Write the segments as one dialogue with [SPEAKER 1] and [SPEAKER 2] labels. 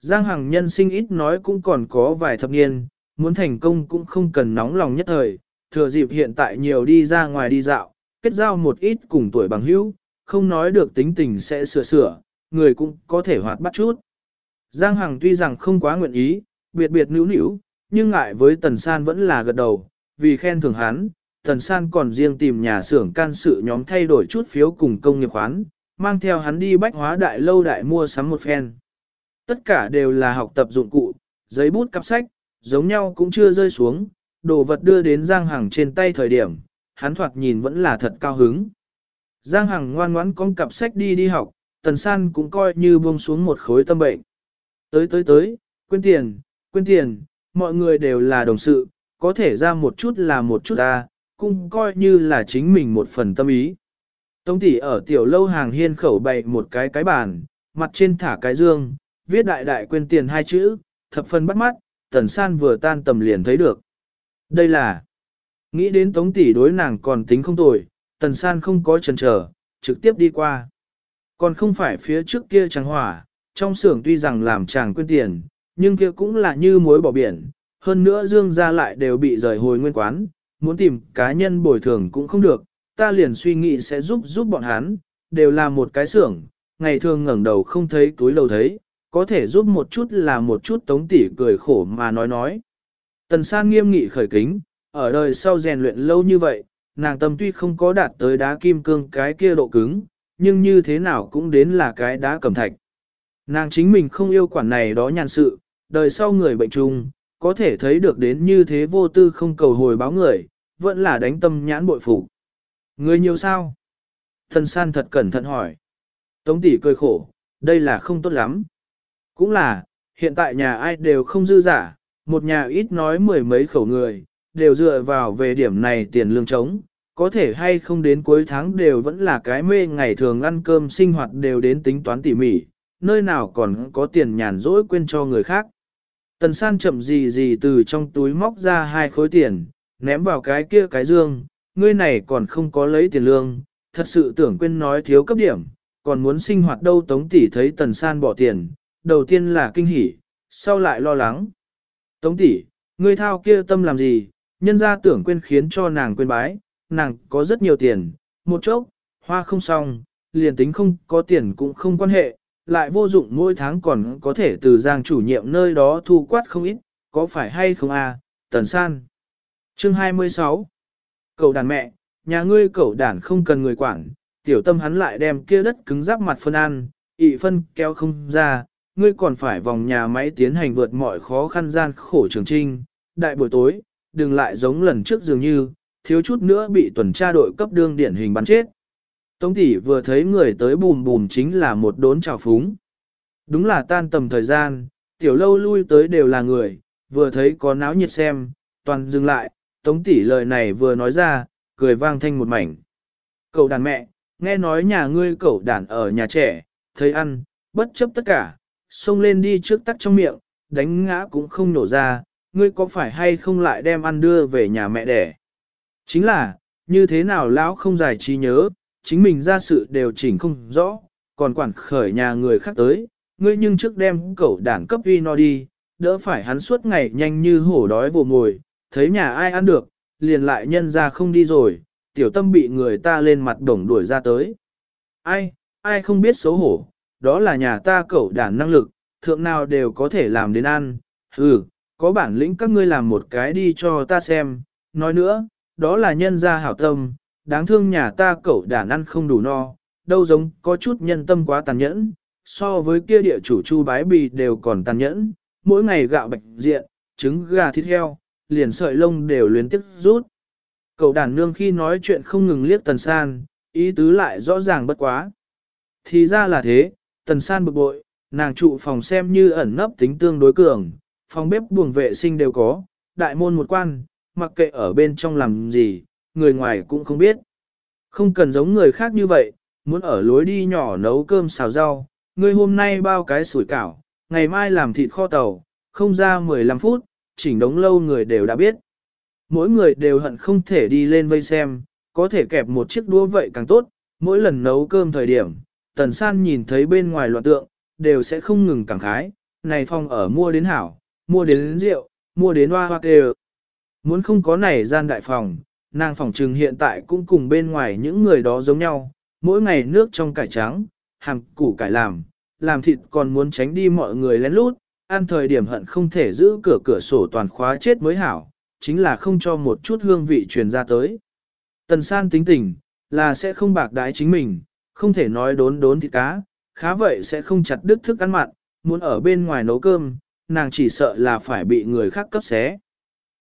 [SPEAKER 1] Giang Hằng nhân sinh ít nói cũng còn có vài thập niên, muốn thành công cũng không cần nóng lòng nhất thời, thừa dịp hiện tại nhiều đi ra ngoài đi dạo, kết giao một ít cùng tuổi bằng hữu, không nói được tính tình sẽ sửa sửa, người cũng có thể hoạt bắt chút. Giang Hằng tuy rằng không quá nguyện ý, biệt biệt nữu nữu, nhưng ngại với Tần San vẫn là gật đầu, vì khen thưởng hắn, Tần San còn riêng tìm nhà xưởng can sự nhóm thay đổi chút phiếu cùng công nghiệp khoán, mang theo hắn đi bách hóa đại lâu đại mua sắm một phen. Tất cả đều là học tập dụng cụ, giấy bút cặp sách, giống nhau cũng chưa rơi xuống, đồ vật đưa đến Giang Hằng trên tay thời điểm, hắn thoạt nhìn vẫn là thật cao hứng. Giang Hằng ngoan ngoãn con cặp sách đi đi học, Tần San cũng coi như buông xuống một khối tâm bệnh. Tới tới tới, quên tiền, quên tiền, mọi người đều là đồng sự, có thể ra một chút là một chút ta, cũng coi như là chính mình một phần tâm ý. Tống tỷ ở tiểu lâu hàng hiên khẩu bày một cái cái bàn, mặt trên thả cái dương, viết đại đại quên tiền hai chữ, thập phân bắt mắt, tần san vừa tan tầm liền thấy được. Đây là, nghĩ đến tống tỷ đối nàng còn tính không tồi, tần san không có chần chờ, trực tiếp đi qua. Còn không phải phía trước kia tràng hỏa, trong xưởng tuy rằng làm chàng quên tiền, nhưng kia cũng là như mối bỏ biển, hơn nữa dương ra lại đều bị rời hồi nguyên quán, muốn tìm cá nhân bồi thường cũng không được, ta liền suy nghĩ sẽ giúp giúp bọn hắn, đều là một cái xưởng, ngày thường ngẩng đầu không thấy túi lầu thấy, có thể giúp một chút là một chút tống tỉ cười khổ mà nói nói. Tần san nghiêm nghị khởi kính, ở đời sau rèn luyện lâu như vậy, nàng tâm tuy không có đạt tới đá kim cương cái kia độ cứng, nhưng như thế nào cũng đến là cái đá cầm thạch. Nàng chính mình không yêu quản này đó nhàn sự, đời sau người bệnh trùng có thể thấy được đến như thế vô tư không cầu hồi báo người, vẫn là đánh tâm nhãn bội phủ Người nhiều sao? Thần san thật cẩn thận hỏi. Tống tỷ cười khổ, đây là không tốt lắm. Cũng là, hiện tại nhà ai đều không dư giả, một nhà ít nói mười mấy khẩu người, đều dựa vào về điểm này tiền lương trống, có thể hay không đến cuối tháng đều vẫn là cái mê ngày thường ăn cơm sinh hoạt đều đến tính toán tỉ mỉ, nơi nào còn có tiền nhàn rỗi quên cho người khác. Tần san chậm gì gì từ trong túi móc ra hai khối tiền, ném vào cái kia cái dương, ngươi này còn không có lấy tiền lương, thật sự tưởng quên nói thiếu cấp điểm, còn muốn sinh hoạt đâu tống tỷ thấy tần san bỏ tiền, đầu tiên là kinh hỉ, sau lại lo lắng. Tống tỷ, ngươi thao kia tâm làm gì, nhân ra tưởng quên khiến cho nàng quên bái, nàng có rất nhiều tiền, một chốc, hoa không xong, liền tính không có tiền cũng không quan hệ, lại vô dụng mỗi tháng còn có thể từ giang chủ nhiệm nơi đó thu quát không ít, có phải hay không à, tần san. Chương 26 Cậu đàn mẹ, nhà ngươi cậu đàn không cần người quản, tiểu tâm hắn lại đem kia đất cứng giáp mặt phân ăn, ị phân kéo không ra, ngươi còn phải vòng nhà máy tiến hành vượt mọi khó khăn gian khổ trường trinh, đại buổi tối, đừng lại giống lần trước dường như, thiếu chút nữa bị tuần tra đội cấp đương điển hình bắn chết. Tống tỷ vừa thấy người tới bùm bùm chính là một đốn trào phúng. Đúng là tan tầm thời gian, tiểu lâu lui tới đều là người, vừa thấy có náo nhiệt xem, toàn dừng lại, tống tỷ lời này vừa nói ra, cười vang thanh một mảnh. Cậu đàn mẹ, nghe nói nhà ngươi cậu đàn ở nhà trẻ, thấy ăn, bất chấp tất cả, xông lên đi trước tắt trong miệng, đánh ngã cũng không nổ ra, ngươi có phải hay không lại đem ăn đưa về nhà mẹ đẻ. Chính là, như thế nào lão không giải trí nhớ, chính mình ra sự đều chỉnh không rõ, còn quản khởi nhà người khác tới, ngươi nhưng trước đem cậu đảng cấp uy no đi, đỡ phải hắn suốt ngày nhanh như hổ đói vồ mồi, thấy nhà ai ăn được, liền lại nhân ra không đi rồi, tiểu tâm bị người ta lên mặt đồng đuổi ra tới. Ai, ai không biết xấu hổ, đó là nhà ta cậu đản năng lực, thượng nào đều có thể làm đến ăn, ừ, có bản lĩnh các ngươi làm một cái đi cho ta xem, nói nữa, đó là nhân gia hảo tâm, đáng thương nhà ta cậu đản ăn không đủ no, đâu giống có chút nhân tâm quá tàn nhẫn, so với kia địa chủ chu bái bì đều còn tàn nhẫn, mỗi ngày gạo bạch diện, trứng gà thịt heo, liền sợi lông đều luyến tiếp rút. Cậu đàn nương khi nói chuyện không ngừng liếc tần san, ý tứ lại rõ ràng bất quá. Thì ra là thế, tần san bực bội, nàng trụ phòng xem như ẩn nấp tính tương đối cường, phòng bếp buồng vệ sinh đều có, đại môn một quan, mặc kệ ở bên trong làm gì, người ngoài cũng không biết. Không cần giống người khác như vậy, muốn ở lối đi nhỏ nấu cơm xào rau, người hôm nay bao cái sủi cảo, ngày mai làm thịt kho tàu, không ra 15 phút, chỉnh đống lâu người đều đã biết. Mỗi người đều hận không thể đi lên vây xem, có thể kẹp một chiếc đũa vậy càng tốt, mỗi lần nấu cơm thời điểm, tần san nhìn thấy bên ngoài loạn tượng, đều sẽ không ngừng cảm khái, này phòng ở mua đến hảo, mua đến rượu, mua đến hoa hoa kê Muốn không có này gian đại phòng, nàng phòng trừng hiện tại cũng cùng bên ngoài những người đó giống nhau, mỗi ngày nước trong cải trắng, hàng củ cải làm, làm thịt còn muốn tránh đi mọi người lén lút, ăn thời điểm hận không thể giữ cửa cửa sổ toàn khóa chết mới hảo, chính là không cho một chút hương vị truyền ra tới. Tần san tính tình, là sẽ không bạc đái chính mình, không thể nói đốn đốn thịt cá, khá vậy sẽ không chặt đứt thức ăn mặn, muốn ở bên ngoài nấu cơm, nàng chỉ sợ là phải bị người khác cấp xé.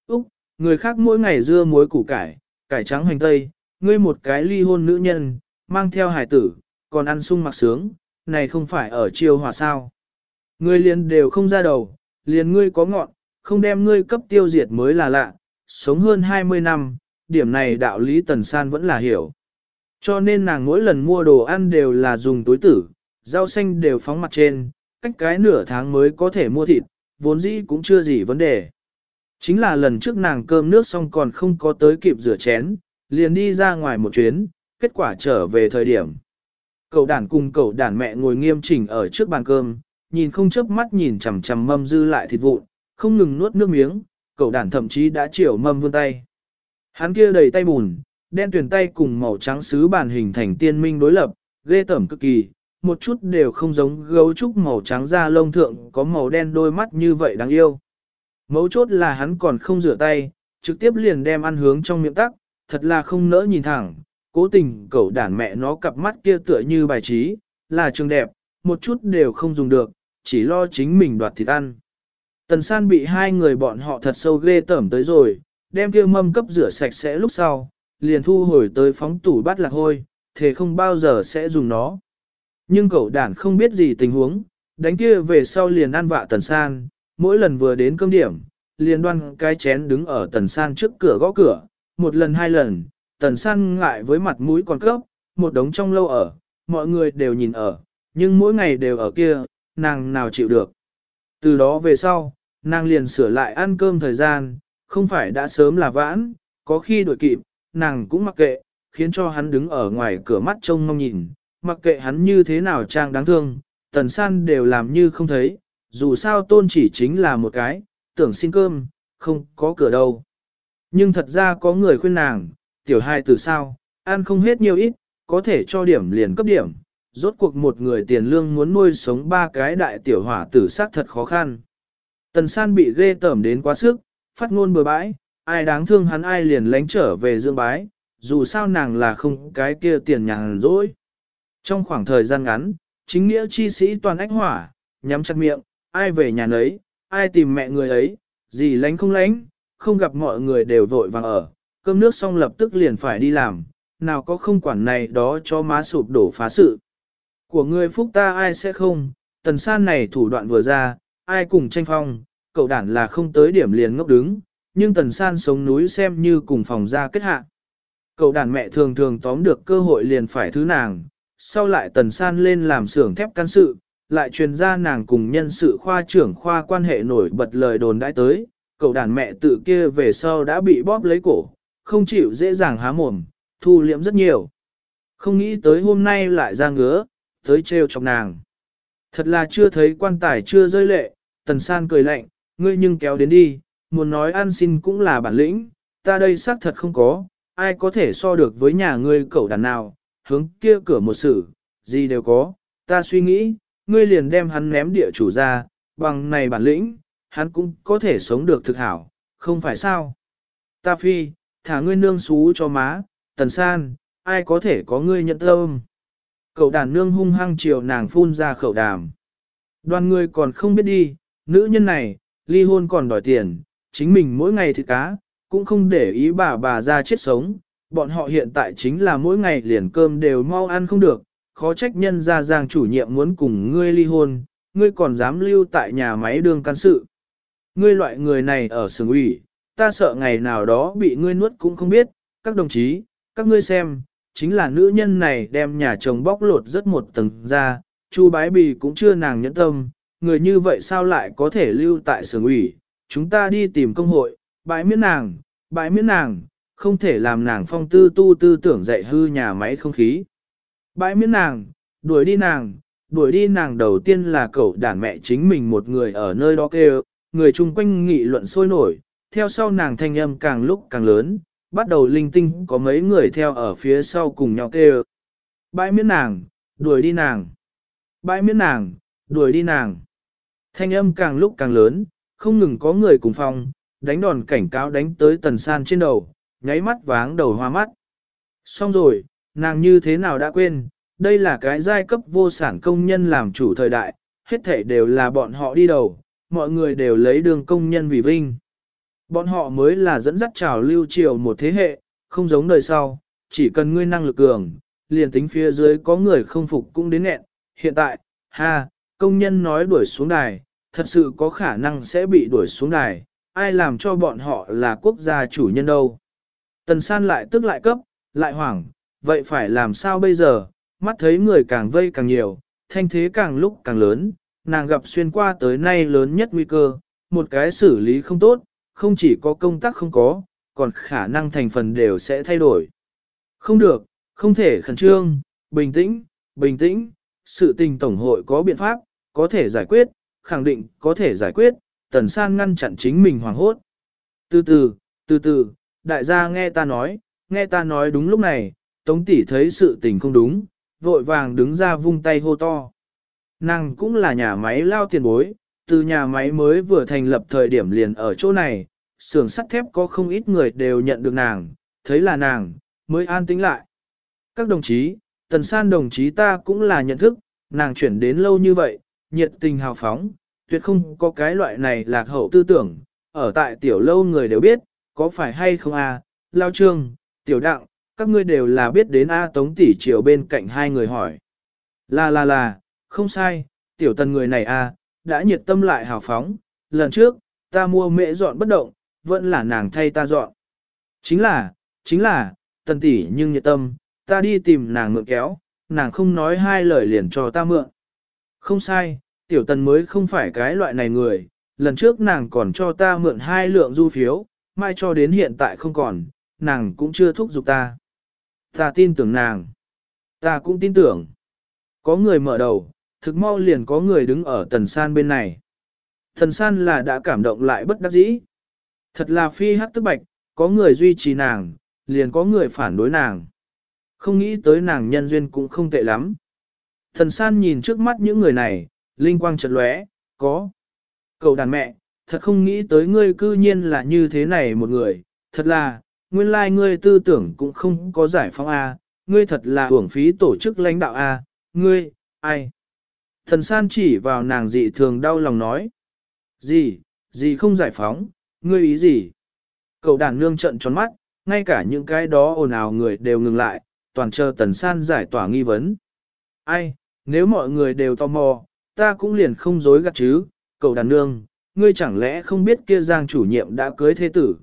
[SPEAKER 1] Úc, người khác mỗi ngày dưa muối củ cải, cải trắng hành tây, ngươi một cái ly hôn nữ nhân, mang theo hài tử, còn ăn sung mặc sướng, này không phải ở chiêu hòa sao. Ngươi liền đều không ra đầu, liền ngươi có ngọn, không đem ngươi cấp tiêu diệt mới là lạ, sống hơn 20 năm, điểm này đạo lý tần san vẫn là hiểu. Cho nên nàng mỗi lần mua đồ ăn đều là dùng túi tử, rau xanh đều phóng mặt trên, cách cái nửa tháng mới có thể mua thịt, vốn dĩ cũng chưa gì vấn đề. Chính là lần trước nàng cơm nước xong còn không có tới kịp rửa chén, liền đi ra ngoài một chuyến, kết quả trở về thời điểm. Cậu đàn cùng cậu đàn mẹ ngồi nghiêm chỉnh ở trước bàn cơm, nhìn không chớp mắt nhìn chằm chằm mâm dư lại thịt vụn, không ngừng nuốt nước miếng, cậu đàn thậm chí đã chiều mâm vươn tay. Hắn kia đầy tay bùn, đen tuyển tay cùng màu trắng sứ bàn hình thành tiên minh đối lập, ghê tẩm cực kỳ, một chút đều không giống gấu trúc màu trắng da lông thượng có màu đen đôi mắt như vậy đáng yêu. Mấu chốt là hắn còn không rửa tay, trực tiếp liền đem ăn hướng trong miệng tắc, thật là không nỡ nhìn thẳng, cố tình cậu đản mẹ nó cặp mắt kia tựa như bài trí, là trường đẹp, một chút đều không dùng được, chỉ lo chính mình đoạt thịt ăn. Tần san bị hai người bọn họ thật sâu ghê tởm tới rồi, đem kia mâm cấp rửa sạch sẽ lúc sau, liền thu hồi tới phóng tủ bắt lạc hôi, thế không bao giờ sẽ dùng nó. Nhưng cậu đản không biết gì tình huống, đánh kia về sau liền ăn vạ tần san, mỗi lần vừa đến cơm điểm, liền đoan cái chén đứng ở tần san trước cửa gõ cửa, một lần hai lần, tần san ngại với mặt mũi còn cấp, một đống trong lâu ở, mọi người đều nhìn ở, nhưng mỗi ngày đều ở kia, nàng nào chịu được. Từ đó về sau, nàng liền sửa lại ăn cơm thời gian, không phải đã sớm là vãn, có khi đuổi kịp, nàng cũng mặc kệ, khiến cho hắn đứng ở ngoài cửa mắt trông mong nhìn, mặc kệ hắn như thế nào trang đáng thương, tần san đều làm như không thấy, dù sao tôn chỉ chính là một cái, tưởng xin cơm, không có cửa đâu. Nhưng thật ra có người khuyên nàng, tiểu hai từ sao, ăn không hết nhiều ít, có thể cho điểm liền cấp điểm. Rốt cuộc một người tiền lương muốn nuôi sống ba cái đại tiểu hỏa tử xác thật khó khăn. Tần san bị ghê tởm đến quá sức, phát ngôn bừa bãi, ai đáng thương hắn ai liền lánh trở về dương bái, dù sao nàng là không cái kia tiền nhàn rỗi. Trong khoảng thời gian ngắn, chính nghĩa chi sĩ toàn ách hỏa, nhắm chặt miệng, ai về nhà nấy, ai tìm mẹ người ấy, gì lánh không lánh, không gặp mọi người đều vội vàng ở, cơm nước xong lập tức liền phải đi làm, nào có không quản này đó cho má sụp đổ phá sự. Của người phúc ta ai sẽ không, tần san này thủ đoạn vừa ra, ai cùng tranh phong, cậu đản là không tới điểm liền ngốc đứng, nhưng tần san sống núi xem như cùng phòng ra kết hạ. Cậu đàn mẹ thường thường tóm được cơ hội liền phải thứ nàng, sau lại tần san lên làm xưởng thép can sự, lại truyền ra nàng cùng nhân sự khoa trưởng khoa quan hệ nổi bật lời đồn đãi tới, cậu đàn mẹ tự kia về sau đã bị bóp lấy cổ, không chịu dễ dàng há mồm, thu liễm rất nhiều. Không nghĩ tới hôm nay lại ra ngứa, tới trêu chọc nàng. Thật là chưa thấy quan tài chưa rơi lệ, tần san cười lạnh, ngươi nhưng kéo đến đi, muốn nói ăn xin cũng là bản lĩnh, ta đây xác thật không có, ai có thể so được với nhà ngươi cậu đàn nào, hướng kia cửa một sự, gì đều có, ta suy nghĩ, ngươi liền đem hắn ném địa chủ ra, bằng này bản lĩnh, hắn cũng có thể sống được thực hảo, không phải sao. Ta phi, thả ngươi nương xú cho má, tần san, ai có thể có ngươi nhận tâm. Cậu đàn nương hung hăng chiều nàng phun ra khẩu đàm. Đoàn người còn không biết đi, nữ nhân này, ly hôn còn đòi tiền, chính mình mỗi ngày thịt cá, cũng không để ý bà bà ra chết sống. Bọn họ hiện tại chính là mỗi ngày liền cơm đều mau ăn không được, khó trách nhân ra giang chủ nhiệm muốn cùng ngươi ly hôn, ngươi còn dám lưu tại nhà máy đường can sự. Ngươi loại người này ở sừng ủy, ta sợ ngày nào đó bị ngươi nuốt cũng không biết, các đồng chí, các ngươi xem, chính là nữ nhân này đem nhà chồng bóc lột rất một tầng ra, chu bái bì cũng chưa nàng nhẫn tâm, người như vậy sao lại có thể lưu tại sừng ủy, chúng ta đi tìm công hội, bãi miễn nàng, bãi miễn nàng, không thể làm nàng phong tư tu tư tưởng dạy hư nhà máy không khí. Bãi miễn nàng, đuổi đi nàng, đuổi đi nàng đầu tiên là cậu đàn mẹ chính mình một người ở nơi đó kêu, người chung quanh nghị luận sôi nổi, theo sau nàng thanh âm càng lúc càng lớn, bắt đầu linh tinh có mấy người theo ở phía sau cùng nhau kêu. Bãi miễn nàng, đuổi đi nàng. Bãi miễn nàng, đuổi đi nàng. Thanh âm càng lúc càng lớn, không ngừng có người cùng phòng đánh đòn cảnh cáo đánh tới tần san trên đầu, nháy mắt váng đầu hoa mắt. Xong rồi, nàng như thế nào đã quên, đây là cái giai cấp vô sản công nhân làm chủ thời đại, hết thể đều là bọn họ đi đầu, mọi người đều lấy đường công nhân vì vinh. Bọn họ mới là dẫn dắt trào lưu triều một thế hệ, không giống đời sau, chỉ cần ngươi năng lực cường, liền tính phía dưới có người không phục cũng đến nghẹn. Hiện tại, ha, công nhân nói đuổi xuống đài, thật sự có khả năng sẽ bị đuổi xuống đài, ai làm cho bọn họ là quốc gia chủ nhân đâu. Tần san lại tức lại cấp, lại hoảng, vậy phải làm sao bây giờ, mắt thấy người càng vây càng nhiều, thanh thế càng lúc càng lớn, nàng gặp xuyên qua tới nay lớn nhất nguy cơ, một cái xử lý không tốt, không chỉ có công tác không có, còn khả năng thành phần đều sẽ thay đổi. Không được, không thể khẩn trương, bình tĩnh, bình tĩnh, sự tình tổng hội có biện pháp, có thể giải quyết, khẳng định có thể giải quyết, tần san ngăn chặn chính mình hoảng hốt. Từ từ, từ từ, đại gia nghe ta nói, nghe ta nói đúng lúc này, tống tỷ thấy sự tình không đúng, vội vàng đứng ra vung tay hô to. Nàng cũng là nhà máy lao tiền bối, từ nhà máy mới vừa thành lập thời điểm liền ở chỗ này, xưởng sắt thép có không ít người đều nhận được nàng, thấy là nàng, mới an tĩnh lại. Các đồng chí, tần san đồng chí ta cũng là nhận thức, nàng chuyển đến lâu như vậy, nhiệt tình hào phóng, tuyệt không có cái loại này lạc hậu tư tưởng, ở tại tiểu lâu người đều biết, có phải hay không a? À? Lao trương, tiểu đặng, các ngươi đều là biết đến A Tống tỷ chiều bên cạnh hai người hỏi. Là là là, không sai, tiểu tần người này A, đã nhiệt tâm lại hào phóng, lần trước, ta mua mễ dọn bất động, vẫn là nàng thay ta dọn. Chính là, chính là, tần tỷ nhưng nhiệt tâm, ta đi tìm nàng mượn kéo, nàng không nói hai lời liền cho ta mượn. Không sai, tiểu tần mới không phải cái loại này người, lần trước nàng còn cho ta mượn hai lượng du phiếu, mai cho đến hiện tại không còn, nàng cũng chưa thúc giục ta. Ta tin tưởng nàng. Ta cũng tin tưởng. Có người mở đầu, thực mau liền có người đứng ở tần san bên này. Tần san là đã cảm động lại bất đắc dĩ. Thật là phi hắc tức bạch, có người duy trì nàng, liền có người phản đối nàng. Không nghĩ tới nàng nhân duyên cũng không tệ lắm. Thần san nhìn trước mắt những người này, linh quang chợt lóe, có. Cậu đàn mẹ, thật không nghĩ tới ngươi cư nhiên là như thế này một người, thật là, nguyên lai like ngươi tư tưởng cũng không có giải phóng A, ngươi thật là hưởng phí tổ chức lãnh đạo A, ngươi, ai? Thần san chỉ vào nàng dị thường đau lòng nói. Gì, gì không giải phóng, ngươi ý gì? Cậu đàn nương trận tròn mắt, ngay cả những cái đó ồn ào người đều ngừng lại, toàn chờ tần san giải tỏa nghi vấn. Ai, nếu mọi người đều tò mò, ta cũng liền không dối gạt chứ, cậu đàn nương, ngươi chẳng lẽ không biết kia giang chủ nhiệm đã cưới thế tử?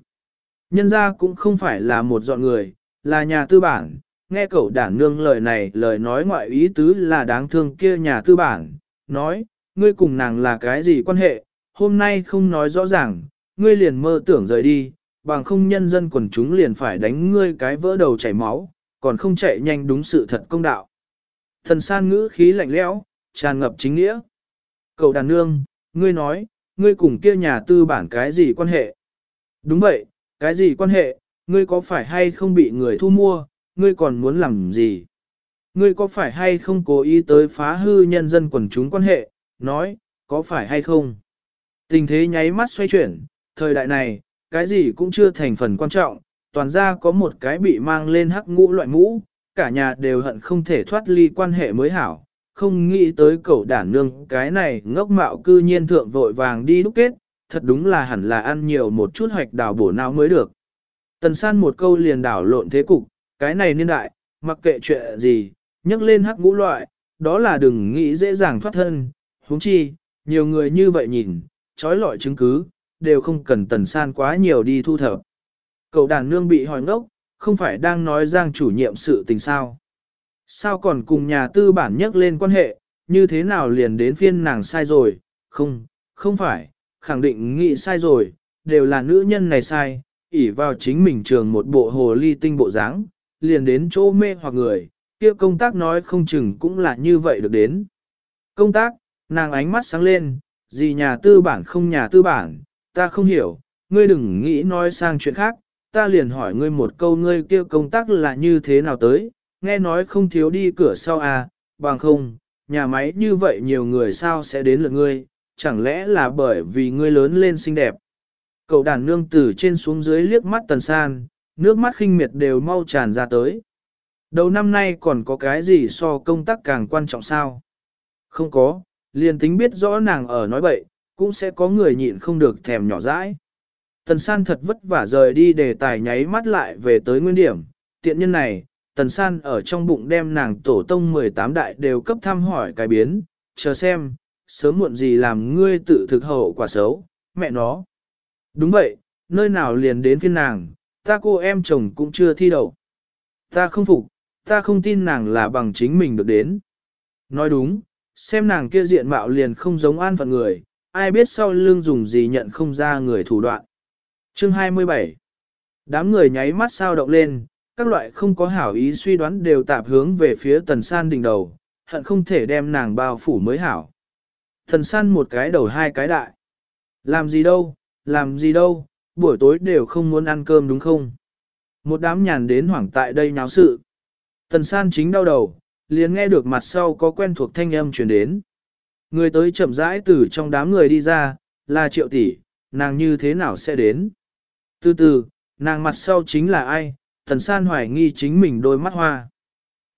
[SPEAKER 1] Nhân ra cũng không phải là một dọn người, là nhà tư bản, nghe cậu đản nương lời này lời nói ngoại ý tứ là đáng thương kia nhà tư bản, nói, ngươi cùng nàng là cái gì quan hệ, hôm nay không nói rõ ràng, ngươi liền mơ tưởng rời đi, bằng không nhân dân quần chúng liền phải đánh ngươi cái vỡ đầu chảy máu, còn không chạy nhanh đúng sự thật công đạo. Thần san ngữ khí lạnh lẽo, tràn ngập chính nghĩa. Cậu đàn nương, ngươi nói, ngươi cùng kia nhà tư bản cái gì quan hệ? Đúng vậy, cái gì quan hệ, ngươi có phải hay không bị người thu mua, ngươi còn muốn làm gì? Ngươi có phải hay không cố ý tới phá hư nhân dân quần chúng quan hệ, nói, có phải hay không? Tình thế nháy mắt xoay chuyển, thời đại này, cái gì cũng chưa thành phần quan trọng, toàn ra có một cái bị mang lên hắc ngũ loại mũ, cả nhà đều hận không thể thoát ly quan hệ mới hảo, không nghĩ tới cậu đản nương cái này ngốc mạo cư nhiên thượng vội vàng đi đúc kết, thật đúng là hẳn là ăn nhiều một chút hoạch đào bổ não mới được. Tần san một câu liền đảo lộn thế cục, cái này niên đại, mặc kệ chuyện gì, nhắc lên hắc ngũ loại, đó là đừng nghĩ dễ dàng thoát thân, huống chi, nhiều người như vậy nhìn, trói lọi chứng cứ, đều không cần tần san quá nhiều đi thu thập. Cậu đàn nương bị hỏi ngốc, không phải đang nói giang chủ nhiệm sự tình sao. Sao còn cùng nhà tư bản nhắc lên quan hệ, như thế nào liền đến phiên nàng sai rồi, không, không phải, khẳng định nghĩ sai rồi, đều là nữ nhân này sai, ỉ vào chính mình trường một bộ hồ ly tinh bộ dáng, liền đến chỗ mê hoặc người, kia công tác nói không chừng cũng là như vậy được đến. Công tác, nàng ánh mắt sáng lên, gì nhà tư bản không nhà tư bản, ta không hiểu, ngươi đừng nghĩ nói sang chuyện khác, ta liền hỏi ngươi một câu ngươi kia công tác là như thế nào tới, nghe nói không thiếu đi cửa sau à, bằng không, nhà máy như vậy nhiều người sao sẽ đến lượt ngươi, chẳng lẽ là bởi vì ngươi lớn lên xinh đẹp. Cậu đàn nương từ trên xuống dưới liếc mắt tần san, nước mắt khinh miệt đều mau tràn ra tới. Đầu năm nay còn có cái gì so công tác càng quan trọng sao? Không có, liền tính biết rõ nàng ở nói bậy, cũng sẽ có người nhịn không được thèm nhỏ dãi. Tần san thật vất vả rời đi để tài nháy mắt lại về tới nguyên điểm, tiện nhân này, tần san ở trong bụng đem nàng tổ tông 18 đại đều cấp thăm hỏi cái biến, chờ xem, sớm muộn gì làm ngươi tự thực hậu quả xấu, mẹ nó. Đúng vậy, nơi nào liền đến phiên nàng, ta cô em chồng cũng chưa thi đậu. Ta không phục, ta không tin nàng là bằng chính mình được đến. Nói đúng, xem nàng kia diện mạo liền không giống an phận người, ai biết sau lưng dùng gì nhận không ra người thủ đoạn. Chương 27 Đám người nháy mắt sao động lên, các loại không có hảo ý suy đoán đều tạp hướng về phía tần san đỉnh đầu, hận không thể đem nàng bao phủ mới hảo. Tần san một cái đầu hai cái đại. Làm gì đâu, làm gì đâu, buổi tối đều không muốn ăn cơm đúng không? Một đám nhàn đến hoảng tại đây nháo sự. Tần san chính đau đầu, liền nghe được mặt sau có quen thuộc thanh âm truyền đến. Người tới chậm rãi từ trong đám người đi ra, là triệu tỷ, nàng như thế nào sẽ đến? Từ từ, nàng mặt sau chính là ai? Tần san hoài nghi chính mình đôi mắt hoa.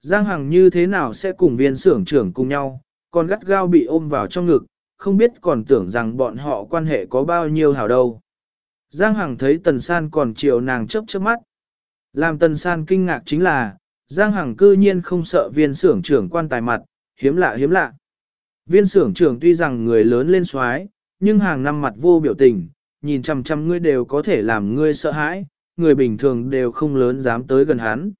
[SPEAKER 1] Giang Hằng như thế nào sẽ cùng viên xưởng trưởng cùng nhau, còn gắt gao bị ôm vào trong ngực, không biết còn tưởng rằng bọn họ quan hệ có bao nhiêu hảo đâu. Giang Hằng thấy Tần San còn chiều nàng chớp chớp mắt. Làm Tần San kinh ngạc chính là, Giang Hằng cư nhiên không sợ viên xưởng trưởng quan tài mặt, hiếm lạ hiếm lạ. Viên xưởng trưởng tuy rằng người lớn lên xoái, nhưng hàng năm mặt vô biểu tình, nhìn chằm chằm ngươi đều có thể làm ngươi sợ hãi, người bình thường đều không lớn dám tới gần hắn.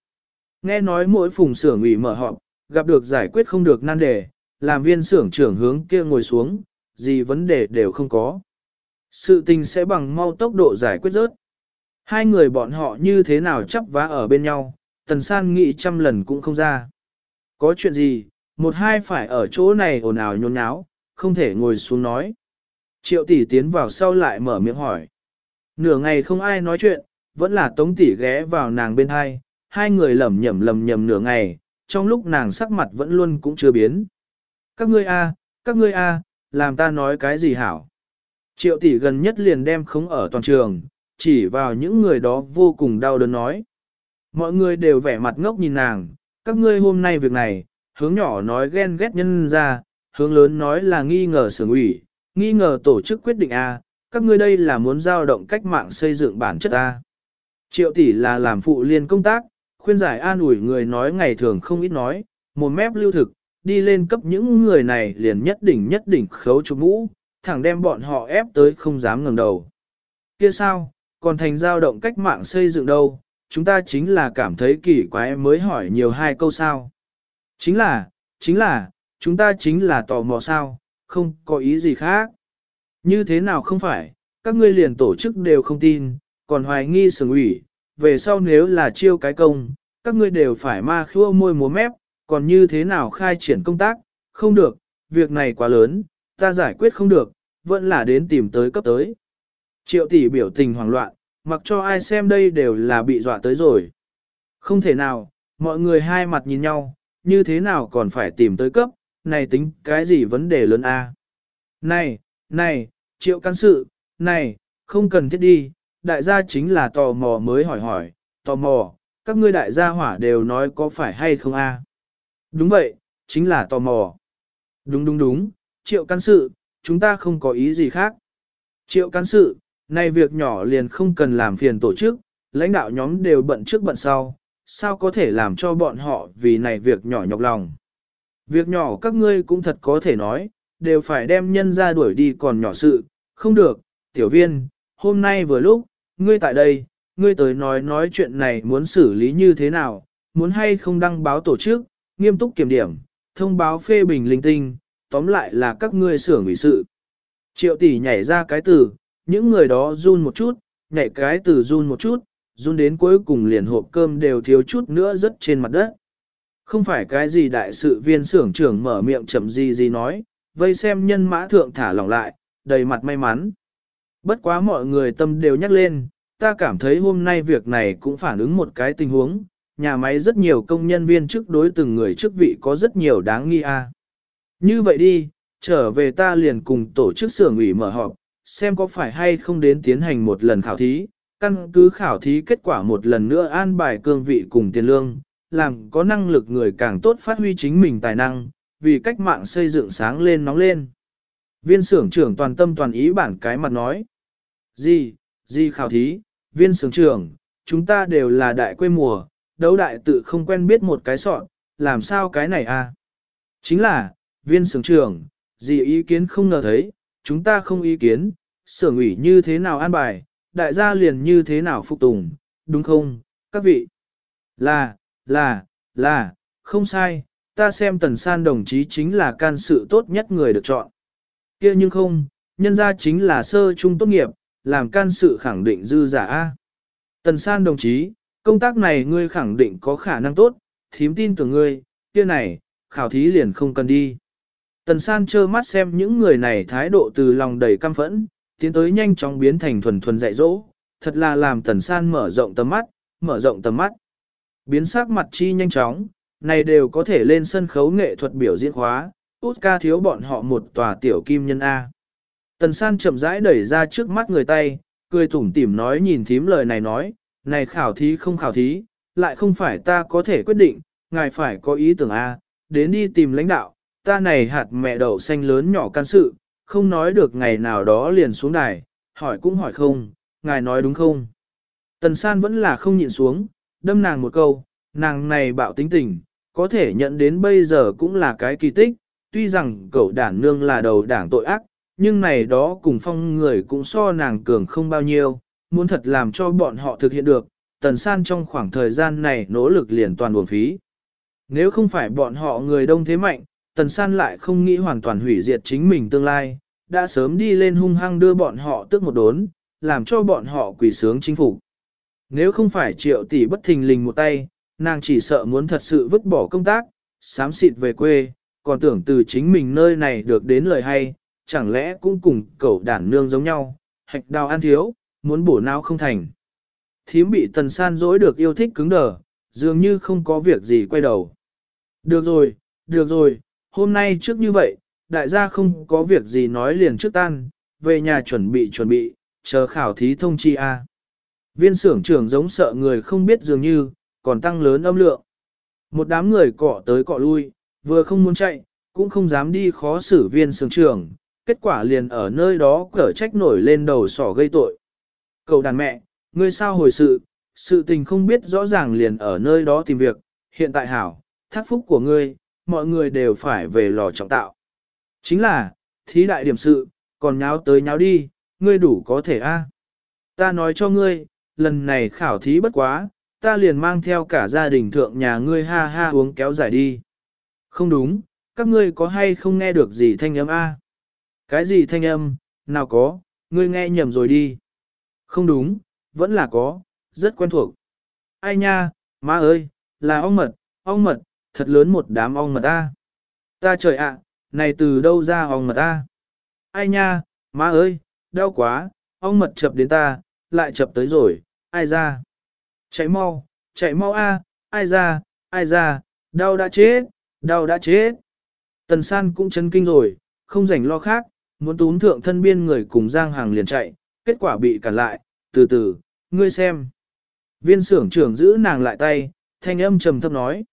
[SPEAKER 1] Nghe nói mỗi phùng xưởng ủy mở họp, gặp được giải quyết không được nan đề, làm viên xưởng trưởng hướng kia ngồi xuống, gì vấn đề đều không có. Sự tình sẽ bằng mau tốc độ giải quyết rớt. Hai người bọn họ như thế nào chấp vá ở bên nhau, tần san nghĩ trăm lần cũng không ra. Có chuyện gì, một hai phải ở chỗ này ồn ào nhốn nháo, không thể ngồi xuống nói. Triệu tỷ tiến vào sau lại mở miệng hỏi. Nửa ngày không ai nói chuyện, vẫn là tống tỷ ghé vào nàng bên hai, hai người lầm nhầm lầm nhầm nửa ngày, trong lúc nàng sắc mặt vẫn luôn cũng chưa biến. Các ngươi a, các ngươi a, làm ta nói cái gì hảo. Triệu tỷ gần nhất liền đem khống ở toàn trường, chỉ vào những người đó vô cùng đau đớn nói. Mọi người đều vẻ mặt ngốc nhìn nàng, các ngươi hôm nay việc này, hướng nhỏ nói ghen ghét nhân ra, hướng lớn nói là nghi ngờ sưởng ủy, nghi ngờ tổ chức quyết định A, các ngươi đây là muốn giao động cách mạng xây dựng bản chất A. Triệu tỷ là làm phụ liên công tác, khuyên giải an ủi người nói ngày thường không ít nói, một mép lưu thực, đi lên cấp những người này liền nhất đỉnh nhất đỉnh khấu chụp mũ, thẳng đem bọn họ ép tới không dám ngẩng đầu. Kia sao, còn thành giao động cách mạng xây dựng đâu, chúng ta chính là cảm thấy kỳ quái mới hỏi nhiều hai câu sao. Chính là, chính là, chúng ta chính là tò mò sao, không có ý gì khác. Như thế nào không phải, các ngươi liền tổ chức đều không tin, còn hoài nghi sừng ủy, về sau nếu là chiêu cái công, các ngươi đều phải ma khua môi múa mép, còn như thế nào khai triển công tác, không được, việc này quá lớn, ta giải quyết không được, vẫn là đến tìm tới cấp tới. Triệu tỷ biểu tình hoảng loạn, mặc cho ai xem đây đều là bị dọa tới rồi. Không thể nào, mọi người hai mặt nhìn nhau, như thế nào còn phải tìm tới cấp, này tính cái gì vấn đề lớn a? Này, này, triệu căn sự, này, không cần thiết đi, đại gia chính là tò mò mới hỏi hỏi, tò mò, các ngươi đại gia hỏa đều nói có phải hay không a? Đúng vậy, chính là tò mò. Đúng đúng đúng, triệu căn sự, chúng ta không có ý gì khác. Triệu căn sự, nay việc nhỏ liền không cần làm phiền tổ chức, lãnh đạo nhóm đều bận trước bận sau, sao có thể làm cho bọn họ vì này việc nhỏ nhọc lòng. Việc nhỏ các ngươi cũng thật có thể nói, đều phải đem nhân ra đuổi đi còn nhỏ sự, không được, tiểu viên, hôm nay vừa lúc, ngươi tại đây, ngươi tới nói nói chuyện này muốn xử lý như thế nào, muốn hay không đăng báo tổ chức, nghiêm túc kiểm điểm, thông báo phê bình linh tinh, tóm lại là các ngươi sửa ủy sự. Triệu tỷ nhảy ra cái từ, những người đó run một chút, nhảy cái từ run một chút, run đến cuối cùng liền hộp cơm đều thiếu chút nữa rất trên mặt đất. Không phải cái gì đại sự viên xưởng trưởng mở miệng chậm gì gì nói, vây xem nhân mã thượng thả lỏng lại, đầy mặt may mắn. Bất quá mọi người tâm đều nhắc lên, ta cảm thấy hôm nay việc này cũng phản ứng một cái tình huống, nhà máy rất nhiều công nhân viên chức đối từng người chức vị có rất nhiều đáng nghi a. Như vậy đi, trở về ta liền cùng tổ chức xưởng ủy mở họp, xem có phải hay không đến tiến hành một lần khảo thí, căn cứ khảo thí kết quả một lần nữa an bài cương vị cùng tiền lương, làm có năng lực người càng tốt phát huy chính mình tài năng, vì cách mạng xây dựng sáng lên nóng lên. Viên xưởng trưởng toàn tâm toàn ý bản cái mặt nói. Gì, gì khảo thí, viên sướng trưởng, chúng ta đều là đại quê mùa, đấu đại tự không quen biết một cái sọn, làm sao cái này à? Chính là, viên sướng trưởng, gì ý kiến không ngờ thấy, chúng ta không ý kiến, sưởng ủy như thế nào an bài, đại gia liền như thế nào phục tùng, đúng không, các vị? Là, là, là, không sai, ta xem tần san đồng chí chính là can sự tốt nhất người được chọn. kia nhưng không, nhân ra chính là sơ trung tốt nghiệp, làm can sự khẳng định dư giả A. Tần san đồng chí, công tác này ngươi khẳng định có khả năng tốt, thím tin tưởng ngươi, kia này, khảo thí liền không cần đi. Tần san trơ mắt xem những người này thái độ từ lòng đầy căm phẫn, tiến tới nhanh chóng biến thành thuần thuần dạy dỗ, thật là làm tần san mở rộng tầm mắt, mở rộng tầm mắt. Biến sắc mặt chi nhanh chóng, này đều có thể lên sân khấu nghệ thuật biểu diễn hóa, út ca thiếu bọn họ một tòa tiểu kim nhân A. Tần san chậm rãi đẩy ra trước mắt người tay, cười tủm tỉm nói nhìn thím lời này nói, này khảo thí không khảo thí, lại không phải ta có thể quyết định, ngài phải có ý tưởng A, đến đi tìm lãnh đạo, ta này hạt mẹ đậu xanh lớn nhỏ can sự, không nói được ngày nào đó liền xuống đài, hỏi cũng hỏi không, ngài nói đúng không? Tần san vẫn là không nhịn xuống, đâm nàng một câu, nàng này bạo tính tình, có thể nhận đến bây giờ cũng là cái kỳ tích, tuy rằng cậu đản nương là đầu đảng tội ác, nhưng này đó cùng phong người cũng so nàng cường không bao nhiêu, muốn thật làm cho bọn họ thực hiện được, tần san trong khoảng thời gian này nỗ lực liền toàn buồn phí. Nếu không phải bọn họ người đông thế mạnh, tần san lại không nghĩ hoàn toàn hủy diệt chính mình tương lai, đã sớm đi lên hung hăng đưa bọn họ tước một đốn, làm cho bọn họ quỷ sướng chính phủ. Nếu không phải triệu tỷ bất thình lình một tay, nàng chỉ sợ muốn thật sự vứt bỏ công tác, sám xịt về quê, còn tưởng từ chính mình nơi này được đến lời hay, chẳng lẽ cũng cùng cậu đản nương giống nhau, hạch đào ăn thiếu, muốn bổ não không thành. Thím bị tần san dối được yêu thích cứng đờ, dường như không có việc gì quay đầu. Được rồi, được rồi, hôm nay trước như vậy, đại gia không có việc gì nói liền trước tan, về nhà chuẩn bị chuẩn bị, chờ khảo thí thông chi A. Viên xưởng trưởng giống sợ người không biết dường như, còn tăng lớn âm lượng. Một đám người cọ tới cọ lui, vừa không muốn chạy, cũng không dám đi khó xử viên xưởng trưởng, kết quả liền ở nơi đó cở trách nổi lên đầu sỏ gây tội. Cậu đàn mẹ, ngươi sao hồi sự, sự tình không biết rõ ràng liền ở nơi đó tìm việc, hiện tại hảo, thác phúc của ngươi, mọi người đều phải về lò trọng tạo. Chính là, thí đại điểm sự, còn nháo tới nháo đi, ngươi đủ có thể a. Ta nói cho ngươi, lần này khảo thí bất quá, ta liền mang theo cả gia đình thượng nhà ngươi ha ha uống kéo dài đi. Không đúng, các ngươi có hay không nghe được gì thanh âm a? Cái gì thanh âm, nào có, ngươi nghe nhầm rồi đi. Không đúng, vẫn là có, rất quen thuộc. Ai nha, má ơi, là ong mật, ong mật, thật lớn một đám ong mật ta. Ta trời ạ, này từ đâu ra ong mật ta? Ai nha, má ơi, đau quá, ong mật chập đến ta, lại chập tới rồi, ai ra? Chạy mau, chạy mau a, ai ra, ai ra, đau đã chết, đau đã chết. Tần san cũng chấn kinh rồi, không rảnh lo khác, muốn túm thượng thân biên người cùng Giang Hàng liền chạy, kết quả bị cản lại, từ từ, ngươi xem. Viên xưởng trưởng giữ nàng lại tay, thanh âm trầm thấp nói.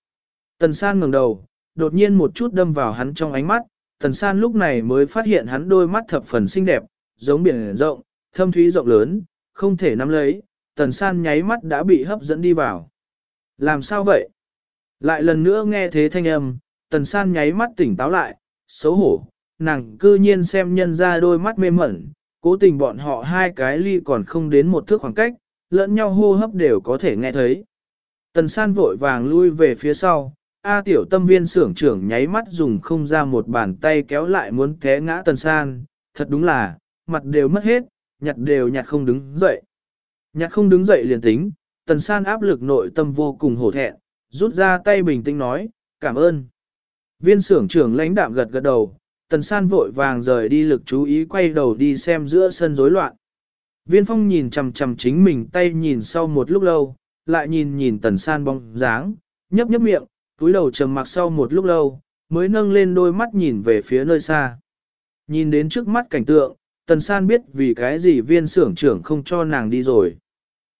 [SPEAKER 1] Tần san ngẩng đầu, đột nhiên một chút đâm vào hắn trong ánh mắt, tần san lúc này mới phát hiện hắn đôi mắt thập phần xinh đẹp, giống biển rộng, thâm thúy rộng lớn, không thể nắm lấy, tần san nháy mắt đã bị hấp dẫn đi vào. Làm sao vậy? Lại lần nữa nghe thế thanh âm, tần san nháy mắt tỉnh táo lại, xấu hổ, nàng cư nhiên xem nhân ra đôi mắt mê mẩn, cố tình bọn họ hai cái ly còn không đến một thước khoảng cách, lẫn nhau hô hấp đều có thể nghe thấy. Tần san vội vàng lui về phía sau, A tiểu tâm viên xưởng trưởng nháy mắt dùng không ra một bàn tay kéo lại muốn té ngã tần san, thật đúng là, mặt đều mất hết, nhặt đều nhặt không đứng dậy. Nhặt không đứng dậy liền tính, tần san áp lực nội tâm vô cùng hổ thẹn, rút ra tay bình tĩnh nói, cảm ơn. Viên xưởng trưởng lãnh đạm gật gật đầu, tần san vội vàng rời đi lực chú ý quay đầu đi xem giữa sân rối loạn. Viên phong nhìn chằm chằm chính mình tay nhìn sau một lúc lâu, lại nhìn nhìn tần san bóng dáng, nhấp nhấp miệng, túi đầu trầm mặc sau một lúc lâu, mới nâng lên đôi mắt nhìn về phía nơi xa. Nhìn đến trước mắt cảnh tượng, tần san biết vì cái gì viên xưởng trưởng không cho nàng đi rồi.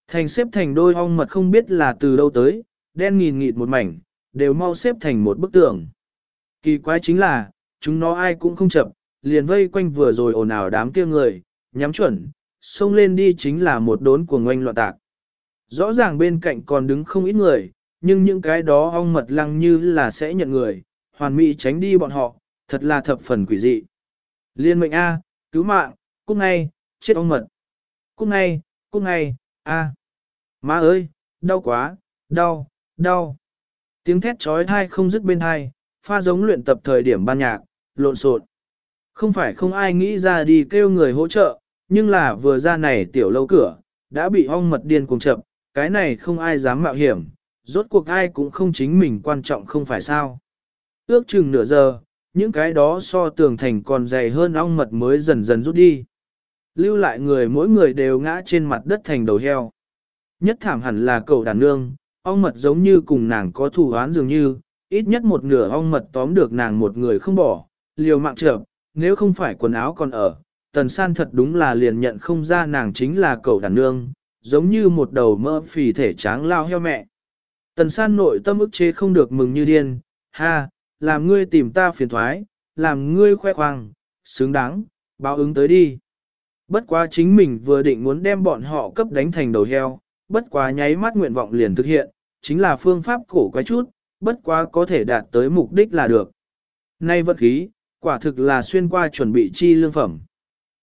[SPEAKER 1] Thành xếp thành đôi ong mật không biết là từ đâu tới, đen nghìn nghịt một mảnh, đều mau xếp thành một bức tượng. Kỳ quái chính là, chúng nó ai cũng không chậm, liền vây quanh vừa rồi ồn ào đám kia người, nhắm chuẩn, xông lên đi chính là một đốn của ngoanh loạn tạc. Rõ ràng bên cạnh còn đứng không ít người, nhưng những cái đó ong mật lăng như là sẽ nhận người, hoàn mỹ tránh đi bọn họ, thật là thập phần quỷ dị. Liên mệnh A, cứu mạng, cút ngay, chết ong mật. Cút ngay, cút ngay, A. Má ơi, đau quá, đau, đau. Tiếng thét trói thai không dứt bên thai, pha giống luyện tập thời điểm ban nhạc, lộn xộn. Không phải không ai nghĩ ra đi kêu người hỗ trợ, nhưng là vừa ra này tiểu lâu cửa, đã bị ong mật điên cuồng chậm, cái này không ai dám mạo hiểm, rốt cuộc ai cũng không chính mình quan trọng không phải sao. Ước chừng nửa giờ, những cái đó so tường thành còn dày hơn ong mật mới dần dần rút đi. Lưu lại người mỗi người đều ngã trên mặt đất thành đầu heo. Nhất thảm hẳn là cậu đàn nương, ong mật giống như cùng nàng có thù oán dường như, ít nhất một nửa ong mật tóm được nàng một người không bỏ, liều mạng trợ, nếu không phải quần áo còn ở, tần san thật đúng là liền nhận không ra nàng chính là cậu đàn nương, giống như một đầu mỡ phì thể tráng lao heo mẹ. Tần san nội tâm ức chế không được mừng như điên, ha, làm ngươi tìm ta phiền thoái, làm ngươi khoe khoang, xứng đáng, báo ứng tới đi. Bất quá chính mình vừa định muốn đem bọn họ cấp đánh thành đầu heo, bất quá nháy mắt nguyện vọng liền thực hiện, chính là phương pháp cổ quái chút, bất quá có thể đạt tới mục đích là được. Nay vật khí, quả thực là xuyên qua chuẩn bị chi lương phẩm.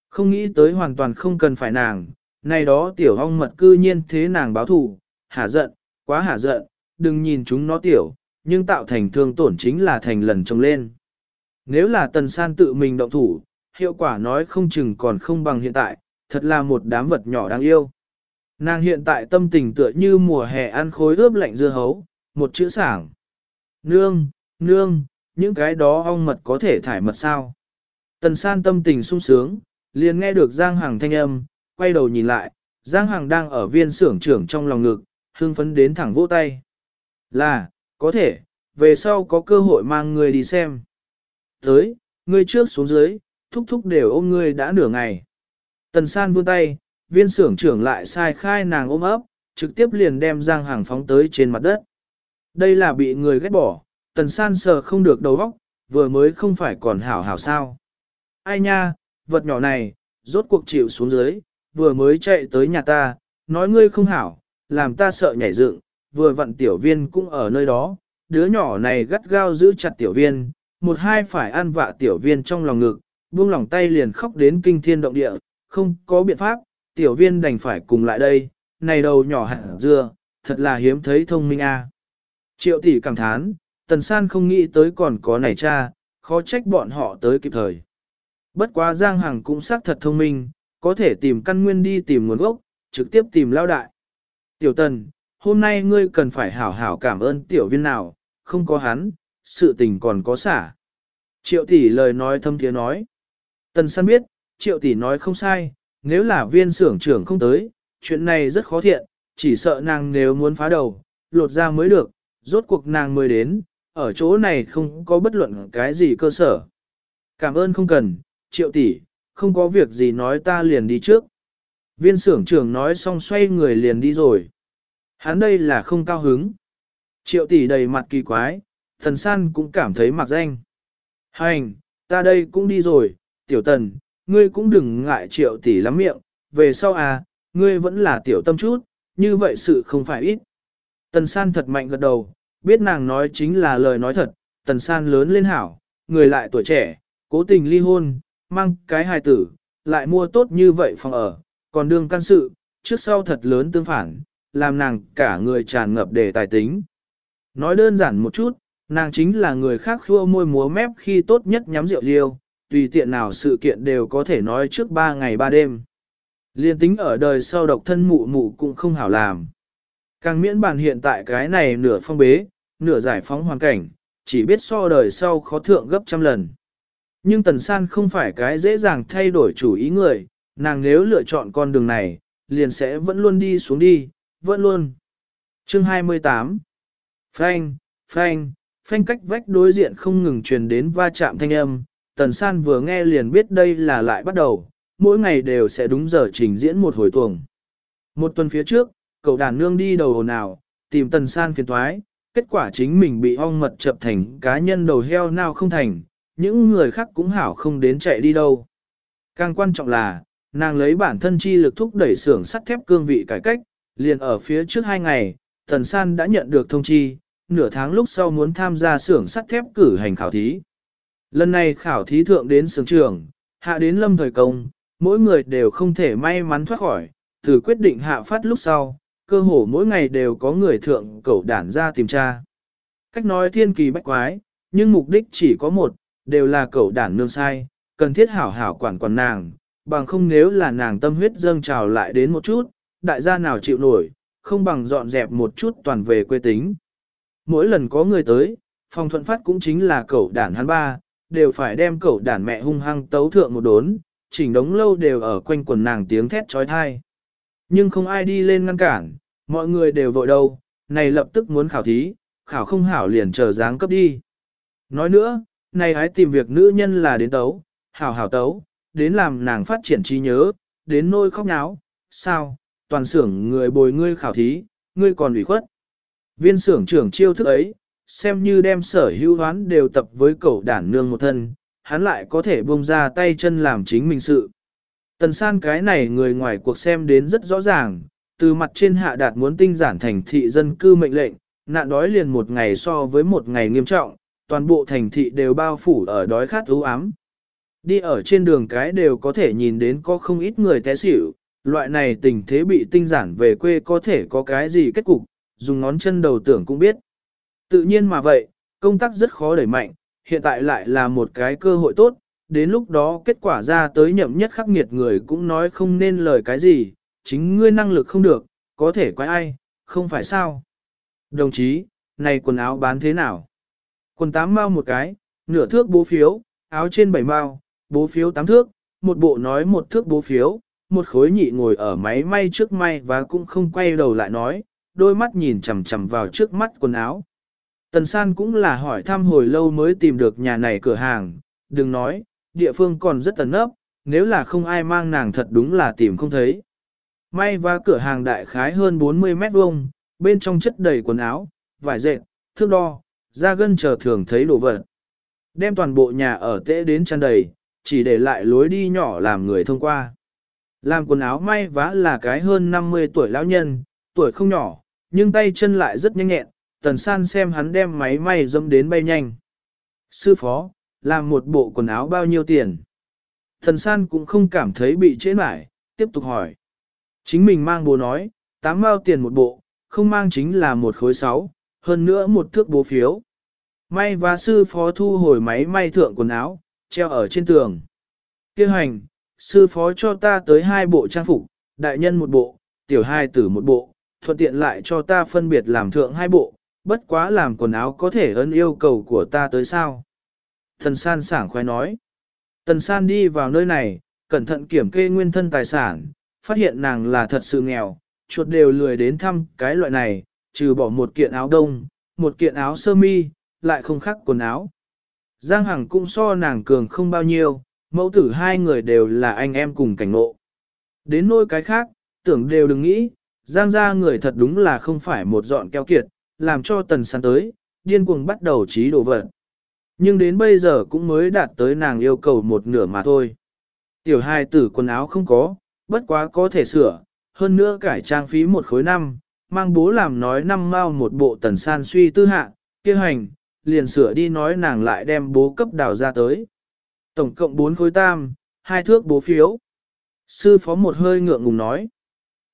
[SPEAKER 1] Không nghĩ tới hoàn toàn không cần phải nàng, này đó tiểu hong mật cư nhiên thế nàng báo thù, hả giận, quá hả giận, đừng nhìn chúng nó tiểu, nhưng tạo thành thương tổn chính là thành lần trông lên. Nếu là tần san tự mình động thủ, hiệu quả nói không chừng còn không bằng hiện tại, thật là một đám vật nhỏ đáng yêu. Nàng hiện tại tâm tình tựa như mùa hè ăn khối ướp lạnh dưa hấu, một chữ sảng. Nương, nương, những cái đó ong mật có thể thải mật sao? Tần san tâm tình sung sướng, liền nghe được Giang Hằng thanh âm, quay đầu nhìn lại, Giang Hằng đang ở viên xưởng trưởng trong lòng ngực, hưng phấn đến thẳng vỗ tay. Là, có thể, về sau có cơ hội mang người đi xem. Tới, ngươi trước xuống dưới, thúc thúc đều ôm ngươi đã nửa ngày. Tần san vươn tay, viên xưởng trưởng lại sai khai nàng ôm ấp, trực tiếp liền đem Giang Hằng phóng tới trên mặt đất. Đây là bị người ghét bỏ, tần san sờ không được đầu óc, vừa mới không phải còn hảo hảo sao. Ai nha, vật nhỏ này, rốt cuộc chịu xuống dưới, vừa mới chạy tới nhà ta, nói ngươi không hảo, làm ta sợ nhảy dựng, vừa vặn tiểu viên cũng ở nơi đó, đứa nhỏ này gắt gao giữ chặt tiểu viên, một hai phải ăn vạ tiểu viên trong lòng ngực, buông lòng tay liền khóc đến kinh thiên động địa, không có biện pháp, tiểu viên đành phải cùng lại đây, này đầu nhỏ hẳn dưa, thật là hiếm thấy thông minh a. Triệu tỷ cảm thán, tần san không nghĩ tới còn có này cha, khó trách bọn họ tới kịp thời. Bất quá Giang Hằng cũng xác thật thông minh, có thể tìm căn nguyên đi tìm nguồn gốc, trực tiếp tìm lao đại. Tiểu tần, hôm nay ngươi cần phải hảo hảo cảm ơn tiểu viên nào, không có hắn, sự tình còn có xả. Triệu tỷ lời nói thâm thiế nói. Tần san biết, triệu tỷ nói không sai, nếu là viên xưởng trưởng không tới, chuyện này rất khó thiện, chỉ sợ nàng nếu muốn phá đầu, lột ra mới được, rốt cuộc nàng mới đến, ở chỗ này không có bất luận cái gì cơ sở. Cảm ơn không cần, triệu tỷ, không có việc gì nói ta liền đi trước. Viên xưởng trưởng nói xong xoay người liền đi rồi. Hắn đây là không cao hứng. Triệu tỷ đầy mặt kỳ quái, thần san cũng cảm thấy mặc danh. Hành, ta đây cũng đi rồi, tiểu tần, ngươi cũng đừng ngại triệu tỷ lắm miệng, về sau à, ngươi vẫn là tiểu tâm chút, như vậy sự không phải ít. Tần san thật mạnh gật đầu, biết nàng nói chính là lời nói thật, tần san lớn lên hảo, người lại tuổi trẻ, cố tình ly hôn, mang cái hài tử, lại mua tốt như vậy phòng ở, còn đương căn sự, trước sau thật lớn tương phản, làm nàng cả người tràn ngập đề tài tính. Nói đơn giản một chút, nàng chính là người khác khua môi múa mép khi tốt nhất nhắm rượu liêu, tùy tiện nào sự kiện đều có thể nói trước ba ngày ba đêm. Liên tính ở đời sau độc thân mụ mụ cũng không hảo làm. Càng miễn bàn hiện tại cái này nửa phong bế, nửa giải phóng hoàn cảnh, chỉ biết so đời sau khó thượng gấp trăm lần. Nhưng Tần San không phải cái dễ dàng thay đổi chủ ý người, nàng nếu lựa chọn con đường này, liền sẽ vẫn luôn đi xuống đi, vẫn luôn. Chương 28 Phanh, phanh, phanh cách vách đối diện không ngừng truyền đến va chạm thanh âm, Tần San vừa nghe liền biết đây là lại bắt đầu, mỗi ngày đều sẽ đúng giờ trình diễn một hồi tuồng. Một tuần phía trước, cậu đàn nương đi đầu hồn nào, tìm Tần San phiền thoái, kết quả chính mình bị ong mật chập thành cá nhân đầu heo nào không thành, những người khác cũng hảo không đến chạy đi đâu. Càng quan trọng là, nàng lấy bản thân chi lực thúc đẩy xưởng sắt thép cương vị cải cách, liền ở phía trước hai ngày, Tần San đã nhận được thông chi, nửa tháng lúc sau muốn tham gia xưởng sắt thép cử hành khảo thí. Lần này khảo thí thượng đến xưởng trưởng hạ đến lâm thời công, mỗi người đều không thể may mắn thoát khỏi, từ quyết định hạ phát lúc sau, cơ hồ mỗi ngày đều có người thượng cẩu đản ra tìm tra. Cách nói thiên kỳ bách quái, nhưng mục đích chỉ có một, đều là cẩu đản nương sai, cần thiết hảo hảo quản quản nàng, bằng không nếu là nàng tâm huyết dâng trào lại đến một chút, đại gia nào chịu nổi, không bằng dọn dẹp một chút toàn về quê tính. Mỗi lần có người tới, phòng thuận phát cũng chính là cẩu đản hắn ba, đều phải đem cẩu đản mẹ hung hăng tấu thượng một đốn, chỉnh đống lâu đều ở quanh quần nàng tiếng thét trói thai. Nhưng không ai đi lên ngăn cản, mọi người đều vội đâu, này lập tức muốn khảo thí, khảo không hảo liền chờ dáng cấp đi. Nói nữa, này hãy tìm việc nữ nhân là đến tấu, hảo hảo tấu, đến làm nàng phát triển trí nhớ, đến nôi khóc náo, sao, toàn xưởng người bồi ngươi khảo thí, ngươi còn ủy khuất. Viên xưởng trưởng chiêu thức ấy, xem như đem sở hữu hoán đều tập với cậu đản nương một thân, hắn lại có thể buông ra tay chân làm chính mình sự. Tần san cái này người ngoài cuộc xem đến rất rõ ràng, từ mặt trên hạ đạt muốn tinh giản thành thị dân cư mệnh lệnh, nạn đói liền một ngày so với một ngày nghiêm trọng, toàn bộ thành thị đều bao phủ ở đói khát ưu ám. Đi ở trên đường cái đều có thể nhìn đến có không ít người té xỉu, loại này tình thế bị tinh giản về quê có thể có cái gì kết cục, dùng ngón chân đầu tưởng cũng biết. Tự nhiên mà vậy, công tác rất khó đẩy mạnh, hiện tại lại là một cái cơ hội tốt, đến lúc đó kết quả ra tới nhậm nhất khắc nghiệt người cũng nói không nên lời cái gì, chính ngươi năng lực không được, có thể quái ai, không phải sao. Đồng chí, này quần áo bán thế nào? Quần tám mao một cái, nửa thước bố phiếu, áo trên bảy mao, bố phiếu tám thước, một bộ nói một thước bố phiếu, một khối nhị ngồi ở máy may trước may và cũng không quay đầu lại nói, đôi mắt nhìn chằm chằm vào trước mắt quần áo. Tần san cũng là hỏi thăm hồi lâu mới tìm được nhà này cửa hàng, đừng nói, địa phương còn rất tần ấp, nếu là không ai mang nàng thật đúng là tìm không thấy. May và cửa hàng đại khái hơn 40 mét vuông, bên trong chất đầy quần áo, vải dệt, thước đo, da gân chờ thường thấy đồ vật. Đem toàn bộ nhà ở tễ đến tràn đầy, chỉ để lại lối đi nhỏ làm người thông qua. Làm quần áo may vá là cái hơn 50 tuổi lão nhân, tuổi không nhỏ, nhưng tay chân lại rất nhanh nhẹn, tần san xem hắn đem máy may dâm đến bay nhanh. Sư phó, làm một bộ quần áo bao nhiêu tiền? Thần san cũng không cảm thấy bị trễ mải, tiếp tục hỏi. Chính mình mang bố nói, tám bao tiền một bộ, không mang chính là một khối sáu, hơn nữa một thước bố phiếu. May và sư phó thu hồi máy may thượng quần áo, treo ở trên tường. Kêu hành, sư phó cho ta tới hai bộ trang phục, đại nhân một bộ, tiểu hai tử một bộ, thuận tiện lại cho ta phân biệt làm thượng hai bộ, bất quá làm quần áo có thể ấn yêu cầu của ta tới sao. Tần san sảng khoái nói. Tần san đi vào nơi này, cẩn thận kiểm kê nguyên thân tài sản, phát hiện nàng là thật sự nghèo, chuột đều lười đến thăm cái loại này, trừ bỏ một kiện áo đông, một kiện áo sơ mi, lại không khác quần áo. Giang Hằng cũng so nàng cường không bao nhiêu, mẫu tử hai người đều là anh em cùng cảnh ngộ. Đến nôi cái khác, tưởng đều đừng nghĩ, Giang gia người thật đúng là không phải một dọn keo kiệt, làm cho tần sán tới, điên cuồng bắt đầu trí đồ vật. Nhưng đến bây giờ cũng mới đạt tới nàng yêu cầu một nửa mà thôi. Tiểu hai tử quần áo không có, bất quá có thể sửa, hơn nữa cải trang phí một khối năm, mang bố làm nói năm mao một bộ tần san suy tư hạ, kia hành, liền sửa đi nói nàng lại đem bố cấp đào ra tới. Tổng cộng 4 khối tam, hai thước bố phiếu. Sư phó một hơi ngượng ngùng nói.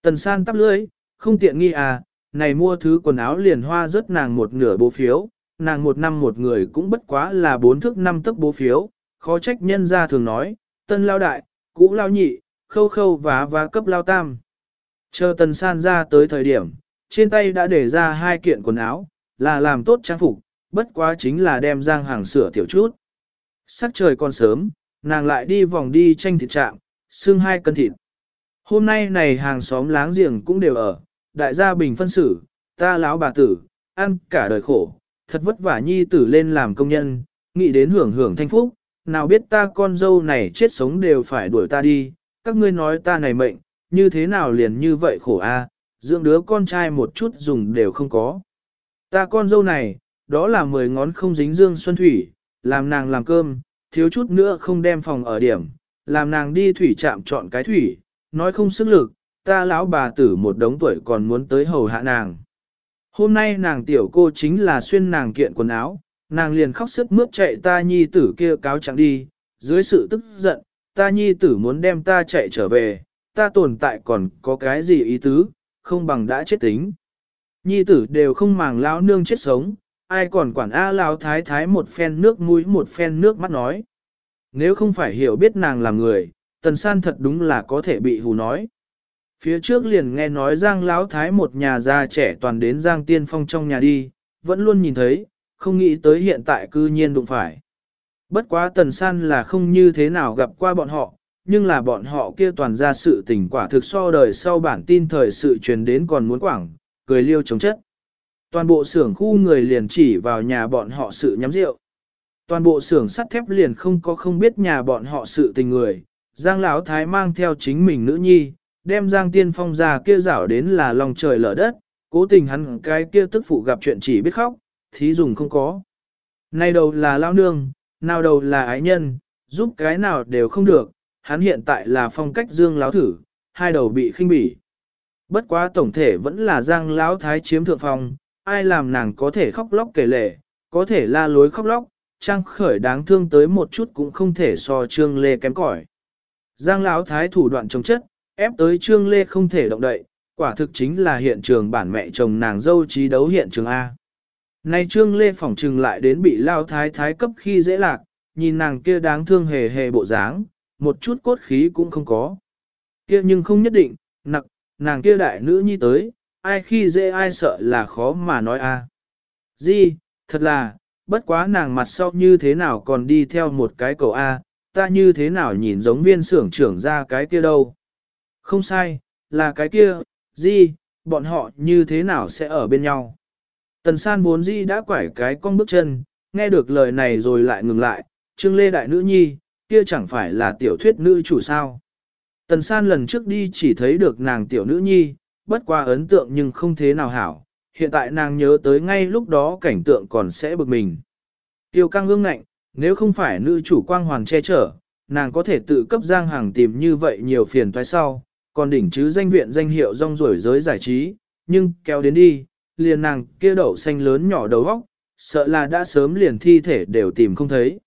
[SPEAKER 1] Tần san tắp lưỡi, không tiện nghi à, này mua thứ quần áo liền hoa rất nàng một nửa bố phiếu, nàng một năm một người cũng bất quá là bốn thước năm tấc bố phiếu, khó trách nhân ra thường nói, tân lao đại, cũ lao nhị, khâu khâu và và cấp lao tam. Chờ tần san ra tới thời điểm, trên tay đã để ra hai kiện quần áo, là làm tốt trang phục, bất quá chính là đem Giang Hàng sửa tiểu chút. Sắc trời còn sớm, nàng lại đi vòng đi tranh thịt trạm, xương hai cân thịt. Hôm nay này hàng xóm láng giềng cũng đều ở, đại gia bình phân xử, ta lão bà tử, ăn cả đời khổ, thật vất vả nhi tử lên làm công nhân, nghĩ đến hưởng hưởng thanh phúc, nào biết ta con dâu này chết sống đều phải đuổi ta đi, các ngươi nói ta này mệnh, như thế nào liền như vậy khổ a, dưỡng đứa con trai một chút dùng đều không có. Ta con dâu này, đó là mười ngón không dính dương xuân thủy, làm nàng làm cơm, thiếu chút nữa không đem phòng ở điểm, làm nàng đi thủy chạm chọn cái thủy, nói không sức lực, ta lão bà tử một đống tuổi còn muốn tới hầu hạ nàng. Hôm nay nàng tiểu cô chính là xuyên nàng kiện quần áo, nàng liền khóc sức mướt chạy ta nhi tử kia cáo chẳng đi, dưới sự tức giận, ta nhi tử muốn đem ta chạy trở về, ta tồn tại còn có cái gì ý tứ, không bằng đã chết tính. Nhi tử đều không màng lão nương chết sống, ai còn quản A lão thái thái một phen nước mũi một phen nước mắt nói. Nếu không phải hiểu biết nàng là người, tần san thật đúng là có thể bị hù nói. Phía trước liền nghe nói Giang Lão Thái một nhà già trẻ toàn đến Giang Tiên Phong trong nhà đi, vẫn luôn nhìn thấy, không nghĩ tới hiện tại cư nhiên đụng phải. Bất quá Tần San là không như thế nào gặp qua bọn họ, nhưng là bọn họ kia toàn ra sự tình quả thực so đời sau bản tin thời sự truyền đến còn muốn quảng, cười liêu chống chất. Toàn bộ xưởng khu người liền chỉ vào nhà bọn họ sự nhắm rượu. Toàn bộ xưởng sắt thép liền không có không biết nhà bọn họ sự tình người. Giang Lão Thái mang theo chính mình nữ nhi, đem Giang Tiên Phong ra kia rảo đến là lòng trời lở đất, cố tình hắn cái kia tức phụ gặp chuyện chỉ biết khóc, thí dùng không có. Nay đầu là lao nương, nào đầu là ái nhân, giúp cái nào đều không được, hắn hiện tại là phong cách dương láo thử, hai đầu bị khinh bỉ. Bất quá tổng thể vẫn là giang lão thái chiếm thượng phong, ai làm nàng có thể khóc lóc kể lệ, có thể la lối khóc lóc, trang khởi đáng thương tới một chút cũng không thể so trương lê kém cỏi. Giang lão thái thủ đoạn chống chất, ép tới trương lê không thể động đậy, quả thực chính là hiện trường bản mẹ chồng nàng dâu trí đấu hiện trường A. Nay trương lê phỏng trừng lại đến bị lao thái thái cấp khi dễ lạc, nhìn nàng kia đáng thương hề hề bộ dáng, một chút cốt khí cũng không có. Kia nhưng không nhất định, Nặc nàng kia đại nữ nhi tới, ai khi dễ ai sợ là khó mà nói a. À. Di, thật là, bất quá nàng mặt sau như thế nào còn đi theo một cái cầu A, ta như thế nào nhìn giống viên xưởng trưởng ra cái kia đâu. Không sai, là cái kia, Di, bọn họ như thế nào sẽ ở bên nhau. Tần san vốn Di đã quải cái con bước chân, nghe được lời này rồi lại ngừng lại, Trương Lê Đại Nữ Nhi, kia chẳng phải là tiểu thuyết nữ chủ sao. Tần san lần trước đi chỉ thấy được nàng tiểu nữ nhi, bất qua ấn tượng nhưng không thế nào hảo, hiện tại nàng nhớ tới ngay lúc đó cảnh tượng còn sẽ bực mình. Tiêu căng ương ngạnh, nếu không phải nữ chủ quang hoàn che chở, nàng có thể tự cấp giang hàng tìm như vậy nhiều phiền toái sau, còn đỉnh chứ danh viện danh hiệu rong rổi giới giải trí, nhưng kéo đến đi, liền nàng kia đậu xanh lớn nhỏ đầu góc, sợ là đã sớm liền thi thể đều tìm không thấy.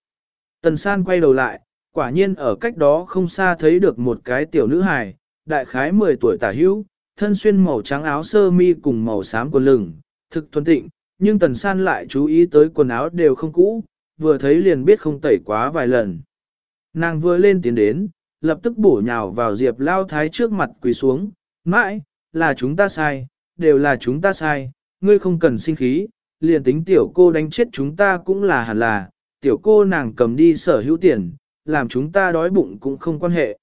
[SPEAKER 1] Tần san quay đầu lại, quả nhiên ở cách đó không xa thấy được một cái tiểu nữ hài, đại khái 10 tuổi tả hữu, thân xuyên màu trắng áo sơ mi cùng màu xám quần lửng, thực thuần tịnh, nhưng tần san lại chú ý tới quần áo đều không cũ, vừa thấy liền biết không tẩy quá vài lần. Nàng vừa lên tiến đến, lập tức bổ nhào vào Diệp Lao Thái trước mặt quỳ xuống, mãi, là chúng ta sai, đều là chúng ta sai, ngươi không cần sinh khí, liền tính tiểu cô đánh chết chúng ta cũng là hẳn là, tiểu cô nàng cầm đi sở hữu tiền, làm chúng ta đói bụng cũng không quan hệ.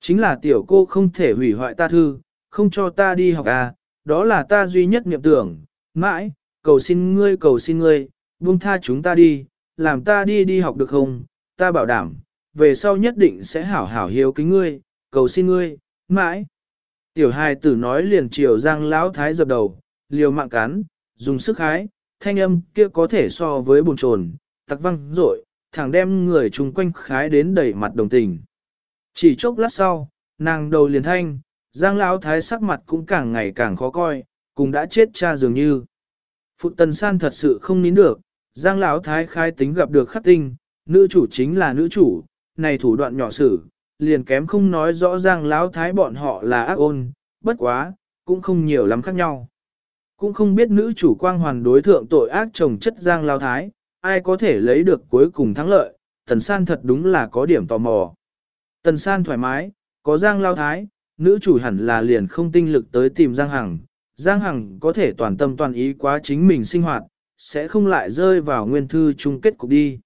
[SPEAKER 1] Chính là tiểu cô không thể hủy hoại ta thư, không cho ta đi học à, đó là ta duy nhất niệm tưởng, mãi, cầu xin ngươi cầu xin ngươi, buông tha chúng ta đi, làm ta đi đi học được không, ta bảo đảm, về sau nhất định sẽ hảo hảo hiếu kính ngươi, cầu xin ngươi, mãi. Tiểu hài tử nói liền chiều giang lão thái dập đầu, liều mạng cắn, dùng sức hái, thanh âm kia có thể so với bùn trồn, tặc văng rội, thẳng đem người chung quanh khái đến đầy mặt đồng tình. Chỉ chốc lát sau, nàng đầu liền thanh, giang lão thái sắc mặt cũng càng ngày càng khó coi, cùng đã chết cha dường như. Phụ tần san thật sự không nín được, giang lão thái khai tính gặp được khắc tinh, nữ chủ chính là nữ chủ, này thủ đoạn nhỏ sử, liền kém không nói rõ ràng lão thái bọn họ là ác ôn, bất quá, cũng không nhiều lắm khác nhau. Cũng không biết nữ chủ quang hoàn đối thượng tội ác chồng chất giang lao thái, ai có thể lấy được cuối cùng thắng lợi, tần san thật đúng là có điểm tò mò. Tần san thoải mái, có giang lao thái, nữ chủ hẳn là liền không tinh lực tới tìm giang hằng, giang hằng có thể toàn tâm toàn ý quá chính mình sinh hoạt, sẽ không lại rơi vào nguyên thư chung kết cục đi.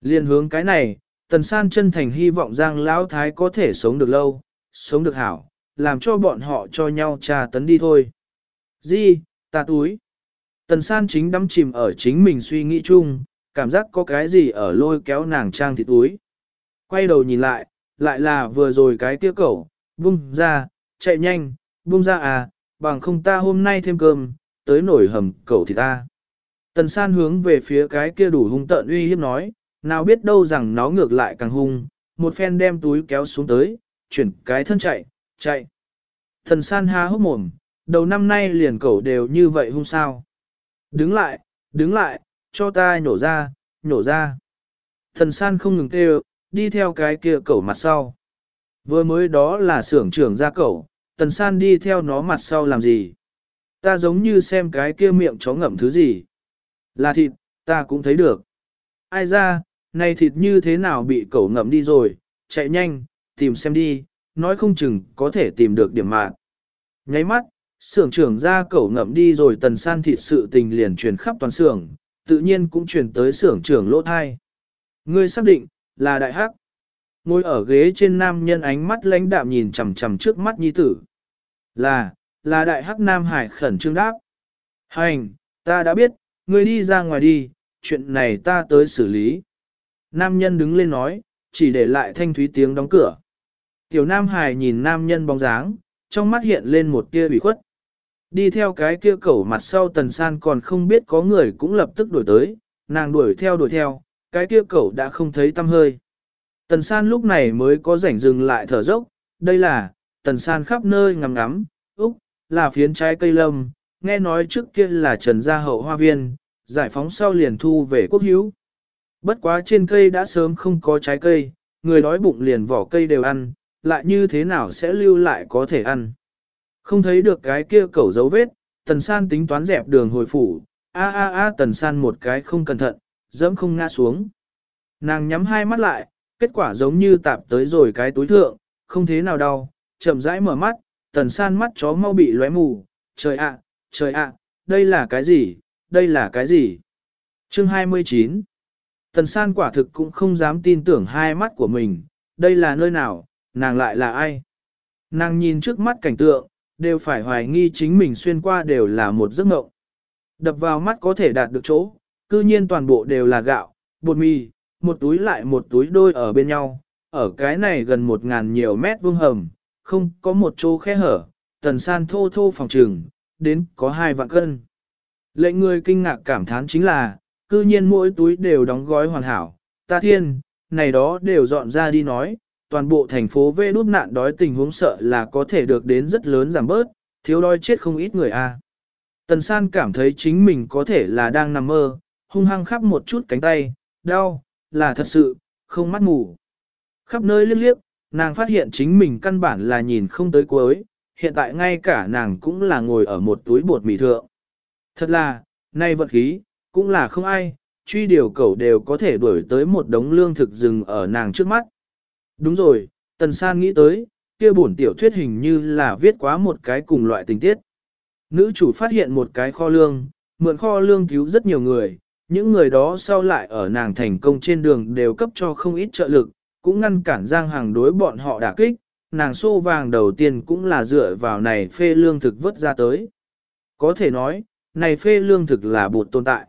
[SPEAKER 1] Liên hướng cái này, tần san chân thành hy vọng Giang Lão Thái có thể sống được lâu, sống được hảo, làm cho bọn họ cho nhau trà tấn đi thôi. Di, ta túi. Tần san chính đắm chìm ở chính mình suy nghĩ chung, cảm giác có cái gì ở lôi kéo nàng trang thịt túi. Quay đầu nhìn lại, lại là vừa rồi cái kia cẩu, bung ra, chạy nhanh, bung ra à, bằng không ta hôm nay thêm cơm, tới nổi hầm cẩu thì ta. Tần san hướng về phía cái kia đủ hung tợn uy hiếp nói, nào biết đâu rằng nó ngược lại càng hung, một phen đem túi kéo xuống tới, chuyển cái thân chạy, chạy. Thần san há hốc mồm, đầu năm nay liền cẩu đều như vậy hung sao. Đứng lại, đứng lại, cho ta nhổ ra, nhổ ra. Thần san không ngừng kêu, đi theo cái kia cẩu mặt sau. Vừa mới đó là xưởng trưởng ra cẩu, tần san đi theo nó mặt sau làm gì? Ta giống như xem cái kia miệng chó ngậm thứ gì. Là thịt, ta cũng thấy được. Ai ra, này thịt như thế nào bị cẩu ngậm đi rồi, chạy nhanh, tìm xem đi, nói không chừng có thể tìm được điểm mạng. Nháy mắt, xưởng trưởng ra cẩu ngậm đi rồi tần san thịt sự tình liền truyền khắp toàn xưởng, tự nhiên cũng truyền tới xưởng trưởng lỗ thai. Ngươi xác định, là đại hắc. Ngồi ở ghế trên nam nhân ánh mắt lãnh đạm nhìn chằm chằm trước mắt nhi tử. Là, là đại hắc nam hải khẩn trương đáp. Hành, ta đã biết, ngươi đi ra ngoài đi, chuyện này ta tới xử lý. Nam nhân đứng lên nói, chỉ để lại thanh thúy tiếng đóng cửa. Tiểu Nam Hải nhìn nam nhân bóng dáng, trong mắt hiện lên một tia ủy khuất. Đi theo cái kia cẩu mặt sau tần san còn không biết có người cũng lập tức đuổi tới, nàng đuổi theo đuổi theo, cái kia cẩu đã không thấy tâm hơi. Tần san lúc này mới có rảnh dừng lại thở dốc, đây là, tần san khắp nơi ngắm ngắm, úc, là phiến trái cây lâm, nghe nói trước kia là trần gia hậu hoa viên, giải phóng sau liền thu về quốc hữu. Bất quá trên cây đã sớm không có trái cây, người đói bụng liền vỏ cây đều ăn, lại như thế nào sẽ lưu lại có thể ăn. Không thấy được cái kia cẩu dấu vết, tần san tính toán dẹp đường hồi phủ, a a a tần san một cái không cẩn thận, dẫm không ngã xuống. Nàng nhắm hai mắt lại, kết quả giống như tạp tới rồi cái túi thượng, không thế nào đau, chậm rãi mở mắt, tần san mắt chó mau bị lóe mù, trời ạ, trời ạ, đây là cái gì, đây là cái gì? Chương 29 Tần san quả thực cũng không dám tin tưởng hai mắt của mình, đây là nơi nào, nàng lại là ai? Nàng nhìn trước mắt cảnh tượng, đều phải hoài nghi chính mình xuyên qua đều là một giấc mộng. Đập vào mắt có thể đạt được chỗ, cư nhiên toàn bộ đều là gạo, bột mì, một túi lại một túi đôi ở bên nhau, ở cái này gần một ngàn nhiều mét vuông hầm, không có một chỗ khe hở, tần san thô thô phòng trừng, đến có hai vạn cân. Lệnh người kinh ngạc cảm thán chính là, cư nhiên mỗi túi đều đóng gói hoàn hảo, ta thiên, này đó đều dọn ra đi nói, toàn bộ thành phố vê đút nạn đói tình huống sợ là có thể được đến rất lớn giảm bớt, thiếu đói chết không ít người a. À. Tần san cảm thấy chính mình có thể là đang nằm mơ, hung hăng khắp một chút cánh tay, đau, là thật sự, không mắt ngủ, Khắp nơi liếc liếc, nàng phát hiện chính mình căn bản là nhìn không tới cuối, hiện tại ngay cả nàng cũng là ngồi ở một túi bột mì thượng. Thật là, nay vật khí, cũng là không ai, truy điều cầu đều có thể đuổi tới một đống lương thực rừng ở nàng trước mắt. Đúng rồi, Tần San nghĩ tới, kia bổn tiểu thuyết hình như là viết quá một cái cùng loại tình tiết. Nữ chủ phát hiện một cái kho lương, mượn kho lương cứu rất nhiều người, những người đó sau lại ở nàng thành công trên đường đều cấp cho không ít trợ lực, cũng ngăn cản Giang Hàng đối bọn họ đả kích, nàng xô vàng đầu tiên cũng là dựa vào này phê lương thực vớt ra tới. Có thể nói, này phê lương thực là bột tồn tại.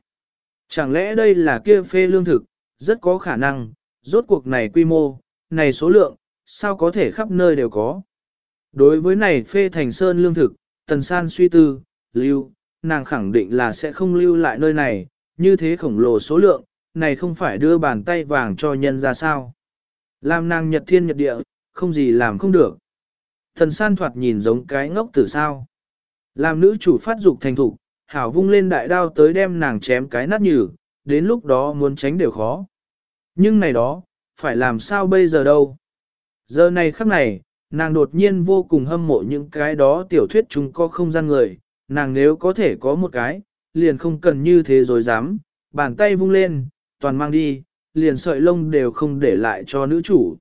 [SPEAKER 1] Chẳng lẽ đây là kia phê lương thực, rất có khả năng, rốt cuộc này quy mô, này số lượng, sao có thể khắp nơi đều có. Đối với này phê thành sơn lương thực, tần san suy tư, lưu, nàng khẳng định là sẽ không lưu lại nơi này, như thế khổng lồ số lượng, này không phải đưa bàn tay vàng cho nhân ra sao. Làm nàng nhật thiên nhật địa, không gì làm không được. Tần san thoạt nhìn giống cái ngốc tử sao. Làm nữ chủ phát dục thành thục, hảo vung lên đại đao tới đem nàng chém cái nát nhừ, đến lúc đó muốn tránh đều khó. Nhưng này đó, phải làm sao bây giờ đâu. Giờ này khắc này, nàng đột nhiên vô cùng hâm mộ những cái đó tiểu thuyết chúng có không gian người, nàng nếu có thể có một cái, liền không cần như thế rồi dám, bàn tay vung lên, toàn mang đi, liền sợi lông đều không để lại cho nữ chủ.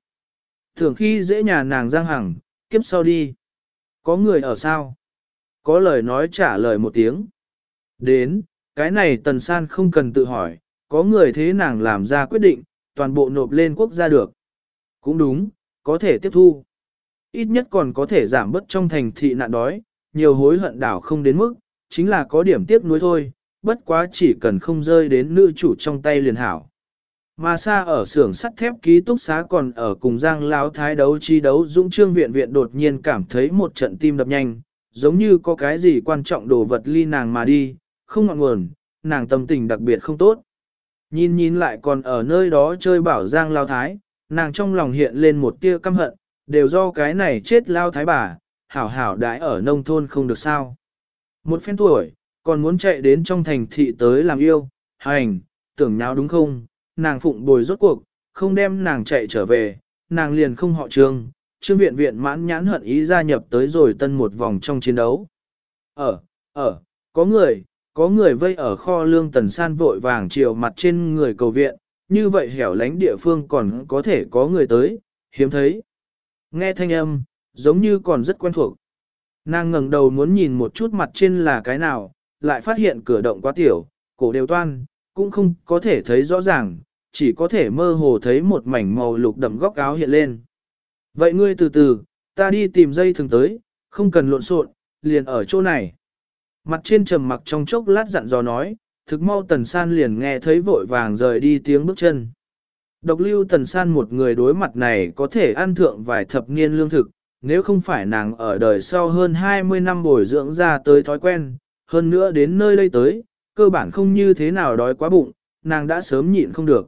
[SPEAKER 1] Thường khi dễ nhà nàng giang hằng, kiếp sau đi. Có người ở sao? Có lời nói trả lời một tiếng. Đến, cái này tần san không cần tự hỏi, có người thế nàng làm ra quyết định, toàn bộ nộp lên quốc gia được. Cũng đúng, có thể tiếp thu. Ít nhất còn có thể giảm bớt trong thành thị nạn đói, nhiều hối hận đảo không đến mức, chính là có điểm tiếc nuối thôi, bất quá chỉ cần không rơi đến nữ chủ trong tay liền hảo. Mà xa ở xưởng sắt thép ký túc xá còn ở cùng Giang Láo Thái đấu chi đấu Dũng Trương Viện Viện đột nhiên cảm thấy một trận tim đập nhanh, giống như có cái gì quan trọng đồ vật ly nàng mà đi, không ngọn nguồn, nàng tâm tình đặc biệt không tốt. Nhìn nhìn lại còn ở nơi đó chơi bảo Giang lao Thái, nàng trong lòng hiện lên một tia căm hận, đều do cái này chết lao Thái bà, hảo hảo đãi ở nông thôn không được sao. Một phen tuổi, còn muốn chạy đến trong thành thị tới làm yêu, hành, tưởng nháo đúng không, nàng phụng bồi rốt cuộc, không đem nàng chạy trở về, nàng liền không họ trương, trương viện viện mãn nhãn hận ý gia nhập tới rồi tân một vòng trong chiến đấu. Ở, ở, có người, có người vây ở kho lương tần san vội vàng chiều mặt trên người cầu viện, như vậy hẻo lánh địa phương còn có thể có người tới, hiếm thấy. Nghe thanh âm, giống như còn rất quen thuộc. Nàng ngẩng đầu muốn nhìn một chút mặt trên là cái nào, lại phát hiện cửa động quá tiểu, cổ đều toan, cũng không có thể thấy rõ ràng, chỉ có thể mơ hồ thấy một mảnh màu lục đậm góc áo hiện lên. Vậy ngươi từ từ, ta đi tìm dây thường tới, không cần lộn xộn, liền ở chỗ này. Mặt trên trầm mặc trong chốc lát dặn dò nói, thực mau tần san liền nghe thấy vội vàng rời đi tiếng bước chân. Độc lưu tần san một người đối mặt này có thể ăn thượng vài thập niên lương thực, nếu không phải nàng ở đời sau hơn 20 năm bồi dưỡng ra tới thói quen, hơn nữa đến nơi đây tới, cơ bản không như thế nào đói quá bụng, nàng đã sớm nhịn không được.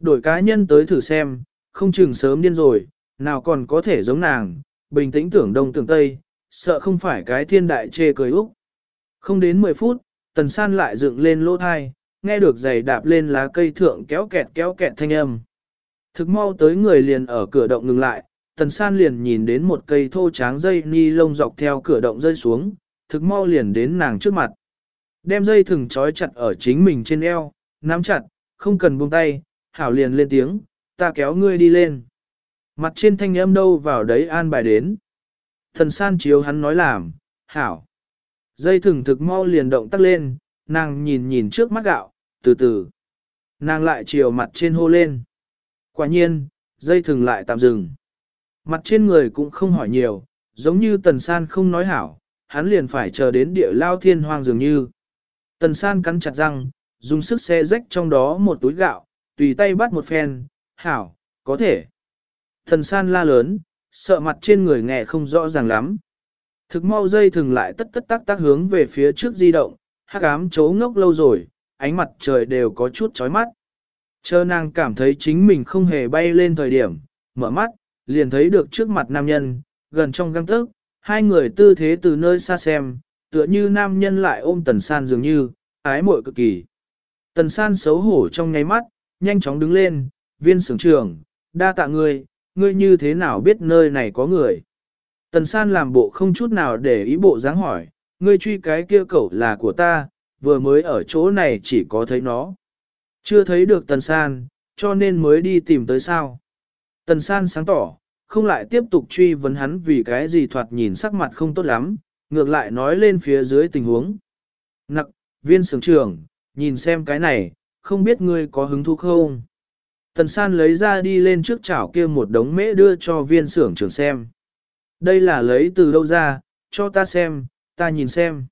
[SPEAKER 1] Đổi cá nhân tới thử xem, không chừng sớm điên rồi, nào còn có thể giống nàng, bình tĩnh tưởng đông tưởng tây, sợ không phải cái thiên đại chê cười úc. Không đến 10 phút, tần san lại dựng lên lỗ thai, nghe được giày đạp lên lá cây thượng kéo kẹt kéo kẹt thanh âm. Thực mau tới người liền ở cửa động ngừng lại, tần san liền nhìn đến một cây thô tráng dây ni lông dọc theo cửa động rơi xuống, thực mau liền đến nàng trước mặt. Đem dây thừng trói chặt ở chính mình trên eo, nắm chặt, không cần buông tay, hảo liền lên tiếng, ta kéo ngươi đi lên. Mặt trên thanh âm đâu vào đấy an bài đến. Thần san chiếu hắn nói làm, hảo. Dây thừng thực mau liền động tắt lên, nàng nhìn nhìn trước mắt gạo, từ từ. Nàng lại chiều mặt trên hô lên. Quả nhiên, dây thừng lại tạm dừng. Mặt trên người cũng không hỏi nhiều, giống như tần san không nói hảo, hắn liền phải chờ đến địa lao thiên hoang dường như. Tần san cắn chặt răng, dùng sức xe rách trong đó một túi gạo, tùy tay bắt một phen, hảo, có thể. Tần san la lớn, sợ mặt trên người nghe không rõ ràng lắm. Thực mau dây thường lại tất tất tác tác hướng về phía trước di động, hắc ám chấu ngốc lâu rồi, ánh mặt trời đều có chút chói mắt. Chờ nàng cảm thấy chính mình không hề bay lên thời điểm, mở mắt, liền thấy được trước mặt nam nhân, gần trong găng tức, hai người tư thế từ nơi xa xem, tựa như nam nhân lại ôm tần san dường như, ái muội cực kỳ. Tần san xấu hổ trong nháy mắt, nhanh chóng đứng lên, viên sưởng trưởng, đa tạ ngươi, ngươi như thế nào biết nơi này có người. Tần san làm bộ không chút nào để ý bộ dáng hỏi, ngươi truy cái kia cậu là của ta, vừa mới ở chỗ này chỉ có thấy nó. Chưa thấy được tần san, cho nên mới đi tìm tới sao. Tần san sáng tỏ, không lại tiếp tục truy vấn hắn vì cái gì thoạt nhìn sắc mặt không tốt lắm, ngược lại nói lên phía dưới tình huống. Nặc, viên sưởng trưởng, nhìn xem cái này, không biết ngươi có hứng thú không? Tần san lấy ra đi lên trước chảo kia một đống mễ đưa cho viên sưởng trưởng xem. Đây là lấy từ đâu ra, cho ta xem, ta nhìn xem.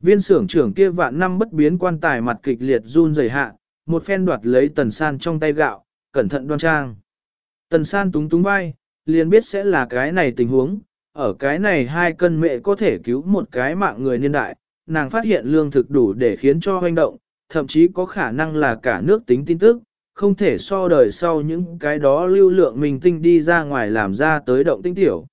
[SPEAKER 1] Viên sưởng trưởng kia vạn năm bất biến quan tài mặt kịch liệt run rẩy hạ, một phen đoạt lấy tần san trong tay gạo, cẩn thận đoan trang. Tần san túng túng vai, liền biết sẽ là cái này tình huống, ở cái này hai cân mẹ có thể cứu một cái mạng người niên đại, nàng phát hiện lương thực đủ để khiến cho hoành động, thậm chí có khả năng là cả nước tính tin tức, không thể so đời sau những cái đó lưu lượng mình tinh đi ra ngoài làm ra tới động tinh tiểu.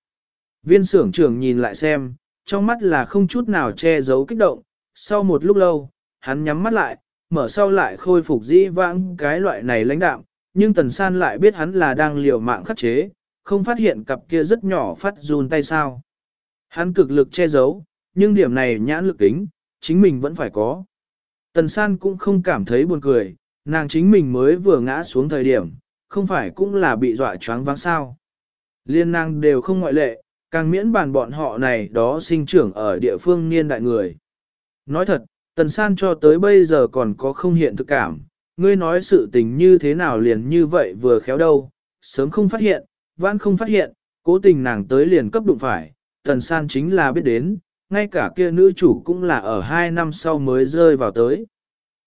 [SPEAKER 1] Viên xưởng trưởng nhìn lại xem, trong mắt là không chút nào che giấu kích động, sau một lúc lâu, hắn nhắm mắt lại, mở sau lại khôi phục dĩ vãng cái loại này lãnh đạm, nhưng Tần San lại biết hắn là đang liều mạng khắc chế, không phát hiện cặp kia rất nhỏ phát run tay sao. Hắn cực lực che giấu, nhưng điểm này nhãn lực kính, chính mình vẫn phải có. Tần San cũng không cảm thấy buồn cười, nàng chính mình mới vừa ngã xuống thời điểm, không phải cũng là bị dọa choáng váng sao. Liên nàng đều không ngoại lệ, càng miễn bàn bọn họ này đó sinh trưởng ở địa phương niên đại người. Nói thật, Tần san cho tới bây giờ còn có không hiện thực cảm, ngươi nói sự tình như thế nào liền như vậy vừa khéo đâu, sớm không phát hiện, vãn không phát hiện, cố tình nàng tới liền cấp đụng phải, tần san chính là biết đến, ngay cả kia nữ chủ cũng là ở hai năm sau mới rơi vào tới.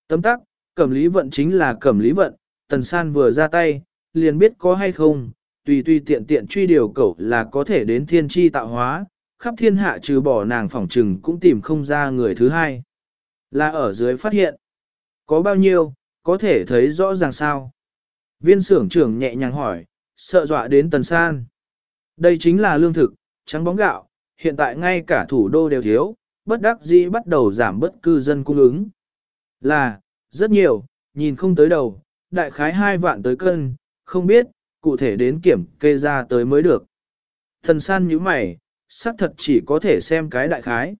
[SPEAKER 1] Tấm tắc, cẩm lý vận chính là cẩm lý vận, tần san vừa ra tay, liền biết có hay không, tùy tùy tiện tiện truy điều cậu là có thể đến thiên tri tạo hóa, khắp thiên hạ trừ bỏ nàng phỏng trừng cũng tìm không ra người thứ hai. Là ở dưới phát hiện, có bao nhiêu, có thể thấy rõ ràng sao. Viên xưởng trưởng nhẹ nhàng hỏi, sợ dọa đến tần san. Đây chính là lương thực, trắng bóng gạo, hiện tại ngay cả thủ đô đều thiếu, bất đắc dĩ bắt đầu giảm bất cư dân cung ứng. Là, rất nhiều, nhìn không tới đầu, đại khái hai vạn tới cân, không biết, cụ thể đến kiểm kê ra tới mới được. Thần san như mày, xác thật chỉ có thể xem cái đại khái.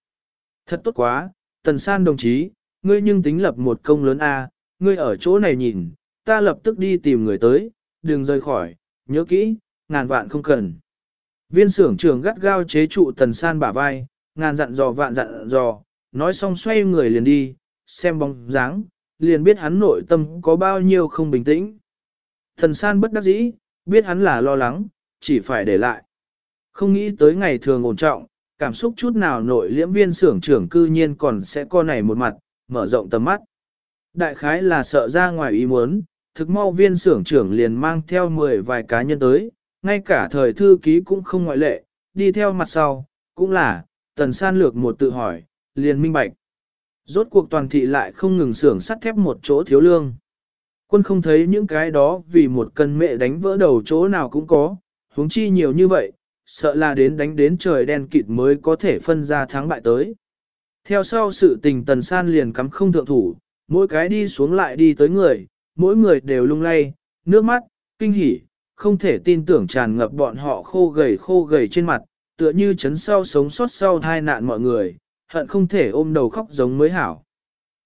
[SPEAKER 1] Thật tốt quá, thần san đồng chí, ngươi nhưng tính lập một công lớn A, ngươi ở chỗ này nhìn, ta lập tức đi tìm người tới, đừng rời khỏi, nhớ kỹ, ngàn vạn không cần. Viên xưởng trưởng gắt gao chế trụ tần san bả vai, ngàn dặn dò vạn dặn dò, nói xong xoay người liền đi, xem bóng dáng, liền biết hắn nội tâm có bao nhiêu không bình tĩnh. thần san bất đắc dĩ, biết hắn là lo lắng, chỉ phải để lại. Không nghĩ tới ngày thường ổn trọng, cảm xúc chút nào nội liễm viên xưởng trưởng cư nhiên còn sẽ co này một mặt, mở rộng tầm mắt. Đại khái là sợ ra ngoài ý muốn, thực mau viên xưởng trưởng liền mang theo 10 vài cá nhân tới, ngay cả thời thư ký cũng không ngoại lệ, đi theo mặt sau, cũng là, tần san lược một tự hỏi, liền minh bạch. Rốt cuộc toàn thị lại không ngừng xưởng sắt thép một chỗ thiếu lương. Quân không thấy những cái đó vì một cân mẹ đánh vỡ đầu chỗ nào cũng có, huống chi nhiều như vậy, sợ là đến đánh đến trời đen kịt mới có thể phân ra thắng bại tới. Theo sau sự tình tần san liền cắm không thượng thủ, mỗi cái đi xuống lại đi tới người, mỗi người đều lung lay, nước mắt, kinh hỉ, không thể tin tưởng tràn ngập bọn họ khô gầy khô gầy trên mặt, tựa như chấn sau sống sót sau tai nạn mọi người, hận không thể ôm đầu khóc giống mới hảo.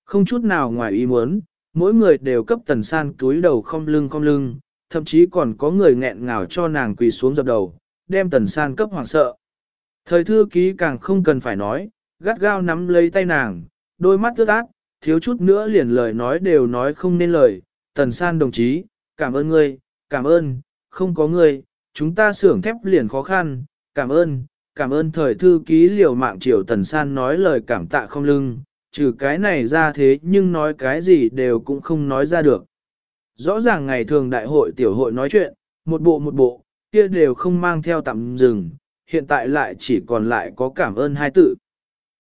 [SPEAKER 1] Không chút nào ngoài ý muốn, mỗi người đều cấp tần san túi đầu không lưng không lưng, thậm chí còn có người nghẹn ngào cho nàng quỳ xuống dập đầu, đem tần san cấp hoàng sợ. Thời thư ký càng không cần phải nói, gắt gao nắm lấy tay nàng, đôi mắt ướt át, thiếu chút nữa liền lời nói đều nói không nên lời. Tần san đồng chí, cảm ơn ngươi, cảm ơn, không có ngươi, chúng ta xưởng thép liền khó khăn, cảm ơn, cảm ơn thời thư ký liều mạng triều tần san nói lời cảm tạ không lưng, trừ cái này ra thế nhưng nói cái gì đều cũng không nói ra được. Rõ ràng ngày thường đại hội tiểu hội nói chuyện, một bộ một bộ, kia đều không mang theo tạm dừng, hiện tại lại chỉ còn lại có cảm ơn hai tự.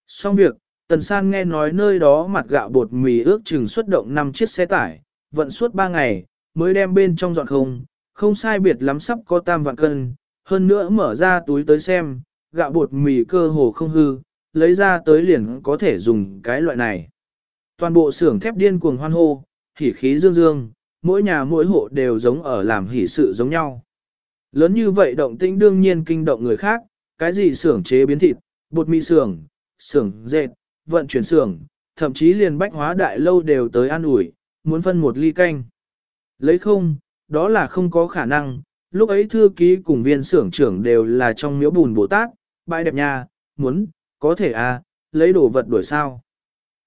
[SPEAKER 1] Xong việc, Tần San nghe nói nơi đó mặt gạo bột mì ước chừng xuất động 5 chiếc xe tải, vận suốt 3 ngày, mới đem bên trong dọn không, không sai biệt lắm sắp có tam vạn cân, hơn nữa mở ra túi tới xem, gạo bột mì cơ hồ không hư, lấy ra tới liền có thể dùng cái loại này. Toàn bộ xưởng thép điên cuồng hoan hô, hỉ khí dương dương, mỗi nhà mỗi hộ đều giống ở làm hỉ sự giống nhau. Lớn như vậy động tĩnh đương nhiên kinh động người khác, cái gì xưởng chế biến thịt, bột mì xưởng, xưởng dệt, vận chuyển xưởng, thậm chí liền bách hóa đại lâu đều tới an ủi, muốn phân một ly canh. Lấy không, đó là không có khả năng, lúc ấy thư ký cùng viên xưởng trưởng đều là trong miếu bùn Bồ Tát, bãi đẹp nhà, muốn, có thể à, lấy đồ vật đổi sao.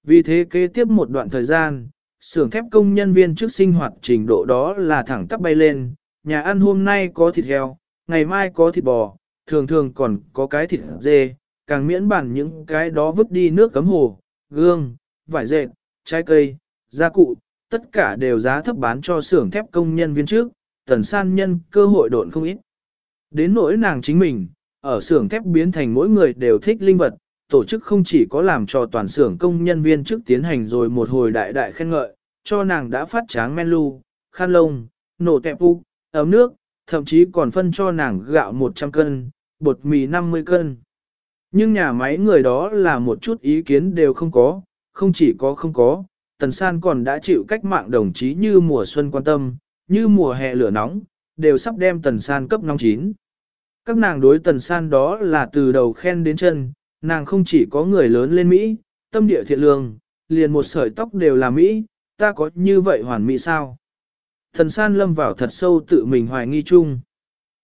[SPEAKER 1] Vì thế kế tiếp một đoạn thời gian, xưởng thép công nhân viên trước sinh hoạt trình độ đó là thẳng tắp bay lên, nhà ăn hôm nay có thịt heo, ngày mai có thịt bò, thường thường còn có cái thịt dê, càng miễn bản những cái đó vứt đi nước cấm hồ, gương, vải dệt, trái cây, gia cụ, tất cả đều giá thấp bán cho xưởng thép công nhân viên trước, tần san nhân cơ hội độn không ít. Đến nỗi nàng chính mình, ở xưởng thép biến thành mỗi người đều thích linh vật, tổ chức không chỉ có làm cho toàn xưởng công nhân viên trước tiến hành rồi một hồi đại đại khen ngợi, cho nàng đã phát tráng men lu, khăn lông, nổ tẹp u, ấm nước, thậm chí còn phân cho nàng gạo 100 cân, bột mì 50 cân. Nhưng nhà máy người đó là một chút ý kiến đều không có, không chỉ có không có, Tần San còn đã chịu cách mạng đồng chí như mùa xuân quan tâm, như mùa hè lửa nóng, đều sắp đem Tần San cấp nóng chín. Các nàng đối Tần San đó là từ đầu khen đến chân, nàng không chỉ có người lớn lên Mỹ, tâm địa thiện lương, liền một sợi tóc đều là Mỹ, ta có như vậy hoàn mỹ sao? thần San lâm vào thật sâu tự mình hoài nghi chung.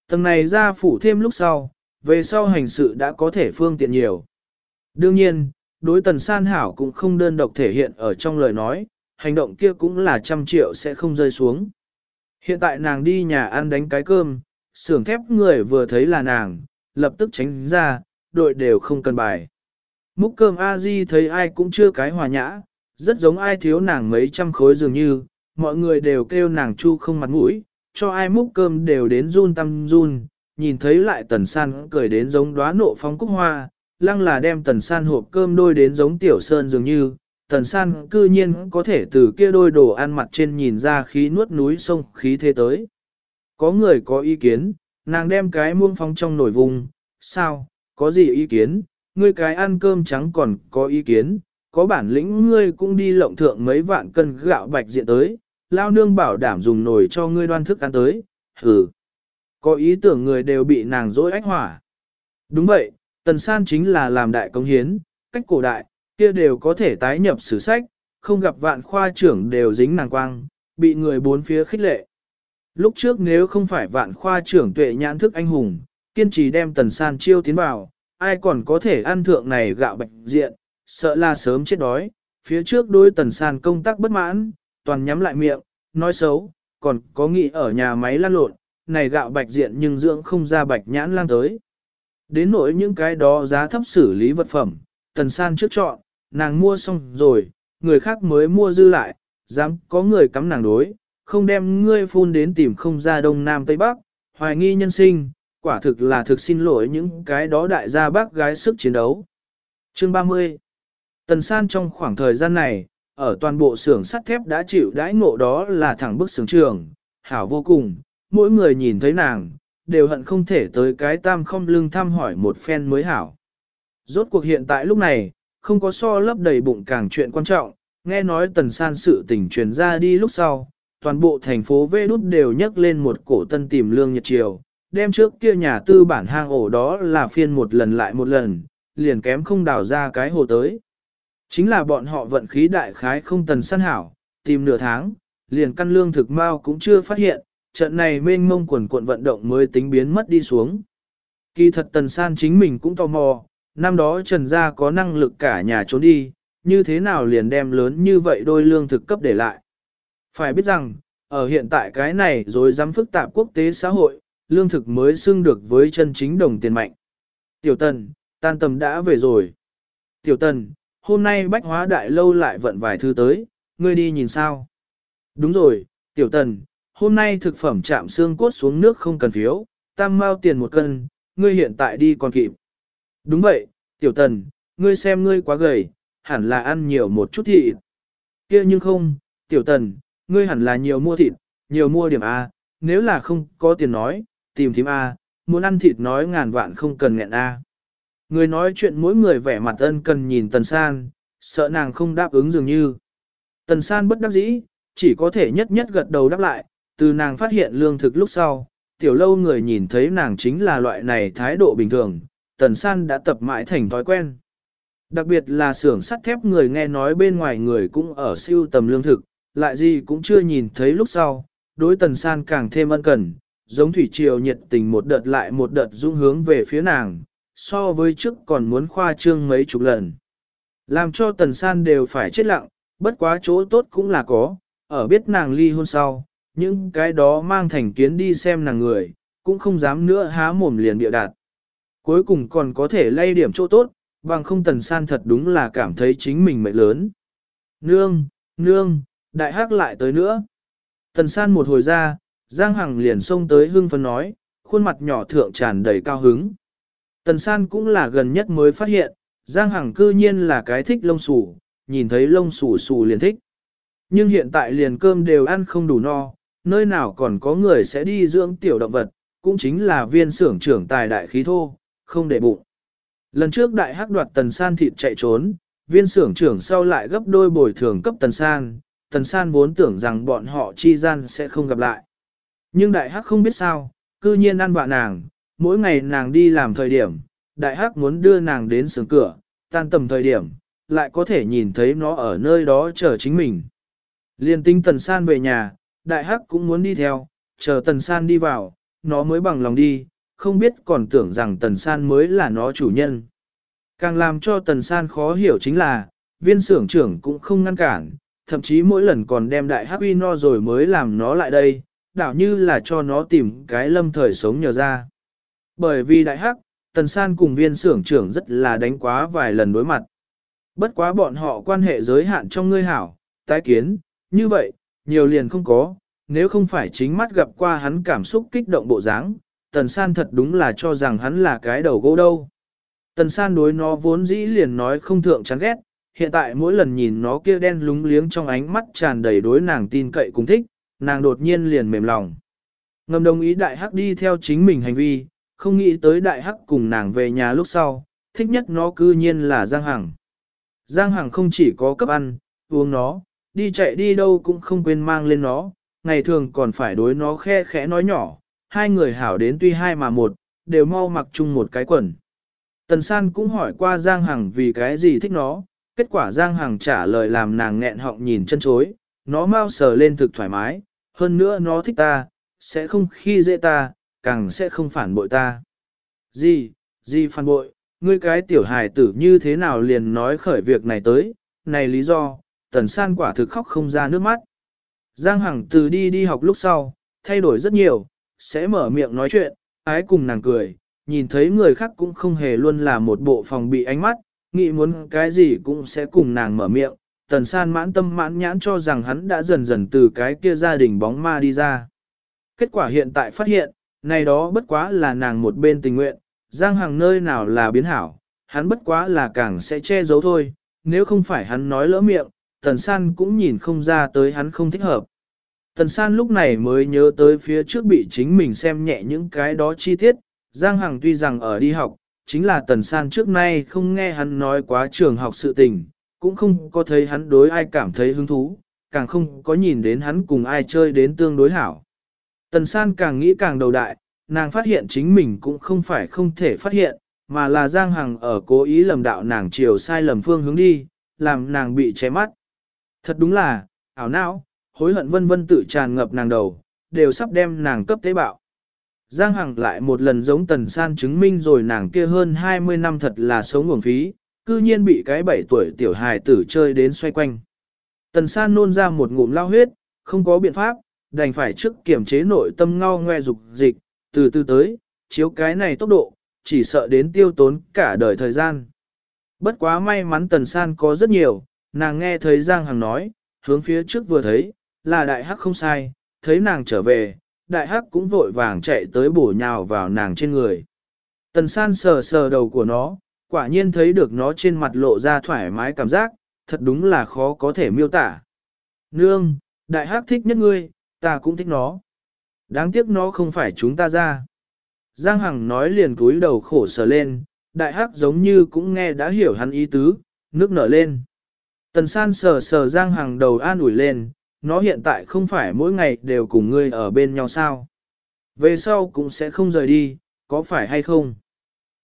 [SPEAKER 1] Tầng này ra phủ thêm lúc sau, về sau hành sự đã có thể phương tiện nhiều. Đương nhiên, đối tần san hảo cũng không đơn độc thể hiện ở trong lời nói, hành động kia cũng là trăm triệu sẽ không rơi xuống. Hiện tại nàng đi nhà ăn đánh cái cơm, xưởng thép người vừa thấy là nàng, lập tức tránh ra, đội đều không cần bài. Múc cơm a di thấy ai cũng chưa cái hòa nhã, rất giống ai thiếu nàng mấy trăm khối dường như, mọi người đều kêu nàng chu không mặt mũi, cho ai múc cơm đều đến run tâm run, nhìn thấy lại tần san cười đến giống đóa nộ phong cúc hoa, lăng là đem tần san hộp cơm đôi đến giống tiểu sơn dường như, tần san cư nhiên có thể từ kia đôi đồ ăn mặt trên nhìn ra khí nuốt núi sông khí thế tới. Có người có ý kiến, nàng đem cái muông phong trong nổi vùng, sao, có gì ý kiến, ngươi cái ăn cơm trắng còn có ý kiến, có bản lĩnh ngươi cũng đi lộng thượng mấy vạn cân gạo bạch diện tới, lao nương bảo đảm dùng nồi cho ngươi đoan thức ăn tới, hừ. Có ý tưởng người đều bị nàng dối ách hỏa. Đúng vậy, tần san chính là làm đại công hiến, cách cổ đại, kia đều có thể tái nhập sử sách, không gặp vạn khoa trưởng đều dính nàng quang, bị người bốn phía khích lệ. Lúc trước nếu không phải vạn khoa trưởng tuệ nhãn thức anh hùng, kiên trì đem tần san chiêu tiến vào, ai còn có thể ăn thượng này gạo bạch diện, sợ là sớm chết đói, phía trước đôi tần san công tác bất mãn, toàn nhắm lại miệng, nói xấu, còn có nghĩ ở nhà máy lan lộn, này gạo bạch diện nhưng dưỡng không ra bạch nhãn lang tới. Đến nỗi những cái đó giá thấp xử lý vật phẩm, tần san trước chọn, nàng mua xong rồi, người khác mới mua dư lại, dám có người cắm nàng đối, không đem ngươi phun đến tìm không ra đông nam tây bắc, hoài nghi nhân sinh, quả thực là thực xin lỗi những cái đó đại gia bác gái sức chiến đấu. Chương 30 Tần san trong khoảng thời gian này, ở toàn bộ xưởng sắt thép đã chịu đãi ngộ đó là thẳng bức xưởng trường, hảo vô cùng, mỗi người nhìn thấy nàng, đều hận không thể tới cái tam không lưng thăm hỏi một phen mới hảo. Rốt cuộc hiện tại lúc này, không có so lấp đầy bụng càng chuyện quan trọng, nghe nói tần san sự tình truyền ra đi lúc sau, toàn bộ thành phố Vê Đút đều nhấc lên một cổ tân tìm lương nhật chiều, đem trước kia nhà tư bản hang ổ đó là phiên một lần lại một lần, liền kém không đào ra cái hồ tới. Chính là bọn họ vận khí đại khái không tần săn hảo, tìm nửa tháng, liền căn lương thực mau cũng chưa phát hiện, trận này mênh mông quần cuộn vận động mới tính biến mất đi xuống. Kỳ thật tần san chính mình cũng tò mò, năm đó trần gia có năng lực cả nhà trốn đi, như thế nào liền đem lớn như vậy đôi lương thực cấp để lại. Phải biết rằng, ở hiện tại cái này rồi dám phức tạp quốc tế xã hội, lương thực mới xưng được với chân chính đồng tiền mạnh. Tiểu tần, tan tầm đã về rồi. Tiểu tần, hôm nay bách hóa đại lâu lại vận vài thư tới, ngươi đi nhìn sao? Đúng rồi, tiểu tần, hôm nay thực phẩm chạm xương cốt xuống nước không cần phiếu, tam mao tiền một cân, ngươi hiện tại đi còn kịp. Đúng vậy, tiểu tần, ngươi xem ngươi quá gầy, hẳn là ăn nhiều một chút thịt. kia nhưng không, tiểu tần, ngươi hẳn là nhiều mua thịt, nhiều mua điểm A, nếu là không có tiền nói, tìm thím A, muốn ăn thịt nói ngàn vạn không cần nghẹn A. Người nói chuyện mỗi người vẻ mặt ân cần nhìn Tần San, sợ nàng không đáp ứng dường như. Tần San bất đắc dĩ, chỉ có thể nhất nhất gật đầu đáp lại, từ nàng phát hiện lương thực lúc sau, tiểu lâu người nhìn thấy nàng chính là loại này thái độ bình thường, Tần San đã tập mãi thành thói quen. Đặc biệt là xưởng sắt thép người nghe nói bên ngoài người cũng ở siêu tầm lương thực, lại gì cũng chưa nhìn thấy lúc sau, đối Tần San càng thêm ân cần, giống thủy triều nhiệt tình một đợt lại một đợt dung hướng về phía nàng, so với trước còn muốn khoa trương mấy chục lần. Làm cho Tần San đều phải chết lặng, bất quá chỗ tốt cũng là có, ở biết nàng ly hôn sau, những cái đó mang thành kiến đi xem nàng người, cũng không dám nữa há mồm liền địa đạt. Cuối cùng còn có thể lay điểm chỗ tốt, bằng không Tần San thật đúng là cảm thấy chính mình mệnh lớn. Nương, nương, đại hắc lại tới nữa. Tần San một hồi ra, Giang Hằng liền xông tới hưng phấn nói, khuôn mặt nhỏ thượng tràn đầy cao hứng. Tần san cũng là gần nhất mới phát hiện, Giang Hằng cư nhiên là cái thích lông xù, nhìn thấy lông xù xù liền thích. Nhưng hiện tại liền cơm đều ăn không đủ no, nơi nào còn có người sẽ đi dưỡng tiểu động vật, cũng chính là viên xưởng trưởng tài đại khí thô, không để bụng. Lần trước đại hắc đoạt tần san thịt chạy trốn, viên xưởng trưởng sau lại gấp đôi bồi thường cấp tần san, tần san vốn tưởng rằng bọn họ chi gian sẽ không gặp lại. Nhưng đại hắc không biết sao, cư nhiên ăn vạ nàng, mỗi ngày nàng đi làm thời điểm, đại hắc muốn đưa nàng đến sướng cửa, tan tầm thời điểm, lại có thể nhìn thấy nó ở nơi đó chờ chính mình. Liên tinh tần san về nhà, đại hắc cũng muốn đi theo, chờ tần san đi vào, nó mới bằng lòng đi, không biết còn tưởng rằng tần san mới là nó chủ nhân. Càng làm cho tần san khó hiểu chính là, viên xưởng trưởng cũng không ngăn cản, thậm chí mỗi lần còn đem đại hắc uy no rồi mới làm nó lại đây, đảo như là cho nó tìm cái lâm thời sống nhờ ra. Bởi vì đại hắc, tần san cùng viên xưởng trưởng rất là đánh quá vài lần đối mặt. Bất quá bọn họ quan hệ giới hạn trong ngươi hảo, tái kiến, như vậy, nhiều liền không có, nếu không phải chính mắt gặp qua hắn cảm xúc kích động bộ dáng, tần san thật đúng là cho rằng hắn là cái đầu gỗ đâu. Tần san đối nó vốn dĩ liền nói không thượng chán ghét, hiện tại mỗi lần nhìn nó kia đen lúng liếng trong ánh mắt tràn đầy đối nàng tin cậy cùng thích, nàng đột nhiên liền mềm lòng. Ngầm đồng ý đại hắc đi theo chính mình hành vi, không nghĩ tới đại hắc cùng nàng về nhà lúc sau, thích nhất nó cư nhiên là Giang Hằng. Giang Hằng không chỉ có cấp ăn, uống nó, đi chạy đi đâu cũng không quên mang lên nó, ngày thường còn phải đối nó khe khẽ nói nhỏ, hai người hảo đến tuy hai mà một, đều mau mặc chung một cái quần. Tần San cũng hỏi qua Giang Hằng vì cái gì thích nó, kết quả Giang Hằng trả lời làm nàng nghẹn họng nhìn chân chối, nó mau sờ lên thực thoải mái, hơn nữa nó thích ta, sẽ không khi dễ ta, càng sẽ không phản bội ta. Gì, gì phản bội, ngươi cái tiểu hài tử như thế nào liền nói khởi việc này tới, này lý do, tần san quả thực khóc không ra nước mắt. Giang Hằng từ đi đi học lúc sau, thay đổi rất nhiều, sẽ mở miệng nói chuyện, ái cùng nàng cười, nhìn thấy người khác cũng không hề luôn là một bộ phòng bị ánh mắt, nghĩ muốn cái gì cũng sẽ cùng nàng mở miệng, tần san mãn tâm mãn nhãn cho rằng hắn đã dần dần từ cái kia gia đình bóng ma đi ra. Kết quả hiện tại phát hiện, này đó bất quá là nàng một bên tình nguyện, Giang Hàng nơi nào là biến hảo, hắn bất quá là càng sẽ che giấu thôi, nếu không phải hắn nói lỡ miệng, Tần San cũng nhìn không ra tới hắn không thích hợp. Tần San lúc này mới nhớ tới phía trước bị chính mình xem nhẹ những cái đó chi tiết, Giang Hằng tuy rằng ở đi học, chính là Tần San trước nay không nghe hắn nói quá trường học sự tình, cũng không có thấy hắn đối ai cảm thấy hứng thú, càng không có nhìn đến hắn cùng ai chơi đến tương đối hảo. Tần San càng nghĩ càng đầu đại, nàng phát hiện chính mình cũng không phải không thể phát hiện, mà là Giang Hằng ở cố ý lầm đạo nàng chiều sai lầm phương hướng đi, làm nàng bị che mắt. Thật đúng là, ảo não, hối hận vân vân tự tràn ngập nàng đầu, đều sắp đem nàng cấp tế bạo. Giang Hằng lại một lần giống Tần San chứng minh rồi nàng kia hơn 20 năm thật là sống nguồn phí, cư nhiên bị cái 7 tuổi tiểu hài tử chơi đến xoay quanh. Tần San nôn ra một ngụm lao huyết, không có biện pháp, đành phải trước kiểm chế nội tâm ngao ngoe dục dịch, từ từ tới, chiếu cái này tốc độ, chỉ sợ đến tiêu tốn cả đời thời gian. Bất quá may mắn Tần San có rất nhiều, nàng nghe thấy Giang Hằng nói, hướng phía trước vừa thấy, là đại hắc không sai, thấy nàng trở về, đại hắc cũng vội vàng chạy tới bổ nhào vào nàng trên người. Tần San sờ sờ đầu của nó, quả nhiên thấy được nó trên mặt lộ ra thoải mái cảm giác, thật đúng là khó có thể miêu tả. Nương, đại hắc thích nhất ngươi, ta cũng thích nó. Đáng tiếc nó không phải chúng ta ra. Giang Hằng nói liền cúi đầu khổ sở lên, đại hắc giống như cũng nghe đã hiểu hắn ý tứ, nước nở lên. Tần san sờ sờ Giang Hằng đầu an ủi lên, nó hiện tại không phải mỗi ngày đều cùng ngươi ở bên nhau sao. Về sau cũng sẽ không rời đi, có phải hay không?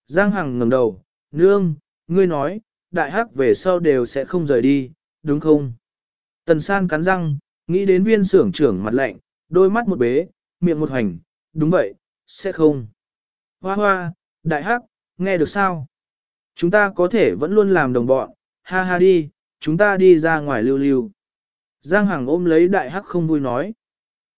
[SPEAKER 1] Giang Hằng ngẩng đầu, nương, ngươi nói, đại hắc về sau đều sẽ không rời đi, đúng không? Tần san cắn răng, nghĩ đến viên xưởng trưởng mặt lạnh, đôi mắt một bế, miệng một hành, đúng vậy, sẽ không. Hoa hoa, đại hắc, nghe được sao? Chúng ta có thể vẫn luôn làm đồng bọn, ha ha đi, chúng ta đi ra ngoài lưu lưu. Giang Hằng ôm lấy đại hắc không vui nói.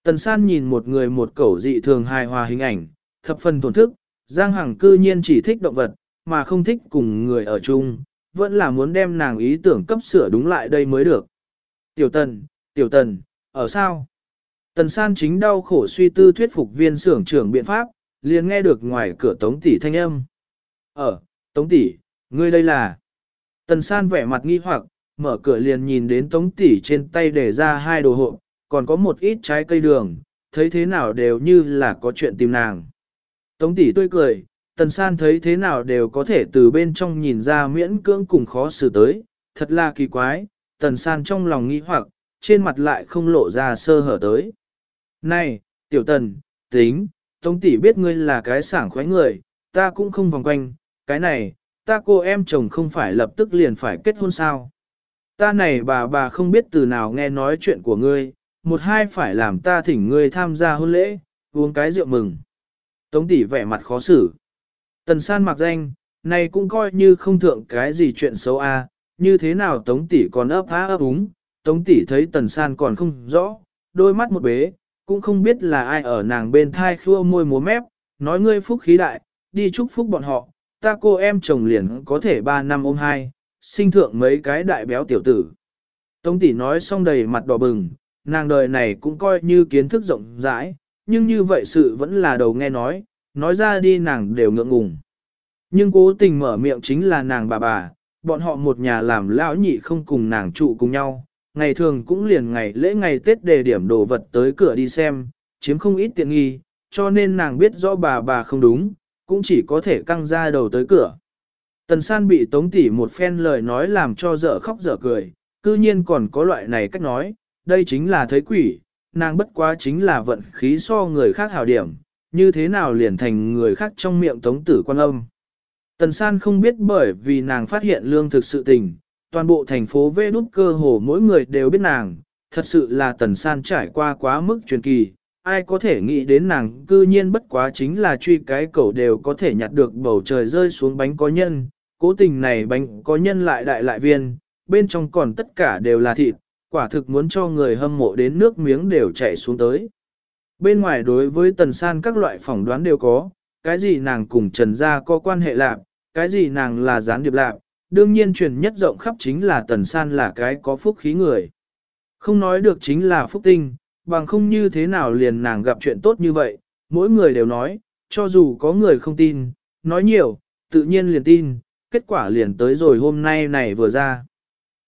[SPEAKER 1] Tần san nhìn một người một cẩu dị thường hài hòa hình ảnh, thập phần thổn thức, Giang Hằng cư nhiên chỉ thích động vật, mà không thích cùng người ở chung, vẫn là muốn đem nàng ý tưởng cấp sửa đúng lại đây mới được. Tiểu tần, tiểu tần, ở sao? Tần san chính đau khổ suy tư thuyết phục viên xưởng trưởng biện pháp, liền nghe được ngoài cửa tống tỷ thanh âm. Ở, tống tỷ, ngươi đây là... Tần san vẻ mặt nghi hoặc, mở cửa liền nhìn đến tống tỷ trên tay để ra hai đồ hộp, còn có một ít trái cây đường, thấy thế nào đều như là có chuyện tìm nàng. Tống tỷ tươi cười, tần san thấy thế nào đều có thể từ bên trong nhìn ra miễn cưỡng cùng khó xử tới, thật là kỳ quái, tần san trong lòng nghi hoặc, trên mặt lại không lộ ra sơ hở tới. Này, tiểu tần, tính, tống tỷ biết ngươi là cái sảng khoái người, ta cũng không vòng quanh, cái này, ta cô em chồng không phải lập tức liền phải kết hôn sao. Ta này bà bà không biết từ nào nghe nói chuyện của ngươi, một hai phải làm ta thỉnh ngươi tham gia hôn lễ, uống cái rượu mừng. Tống tỷ vẻ mặt khó xử. Tần san mặc danh, Này cũng coi như không thượng cái gì chuyện xấu a, như thế nào Tống tỷ còn ấp há ấp úng, Tống tỷ thấy Tần San còn không rõ, đôi mắt một bế, cũng không biết là ai ở nàng bên thai khua môi múa mép, nói ngươi phúc khí đại, đi chúc phúc bọn họ, ta cô em chồng liền có thể ba năm ôm hai, sinh thượng mấy cái đại béo tiểu tử. Tống tỷ nói xong đầy mặt đỏ bừng, nàng đời này cũng coi như kiến thức rộng rãi, nhưng như vậy sự vẫn là đầu nghe nói, nói ra đi nàng đều ngượng ngùng. Nhưng cố tình mở miệng chính là nàng bà bà, bọn họ một nhà làm lão nhị không cùng nàng trụ cùng nhau, ngày thường cũng liền ngày lễ ngày Tết đề điểm đồ vật tới cửa đi xem, chiếm không ít tiện nghi, cho nên nàng biết rõ bà bà không đúng, cũng chỉ có thể căng ra đầu tới cửa. Tần san bị tống tỉ một phen lời nói làm cho dở khóc dở cười, cư nhiên còn có loại này cách nói, đây chính là thấy quỷ, nàng bất quá chính là vận khí so người khác hảo điểm, như thế nào liền thành người khác trong miệng tống tử quan âm. Tần san không biết bởi vì nàng phát hiện lương thực sự tình, toàn bộ thành phố vê đút cơ hồ mỗi người đều biết nàng, thật sự là tần san trải qua quá mức truyền kỳ, ai có thể nghĩ đến nàng cư nhiên bất quá chính là truy cái cầu đều có thể nhặt được bầu trời rơi xuống bánh có nhân, cố tình này bánh có nhân lại đại lại viên, bên trong còn tất cả đều là thịt, quả thực muốn cho người hâm mộ đến nước miếng đều chảy xuống tới. Bên ngoài đối với tần san các loại phỏng đoán đều có, cái gì nàng cùng trần gia có quan hệ lạc, cái gì nàng là gián điệp lạc, đương nhiên truyền nhất rộng khắp chính là tần san là cái có phúc khí người. Không nói được chính là phúc tinh, bằng không như thế nào liền nàng gặp chuyện tốt như vậy, mỗi người đều nói, cho dù có người không tin, nói nhiều, tự nhiên liền tin, kết quả liền tới rồi hôm nay này vừa ra.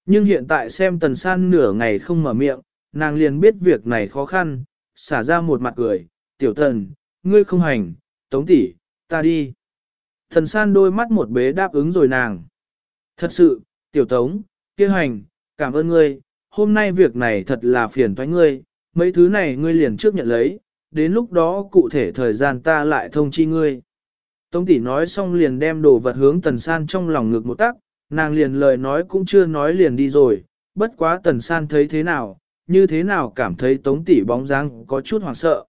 [SPEAKER 1] Nhưng hiện tại xem tần san nửa ngày không mở miệng, nàng liền biết việc này khó khăn, xả ra một mặt cười, tiểu thần, ngươi không hành, tống tỷ, ta đi. Thần san đôi mắt một bế đáp ứng rồi nàng. Thật sự, tiểu tống, kia hành, cảm ơn ngươi, hôm nay việc này thật là phiền toái ngươi, mấy thứ này ngươi liền trước nhận lấy, đến lúc đó cụ thể thời gian ta lại thông chi ngươi. Tống tỷ nói xong liền đem đồ vật hướng tần san trong lòng ngực một tắc, nàng liền lời nói cũng chưa nói liền đi rồi, bất quá tần san thấy thế nào, như thế nào cảm thấy tống tỷ bóng dáng có chút hoảng sợ.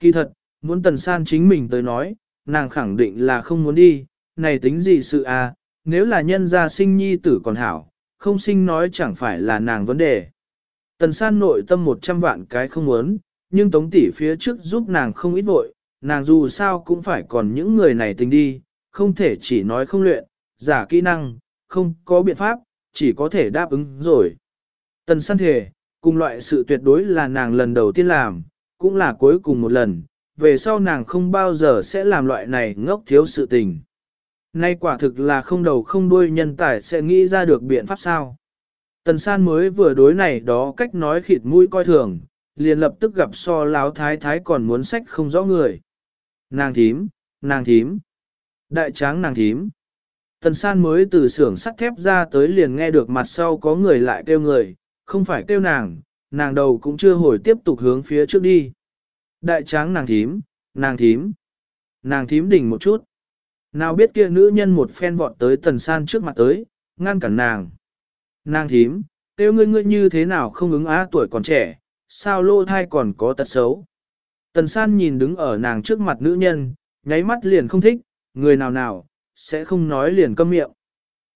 [SPEAKER 1] Kỳ thật, muốn tần san chính mình tới nói, nàng khẳng định là không muốn đi, này tính gì sự à, nếu là nhân gia sinh nhi tử còn hảo, không sinh nói chẳng phải là nàng vấn đề. Tần san nội tâm một trăm vạn cái không muốn, nhưng tống tỷ phía trước giúp nàng không ít vội, nàng dù sao cũng phải còn những người này tình đi, không thể chỉ nói không luyện, giả kỹ năng, không có biện pháp, chỉ có thể đáp ứng rồi. Tần san thể, cùng loại sự tuyệt đối là nàng lần đầu tiên làm, cũng là cuối cùng một lần, về sau nàng không bao giờ sẽ làm loại này ngốc thiếu sự tình. Nay quả thực là không đầu không đuôi nhân tài sẽ nghĩ ra được biện pháp sao. Tần san mới vừa đối này đó cách nói khịt mũi coi thường, liền lập tức gặp so láo thái thái còn muốn sách không rõ người. Nàng thím, nàng thím, đại tráng nàng thím. Tần san mới từ xưởng sắt thép ra tới liền nghe được mặt sau có người lại kêu người, không phải kêu nàng, nàng đầu cũng chưa hồi tiếp tục hướng phía trước đi. Đại tráng nàng thím, nàng thím, nàng thím đỉnh một chút. Nào biết kia nữ nhân một phen vọt tới tần san trước mặt tới, ngăn cản nàng. Nàng thím, kêu ngươi ngươi như thế nào không ứng á tuổi còn trẻ, sao lô thai còn có tật xấu. Tần san nhìn đứng ở nàng trước mặt nữ nhân, nháy mắt liền không thích, người nào nào, sẽ không nói liền câm miệng.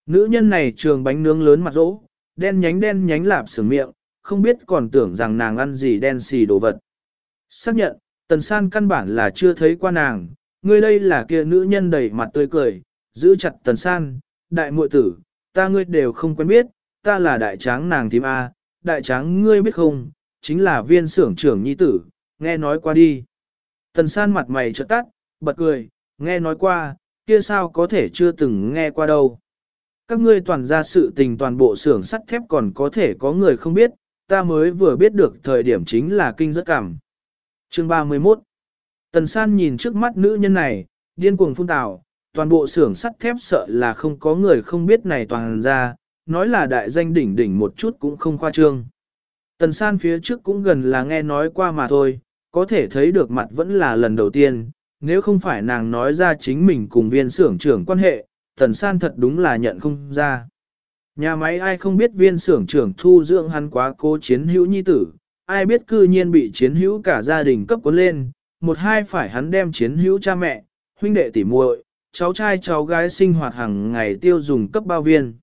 [SPEAKER 1] Nữ nhân này trường bánh nướng lớn mặt rỗ, đen nhánh đen nhánh lạp sửa miệng, không biết còn tưởng rằng nàng ăn gì đen xì đồ vật. Xác nhận, tần san căn bản là chưa thấy qua nàng, ngươi đây là kia nữ nhân đầy mặt tươi cười, giữ chặt tần san, đại muội tử, ta ngươi đều không quen biết, ta là đại tráng nàng thím A, đại tráng ngươi biết không, chính là viên xưởng trưởng nhi tử, nghe nói qua đi. Tần san mặt mày trợt tắt, bật cười, nghe nói qua, kia sao có thể chưa từng nghe qua đâu. Các ngươi toàn ra sự tình toàn bộ xưởng sắt thép còn có thể có người không biết, ta mới vừa biết được thời điểm chính là kinh rất cảm. Chương 31 Tần san nhìn trước mắt nữ nhân này, điên cuồng phun tào, toàn bộ xưởng sắt thép sợ là không có người không biết này toàn ra, nói là đại danh đỉnh đỉnh một chút cũng không khoa trương. Tần san phía trước cũng gần là nghe nói qua mà thôi, có thể thấy được mặt vẫn là lần đầu tiên, nếu không phải nàng nói ra chính mình cùng viên xưởng trưởng quan hệ, tần san thật đúng là nhận không ra. Nhà máy ai không biết viên xưởng trưởng thu dưỡng hắn quá cố chiến hữu nhi tử, ai biết cư nhiên bị chiến hữu cả gia đình cấp cuốn lên, một hai phải hắn đem chiến hữu cha mẹ, huynh đệ tỉ muội, cháu trai cháu gái sinh hoạt hàng ngày tiêu dùng cấp bao viên.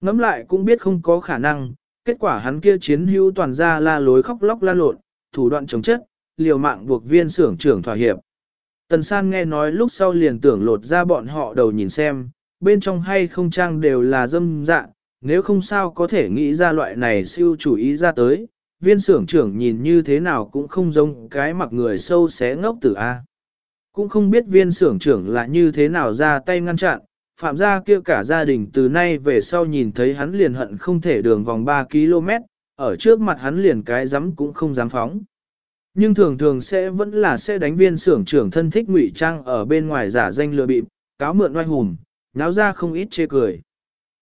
[SPEAKER 1] Ngắm lại cũng biết không có khả năng, kết quả hắn kia chiến hữu toàn ra la lối khóc lóc la lộn, thủ đoạn chống chất, liều mạng buộc viên xưởng trưởng thỏa hiệp. Tần san nghe nói lúc sau liền tưởng lột ra bọn họ đầu nhìn xem, bên trong hay không trang đều là dâm dạ, nếu không sao có thể nghĩ ra loại này siêu chủ ý ra tới, viên xưởng trưởng nhìn như thế nào cũng không giống cái mặc người sâu xé ngốc tử A. Cũng không biết viên xưởng trưởng là như thế nào ra tay ngăn chặn, phạm gia kia cả gia đình từ nay về sau nhìn thấy hắn liền hận không thể đường vòng 3 km, ở trước mặt hắn liền cái dám cũng không dám phóng. Nhưng thường thường sẽ vẫn là sẽ đánh viên xưởng trưởng thân thích ngụy trang ở bên ngoài giả danh lừa bịp, cáo mượn oai hùm, náo ra không ít chê cười.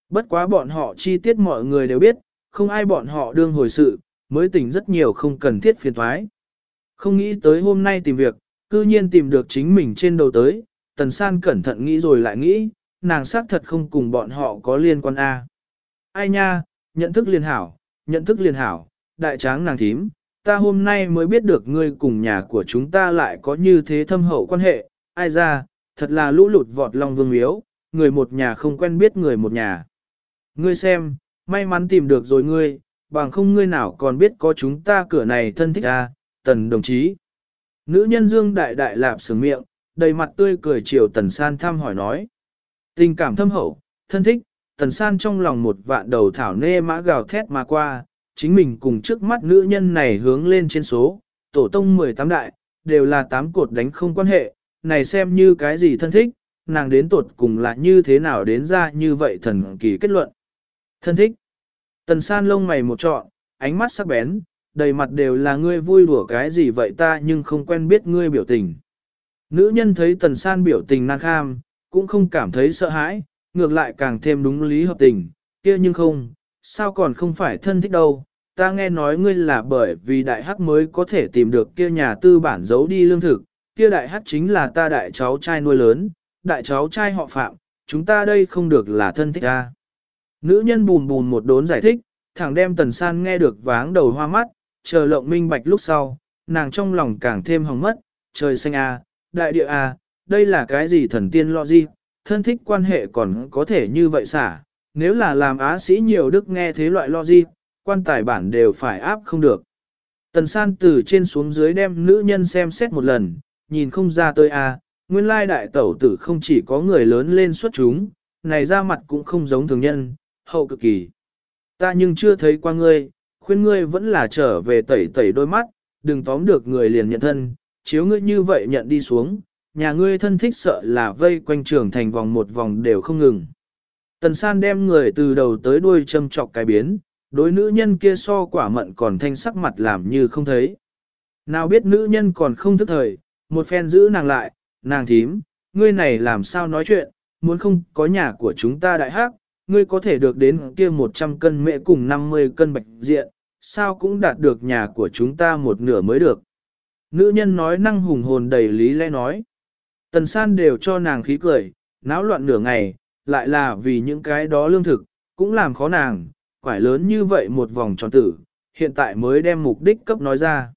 [SPEAKER 1] Bất quá bọn họ chi tiết mọi người đều biết, không ai bọn họ đương hồi sự, mới tỉnh rất nhiều không cần thiết phiền thoái. Không nghĩ tới hôm nay tìm việc, cư nhiên tìm được chính mình trên đầu tới, tần san cẩn thận nghĩ rồi lại nghĩ, nàng xác thật không cùng bọn họ có liên quan A. Ai nha, nhận thức liền hảo, nhận thức liền hảo, đại tráng nàng thím, ta hôm nay mới biết được ngươi cùng nhà của chúng ta lại có như thế thâm hậu quan hệ, ai ra, thật là lũ lụt vọt lòng vương miếu, người một nhà không quen biết người một nhà. Ngươi xem, may mắn tìm được rồi ngươi, bằng không ngươi nào còn biết có chúng ta cửa này thân thích à, tần đồng chí. Nữ nhân dương đại đại lạp sướng miệng, đầy mặt tươi cười chiều tần san thăm hỏi nói. Tình cảm thâm hậu, thân thích, tần san trong lòng một vạn đầu thảo nê mã gào thét mà qua, chính mình cùng trước mắt nữ nhân này hướng lên trên số, tổ tông 18 đại, đều là tám cột đánh không quan hệ, này xem như cái gì thân thích, nàng đến tột cùng là như thế nào đến ra như vậy thần kỳ kết luận. Thân thích, tần san lông mày một trọn, ánh mắt sắc bén, đầy mặt đều là ngươi vui đùa cái gì vậy ta nhưng không quen biết ngươi biểu tình. Nữ nhân thấy tần san biểu tình nan kham, cũng không cảm thấy sợ hãi, ngược lại càng thêm đúng lý hợp tình, kia nhưng không, sao còn không phải thân thích đâu, ta nghe nói ngươi là bởi vì đại hắc mới có thể tìm được kia nhà tư bản giấu đi lương thực, kia đại hắc chính là ta đại cháu trai nuôi lớn, đại cháu trai họ phạm, chúng ta đây không được là thân thích ra. Nữ nhân bùn bùn một đốn giải thích, thẳng đem tần san nghe được váng đầu hoa mắt, chờ lộng minh bạch lúc sau, nàng trong lòng càng thêm hỏng mất, trời xanh a, đại địa a, đây là cái gì thần tiên lo gì, thân thích quan hệ còn có thể như vậy xả, nếu là làm á sĩ nhiều đức nghe thế loại lo gì, quan tài bản đều phải áp không được. Tần san từ trên xuống dưới đem nữ nhân xem xét một lần, nhìn không ra tới a, nguyên lai đại tẩu tử không chỉ có người lớn lên xuất chúng, này ra mặt cũng không giống thường nhân, hậu cực kỳ. Ta nhưng chưa thấy qua ngươi, khuyên ngươi vẫn là trở về tẩy tẩy đôi mắt, đừng tóm được người liền nhận thân, chiếu ngươi như vậy nhận đi xuống, nhà ngươi thân thích sợ là vây quanh trường thành vòng một vòng đều không ngừng. Tần san đem người từ đầu tới đuôi châm trọc cái biến, đối nữ nhân kia so quả mận còn thanh sắc mặt làm như không thấy. Nào biết nữ nhân còn không thức thời, một phen giữ nàng lại, nàng thím, ngươi này làm sao nói chuyện, muốn không có nhà của chúng ta đại hắc, ngươi có thể được đến kia 100 cân mẹ cùng 50 cân bạch diện, sao cũng đạt được nhà của chúng ta một nửa mới được. Nữ nhân nói năng hùng hồn đầy lý lẽ nói. Tần san đều cho nàng khí cười, náo loạn nửa ngày, lại là vì những cái đó lương thực, cũng làm khó nàng, quải lớn như vậy một vòng tròn tử, hiện tại mới đem mục đích cấp nói ra.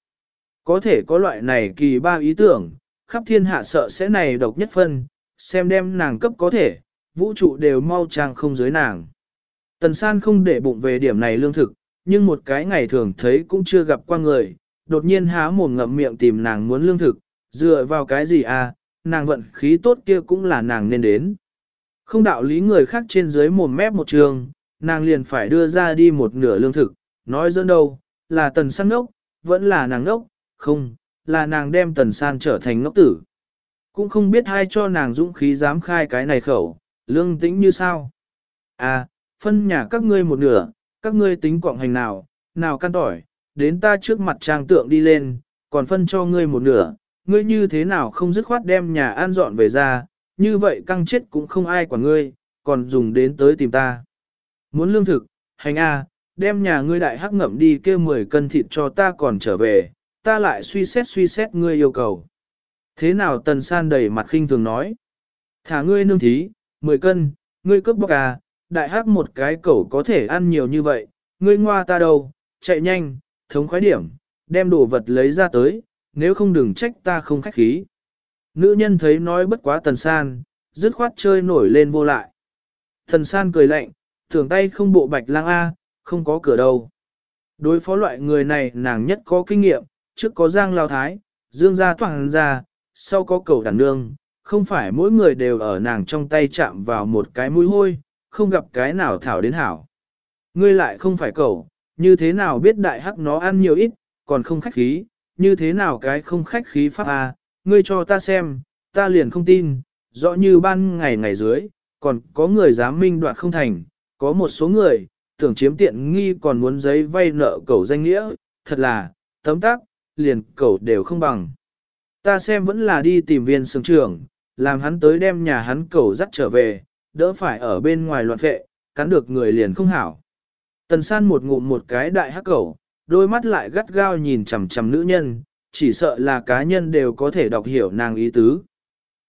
[SPEAKER 1] Có thể có loại này kỳ ba ý tưởng, khắp thiên hạ sợ sẽ này độc nhất phân, xem đem nàng cấp có thể, vũ trụ đều mau trang không dưới nàng. Tần san không để bụng về điểm này lương thực, nhưng một cái ngày thường thấy cũng chưa gặp qua người, đột nhiên há mồm ngậm miệng tìm nàng muốn lương thực, dựa vào cái gì à, nàng vận khí tốt kia cũng là nàng nên đến. Không đạo lý người khác trên dưới mồm mép một trường, nàng liền phải đưa ra đi một nửa lương thực, nói dẫn đâu, là tần san ngốc, vẫn là nàng ngốc, không, là nàng đem tần san trở thành ngốc tử. Cũng không biết ai cho nàng dũng khí dám khai cái này khẩu, lương tĩnh như sao. À, phân nhà các ngươi một nửa, các ngươi tính quọng hành nào, nào can tỏi, đến ta trước mặt trang tượng đi lên, còn phân cho ngươi một nửa, ngươi như thế nào không dứt khoát đem nhà an dọn về ra, như vậy căng chết cũng không ai quản ngươi, còn dùng đến tới tìm ta. Muốn lương thực, hành a, đem nhà ngươi đại hắc ngậm đi kêu 10 cân thịt cho ta còn trở về, ta lại suy xét suy xét ngươi yêu cầu. Thế nào tần san đầy mặt khinh thường nói. Thả ngươi nương thí, 10 cân, ngươi cướp bóc à, đại hắc một cái cẩu có thể ăn nhiều như vậy, ngươi ngoa ta đâu, chạy nhanh, thống khoái điểm, đem đồ vật lấy ra tới, nếu không đừng trách ta không khách khí. Nữ nhân thấy nói bất quá tần san, dứt khoát chơi nổi lên vô lại. Tần san cười lạnh, tưởng tay không bộ bạch lang A, không có cửa đâu. Đối phó loại người này nàng nhất có kinh nghiệm, trước có giang lao thái, dương gia toàn gia, sau có cầu đàn nương, không phải mỗi người đều ở nàng trong tay chạm vào một cái mũi hôi, không gặp cái nào thảo đến hảo. Ngươi lại không phải cầu, như thế nào biết đại hắc nó ăn nhiều ít, còn không khách khí, như thế nào cái không khách khí pháp a, ngươi cho ta xem, ta liền không tin, rõ như ban ngày ngày dưới, còn có người dám minh đoạt không thành, có một số người, tưởng chiếm tiện nghi còn muốn giấy vay nợ cầu danh nghĩa, thật là, tấm tác, liền cầu đều không bằng. Ta xem vẫn là đi tìm viên sướng trưởng, làm hắn tới đem nhà hắn cầu dắt trở về, đỡ phải ở bên ngoài loạn vệ, cắn được người liền không hảo. Tần san một ngụm một cái đại hắc cầu, đôi mắt lại gắt gao nhìn chằm chằm nữ nhân, chỉ sợ là cá nhân đều có thể đọc hiểu nàng ý tứ.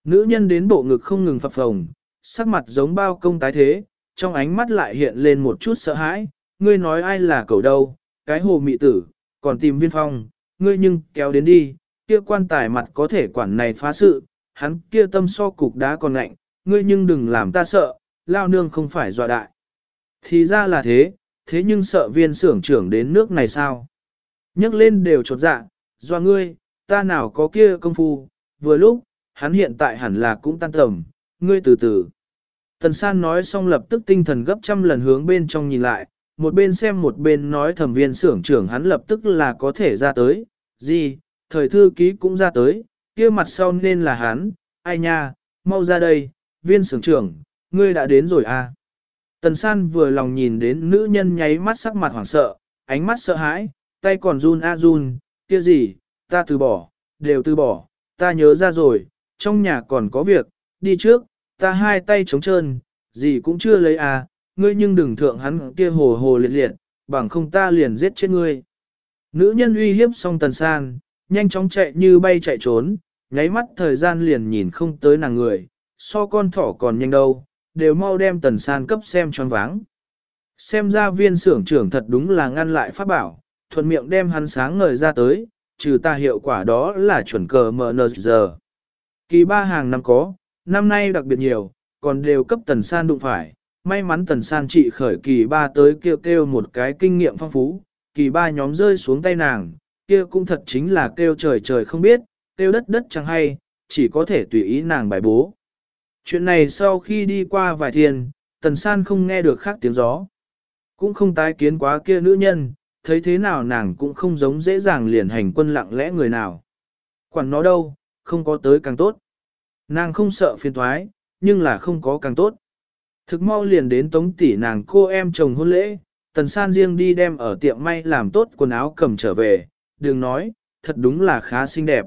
[SPEAKER 1] Nữ nhân đến bộ ngực không ngừng phập phồng, sắc mặt giống bao công tái thế, trong ánh mắt lại hiện lên một chút sợ hãi, ngươi nói ai là cậu đâu, cái hồ mị tử, còn tìm viên phong, ngươi nhưng kéo đến đi, kia quan tài mặt có thể quản này phá sự, hắn kia tâm so cục đá còn lạnh, ngươi nhưng đừng làm ta sợ, lao nương không phải dọa đại. Thì ra là thế, thế nhưng sợ viên xưởng trưởng đến nước này sao? nhấc lên đều chột dạ, do ngươi, ta nào có kia công phu, vừa lúc, hắn hiện tại hẳn là cũng tan tầm, ngươi từ từ. Tần san nói xong lập tức tinh thần gấp trăm lần hướng bên trong nhìn lại, một bên xem một bên nói thẩm viên xưởng trưởng hắn lập tức là có thể ra tới, gì, thời thư ký cũng ra tới, kia mặt sau nên là hắn, ai nha, mau ra đây, viên xưởng trưởng, ngươi đã đến rồi à. Tần san vừa lòng nhìn đến nữ nhân nháy mắt sắc mặt hoảng sợ, ánh mắt sợ hãi, tay còn run a run, kia gì, ta từ bỏ, đều từ bỏ, ta nhớ ra rồi, trong nhà còn có việc, đi trước, ta hai tay trống trơn, gì cũng chưa lấy à, ngươi nhưng đừng thượng hắn kia hồ hồ liệt liệt, bằng không ta liền giết chết ngươi. Nữ nhân uy hiếp xong tần san, nhanh chóng chạy như bay chạy trốn, nháy mắt thời gian liền nhìn không tới nàng người, so con thỏ còn nhanh đâu, đều mau đem tần san cấp xem choáng váng. Xem ra viên xưởng trưởng thật đúng là ngăn lại pháp bảo, thuận miệng đem hắn sáng ngời ra tới, trừ ta hiệu quả đó là chuẩn cờ MN giờ. Kỳ ba hàng năm có, năm nay đặc biệt nhiều, còn đều cấp tần san đụng phải. May mắn tần san trị khởi kỳ ba tới kêu kêu một cái kinh nghiệm phong phú, kỳ ba nhóm rơi xuống tay nàng, kia cũng thật chính là kêu trời trời không biết, kêu đất đất chẳng hay, chỉ có thể tùy ý nàng bài bố. Chuyện này sau khi đi qua vài thiên, tần san không nghe được khác tiếng gió. Cũng không tái kiến quá kia nữ nhân, thấy thế nào nàng cũng không giống dễ dàng liền hành quân lặng lẽ người nào. Quản nó đâu, không có tới càng tốt. Nàng không sợ phiền thoái, nhưng là không có càng tốt. Thực mau liền đến tống tỷ nàng cô em chồng hôn lễ, tần san riêng đi đem ở tiệm may làm tốt quần áo cầm trở về, đừng nói, thật đúng là khá xinh đẹp.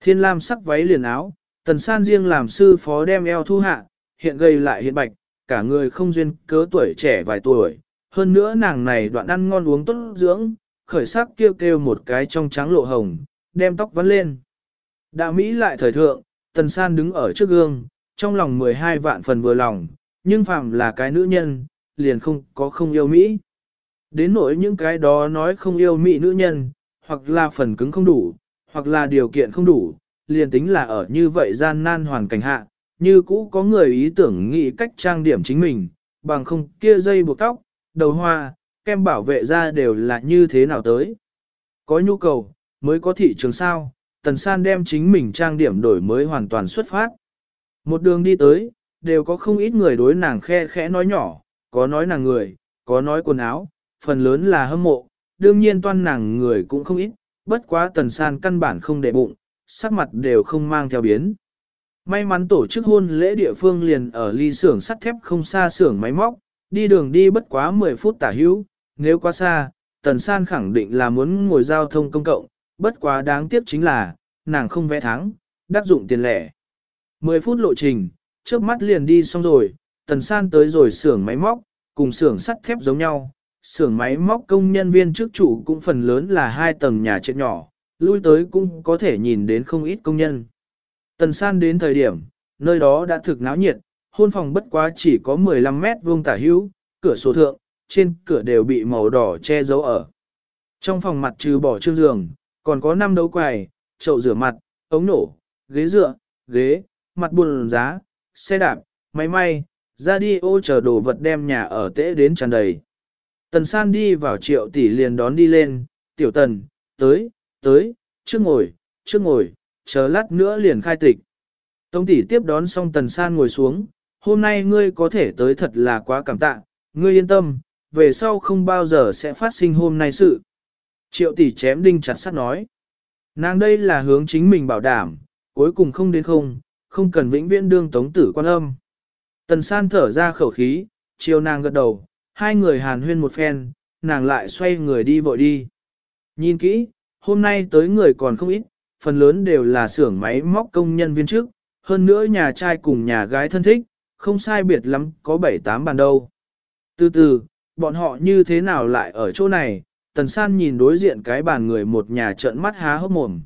[SPEAKER 1] Thiên lam sắc váy liền áo, tần san riêng làm sư phó đem eo thu hạ, hiện gầy lại hiện bạch, cả người không duyên cớ tuổi trẻ vài tuổi. Hơn nữa nàng này đoạn ăn ngon uống tốt dưỡng, khởi sắc kêu kêu một cái trong trắng lộ hồng, đem tóc vắn lên. Đạo Mỹ lại thời thượng, tần san đứng ở trước gương, trong lòng 12 vạn phần vừa lòng, nhưng phàm là cái nữ nhân, liền không có không yêu Mỹ. Đến nỗi những cái đó nói không yêu Mỹ nữ nhân, hoặc là phần cứng không đủ, hoặc là điều kiện không đủ, liền tính là ở như vậy gian nan hoàn cảnh hạ, như cũ có người ý tưởng nghĩ cách trang điểm chính mình, bằng không kia dây buộc tóc, đầu hoa, kem bảo vệ ra đều là như thế nào tới. Có nhu cầu, mới có thị trường sao, tần san đem chính mình trang điểm đổi mới hoàn toàn xuất phát. Một đường đi tới, đều có không ít người đối nàng khe khẽ nói nhỏ, có nói nàng người, có nói quần áo, phần lớn là hâm mộ, đương nhiên toan nàng người cũng không ít, bất quá tần san căn bản không để bụng, sắc mặt đều không mang theo biến. May mắn tổ chức hôn lễ địa phương liền ở ly xưởng sắt thép không xa xưởng máy móc, đi đường đi bất quá 10 phút tả hữu, nếu quá xa, tần san khẳng định là muốn ngồi giao thông công cộng, bất quá đáng tiếc chính là, nàng không vẽ thắng, đắc dụng tiền lẻ. 10 phút lộ trình, trước mắt liền đi xong rồi, tần san tới rồi xưởng máy móc, cùng xưởng sắt thép giống nhau, xưởng máy móc công nhân viên trước chủ cũng phần lớn là hai tầng nhà trệt nhỏ, lui tới cũng có thể nhìn đến không ít công nhân. Tần san đến thời điểm, nơi đó đã thực náo nhiệt, hôn phòng bất quá chỉ có 15 mét vuông tả hữu, cửa sổ thượng, trên cửa đều bị màu đỏ che giấu ở. Trong phòng mặt trừ bỏ trương giường, còn có năm đấu quầy, chậu rửa mặt, ống nổ, ghế dựa, ghế, mặt buồn giá, xe đạp, máy may, ra đi ô chờ đồ vật đem nhà ở tễ đến tràn đầy. Tần san đi vào triệu tỷ liền đón đi lên, tiểu tần, tới, tới, trước ngồi, trước ngồi, chờ lát nữa liền khai tịch. Tống tỷ tiếp đón xong tần san ngồi xuống, hôm nay ngươi có thể tới thật là quá cảm tạ, ngươi yên tâm, về sau không bao giờ sẽ phát sinh hôm nay sự. Triệu tỷ chém đinh chặt sắt nói. Nàng đây là hướng chính mình bảo đảm, cuối cùng không đến không, không cần vĩnh viễn đương tống tử quan âm. Tần san thở ra khẩu khí, chiều nàng gật đầu, hai người hàn huyên một phen, nàng lại xoay người đi vội đi. Nhìn kỹ, hôm nay tới người còn không ít, phần lớn đều là xưởng máy móc công nhân viên trước, hơn nữa nhà trai cùng nhà gái thân thích, không sai biệt lắm, có 7-8 bàn đâu. Từ từ, bọn họ như thế nào lại ở chỗ này, tần san nhìn đối diện cái bàn người một nhà trợn mắt há hốc mồm.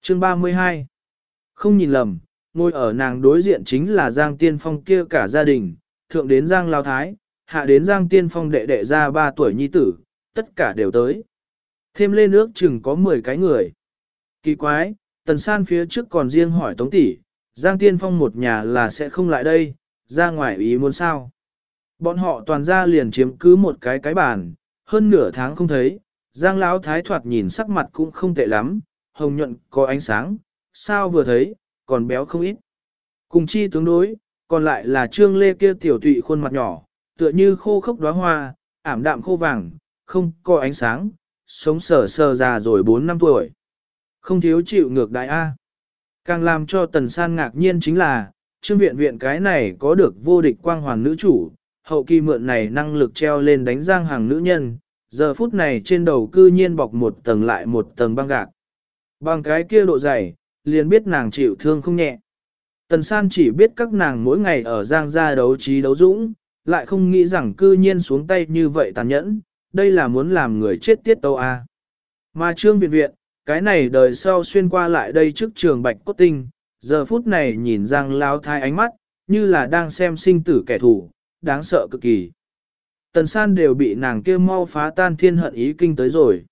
[SPEAKER 1] Chương 32 Không nhìn lầm, ngồi ở nàng đối diện chính là Giang Tiên Phong kia cả gia đình, thượng đến Giang Lao Thái, hạ đến Giang Tiên Phong đệ đệ ra 3 tuổi nhi tử, tất cả đều tới. Thêm lên nước chừng có 10 cái người. Kỳ quái, tần san phía trước còn riêng hỏi Tống tỷ, Giang Tiên Phong một nhà là sẽ không lại đây, ra ngoài ý muốn sao. Bọn họ toàn ra liền chiếm cứ một cái cái bàn, hơn nửa tháng không thấy, Giang Lão Thái thoạt nhìn sắc mặt cũng không tệ lắm, hồng nhuận có ánh sáng, sao vừa thấy, còn béo không ít. Cùng chi tướng đối, còn lại là trương lê kia tiểu tụy khuôn mặt nhỏ, tựa như khô khốc đóa hoa, ảm đạm khô vàng, không có ánh sáng, sống sờ sờ già rồi 4 năm tuổi. Không thiếu chịu ngược đại A. Càng làm cho tần san ngạc nhiên chính là, trương viện viện cái này có được vô địch quang hoàng nữ chủ, hậu kỳ mượn này năng lực treo lên đánh giang hàng nữ nhân, giờ phút này trên đầu cư nhiên bọc một tầng lại một tầng băng gạc. Bằng cái kia độ dày, liền biết nàng chịu thương không nhẹ. Tần san chỉ biết các nàng mỗi ngày ở giang gia đấu trí đấu dũng, lại không nghĩ rằng cư nhiên xuống tay như vậy tàn nhẫn, đây là muốn làm người chết tiết tâu a. Mà trương viện viện, cái này đời sau xuyên qua lại đây trước trường bạch cốt tinh, giờ phút này nhìn Giang Lao Thái ánh mắt, như là đang xem sinh tử kẻ thù, đáng sợ cực kỳ. Tần san đều bị nàng kia mau phá tan thiên hận ý kinh tới rồi.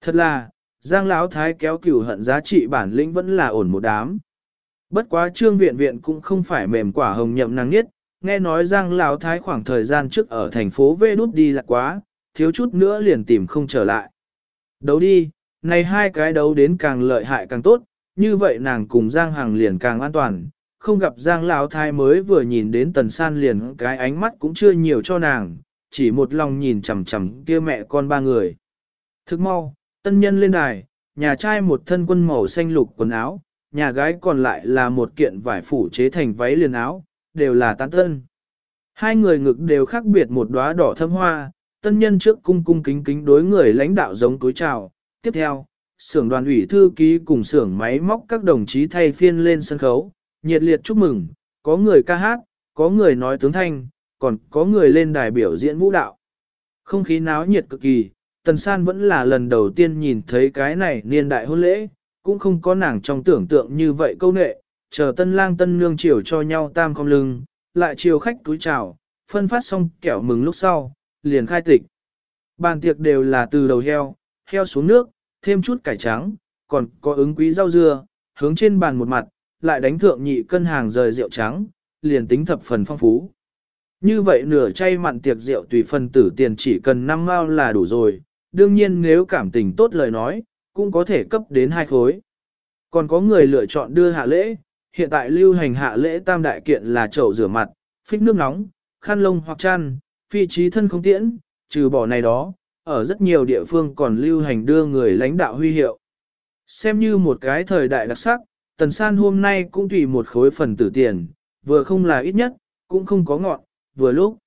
[SPEAKER 1] Thật là, Giang Lão Thái kéo cửu hận giá trị bản lĩnh vẫn là ổn một đám. Bất quá trương viện viện cũng không phải mềm quả hồng nhậm nàng nhất, nghe nói Giang Lão Thái khoảng thời gian trước ở thành phố Vê đút đi lạc quá, thiếu chút nữa liền tìm không trở lại. Đấu đi, này hai cái đấu đến càng lợi hại càng tốt, như vậy nàng cùng Giang Hằng liền càng an toàn, không gặp Giang Lão Thái mới vừa nhìn đến Tần San liền cái ánh mắt cũng chưa nhiều cho nàng, chỉ một lòng nhìn chằm chằm kia mẹ con ba người. Thức mau, tân nhân lên đài, nhà trai một thân quân màu xanh lục quần áo, nhà gái còn lại là một kiện vải phủ chế thành váy liền áo, đều là tán tân. Hai người ngực đều khác biệt một đóa đỏ thâm hoa, tân nhân trước cung cung kính kính đối người lãnh đạo giống túi chào. Tiếp theo, xưởng đoàn ủy thư ký cùng xưởng máy móc các đồng chí thay phiên lên sân khấu, nhiệt liệt chúc mừng, có người ca hát, có người nói tướng thanh, còn có người lên đài biểu diễn vũ đạo. Không khí náo nhiệt cực kỳ, Tần San vẫn là lần đầu tiên nhìn thấy cái này niên đại hôn lễ, cũng không có nàng trong tưởng tượng như vậy câu nệ, chờ tân lang tân nương chiều cho nhau tam không lưng, lại chiều khách túi chào, phân phát xong kẹo mừng lúc sau, liền khai tịch. Bàn tiệc đều là từ đầu heo, heo xuống nước, thêm chút cải trắng, còn có ứng quý rau dưa, hướng trên bàn một mặt, lại đánh thượng nhị cân hàng rời rượu trắng, liền tính thập phần phong phú. Như vậy nửa chay mặn tiệc rượu tùy phần tử tiền chỉ cần 5 mao là đủ rồi, đương nhiên nếu cảm tình tốt lời nói, cũng có thể cấp đến hai khối. Còn có người lựa chọn đưa hạ lễ, hiện tại lưu hành hạ lễ tam đại kiện là chậu rửa mặt, phích nước nóng, khăn lông hoặc chăn, phi trí thân không tiễn, trừ bỏ này đó, ở rất nhiều địa phương còn lưu hành đưa người lãnh đạo huy hiệu. Xem như một cái thời đại đặc sắc, Tần San hôm nay cũng tùy một khối phần tử tiền, vừa không là ít nhất, cũng không có ngọn, vừa lúc.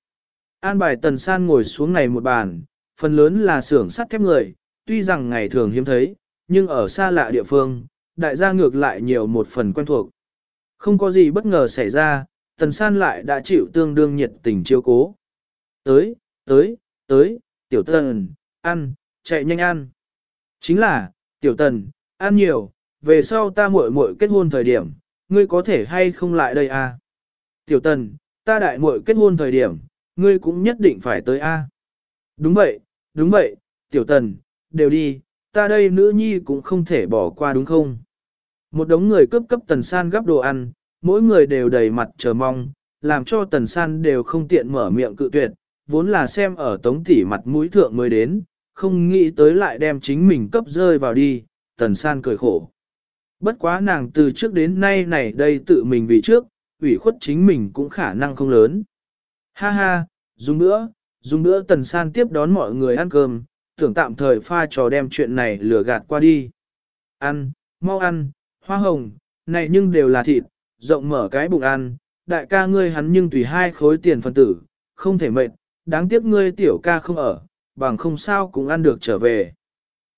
[SPEAKER 1] An bài Tần San ngồi xuống này một bàn, phần lớn là xưởng sắt thép người, tuy rằng ngày thường hiếm thấy, nhưng ở xa lạ địa phương, đại gia ngược lại nhiều một phần quen thuộc. Không có gì bất ngờ xảy ra, Tần San lại đã chịu tương đương nhiệt tình chiêu cố. Tới, tới, tới, tiểu tần, ăn, chạy nhanh ăn. Chính là, tiểu tần, ăn nhiều, về sau ta muội muội kết hôn thời điểm, ngươi có thể hay không lại đây à? Tiểu tần, ta đại muội kết hôn thời điểm, ngươi cũng nhất định phải tới a. À? Đúng vậy, đúng vậy, tiểu tần, đều đi, ta đây nữ nhi cũng không thể bỏ qua đúng không? Một đống người cướp cấp tần san gấp đồ ăn, mỗi người đều đầy mặt chờ mong, làm cho tần san đều không tiện mở miệng cự tuyệt, vốn là xem ở tống tỷ mặt mũi thượng mới đến, không nghĩ tới lại đem chính mình cấp rơi vào đi, tần san cười khổ. Bất quá nàng từ trước đến nay này đây tự mình vì trước, ủy khuất chính mình cũng khả năng không lớn. Ha ha, dùng nữa, dùng nữa tần san tiếp đón mọi người ăn cơm, tưởng tạm thời pha trò đem chuyện này lừa gạt qua đi. Ăn, mau ăn, hoa hồng, này nhưng đều là thịt, rộng mở cái bụng ăn, đại ca ngươi hắn nhưng tùy hai khối tiền phân tử, không thể mệt, đáng tiếc ngươi tiểu ca không ở, bằng không sao cũng ăn được trở về.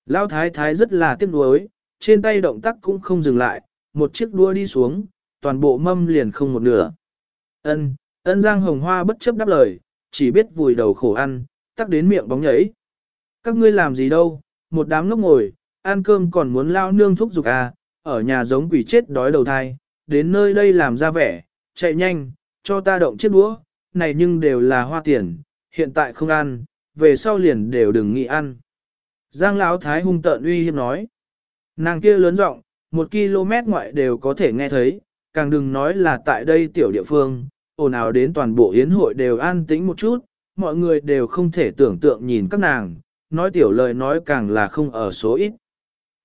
[SPEAKER 1] Lão thái thái rất là tiếc nuối, trên tay động tác cũng không dừng lại, một chiếc đua đi xuống, toàn bộ mâm liền không một nửa. Ân, ân giang hồng hoa bất chấp đáp lời, chỉ biết vùi đầu khổ ăn, tắc đến miệng bóng nhảy. Các ngươi làm gì đâu, một đám ngốc ngồi, ăn cơm còn muốn lao nương thúc giục à, ở nhà giống quỷ chết đói đầu thai, đến nơi đây làm ra vẻ, chạy nhanh, cho ta động chiếc đũa, này nhưng đều là hoa tiền, hiện tại không ăn, về sau liền đều đừng nghĩ ăn. Giang Lão Thái hung tợn uy hiếp nói. Nàng kia lớn giọng, một km ngoại đều có thể nghe thấy, càng đừng nói là tại đây tiểu địa phương, ồn ào đến toàn bộ yến hội đều an tĩnh một chút, mọi người đều không thể tưởng tượng nhìn các nàng, nói tiểu lời nói càng là không ở số ít.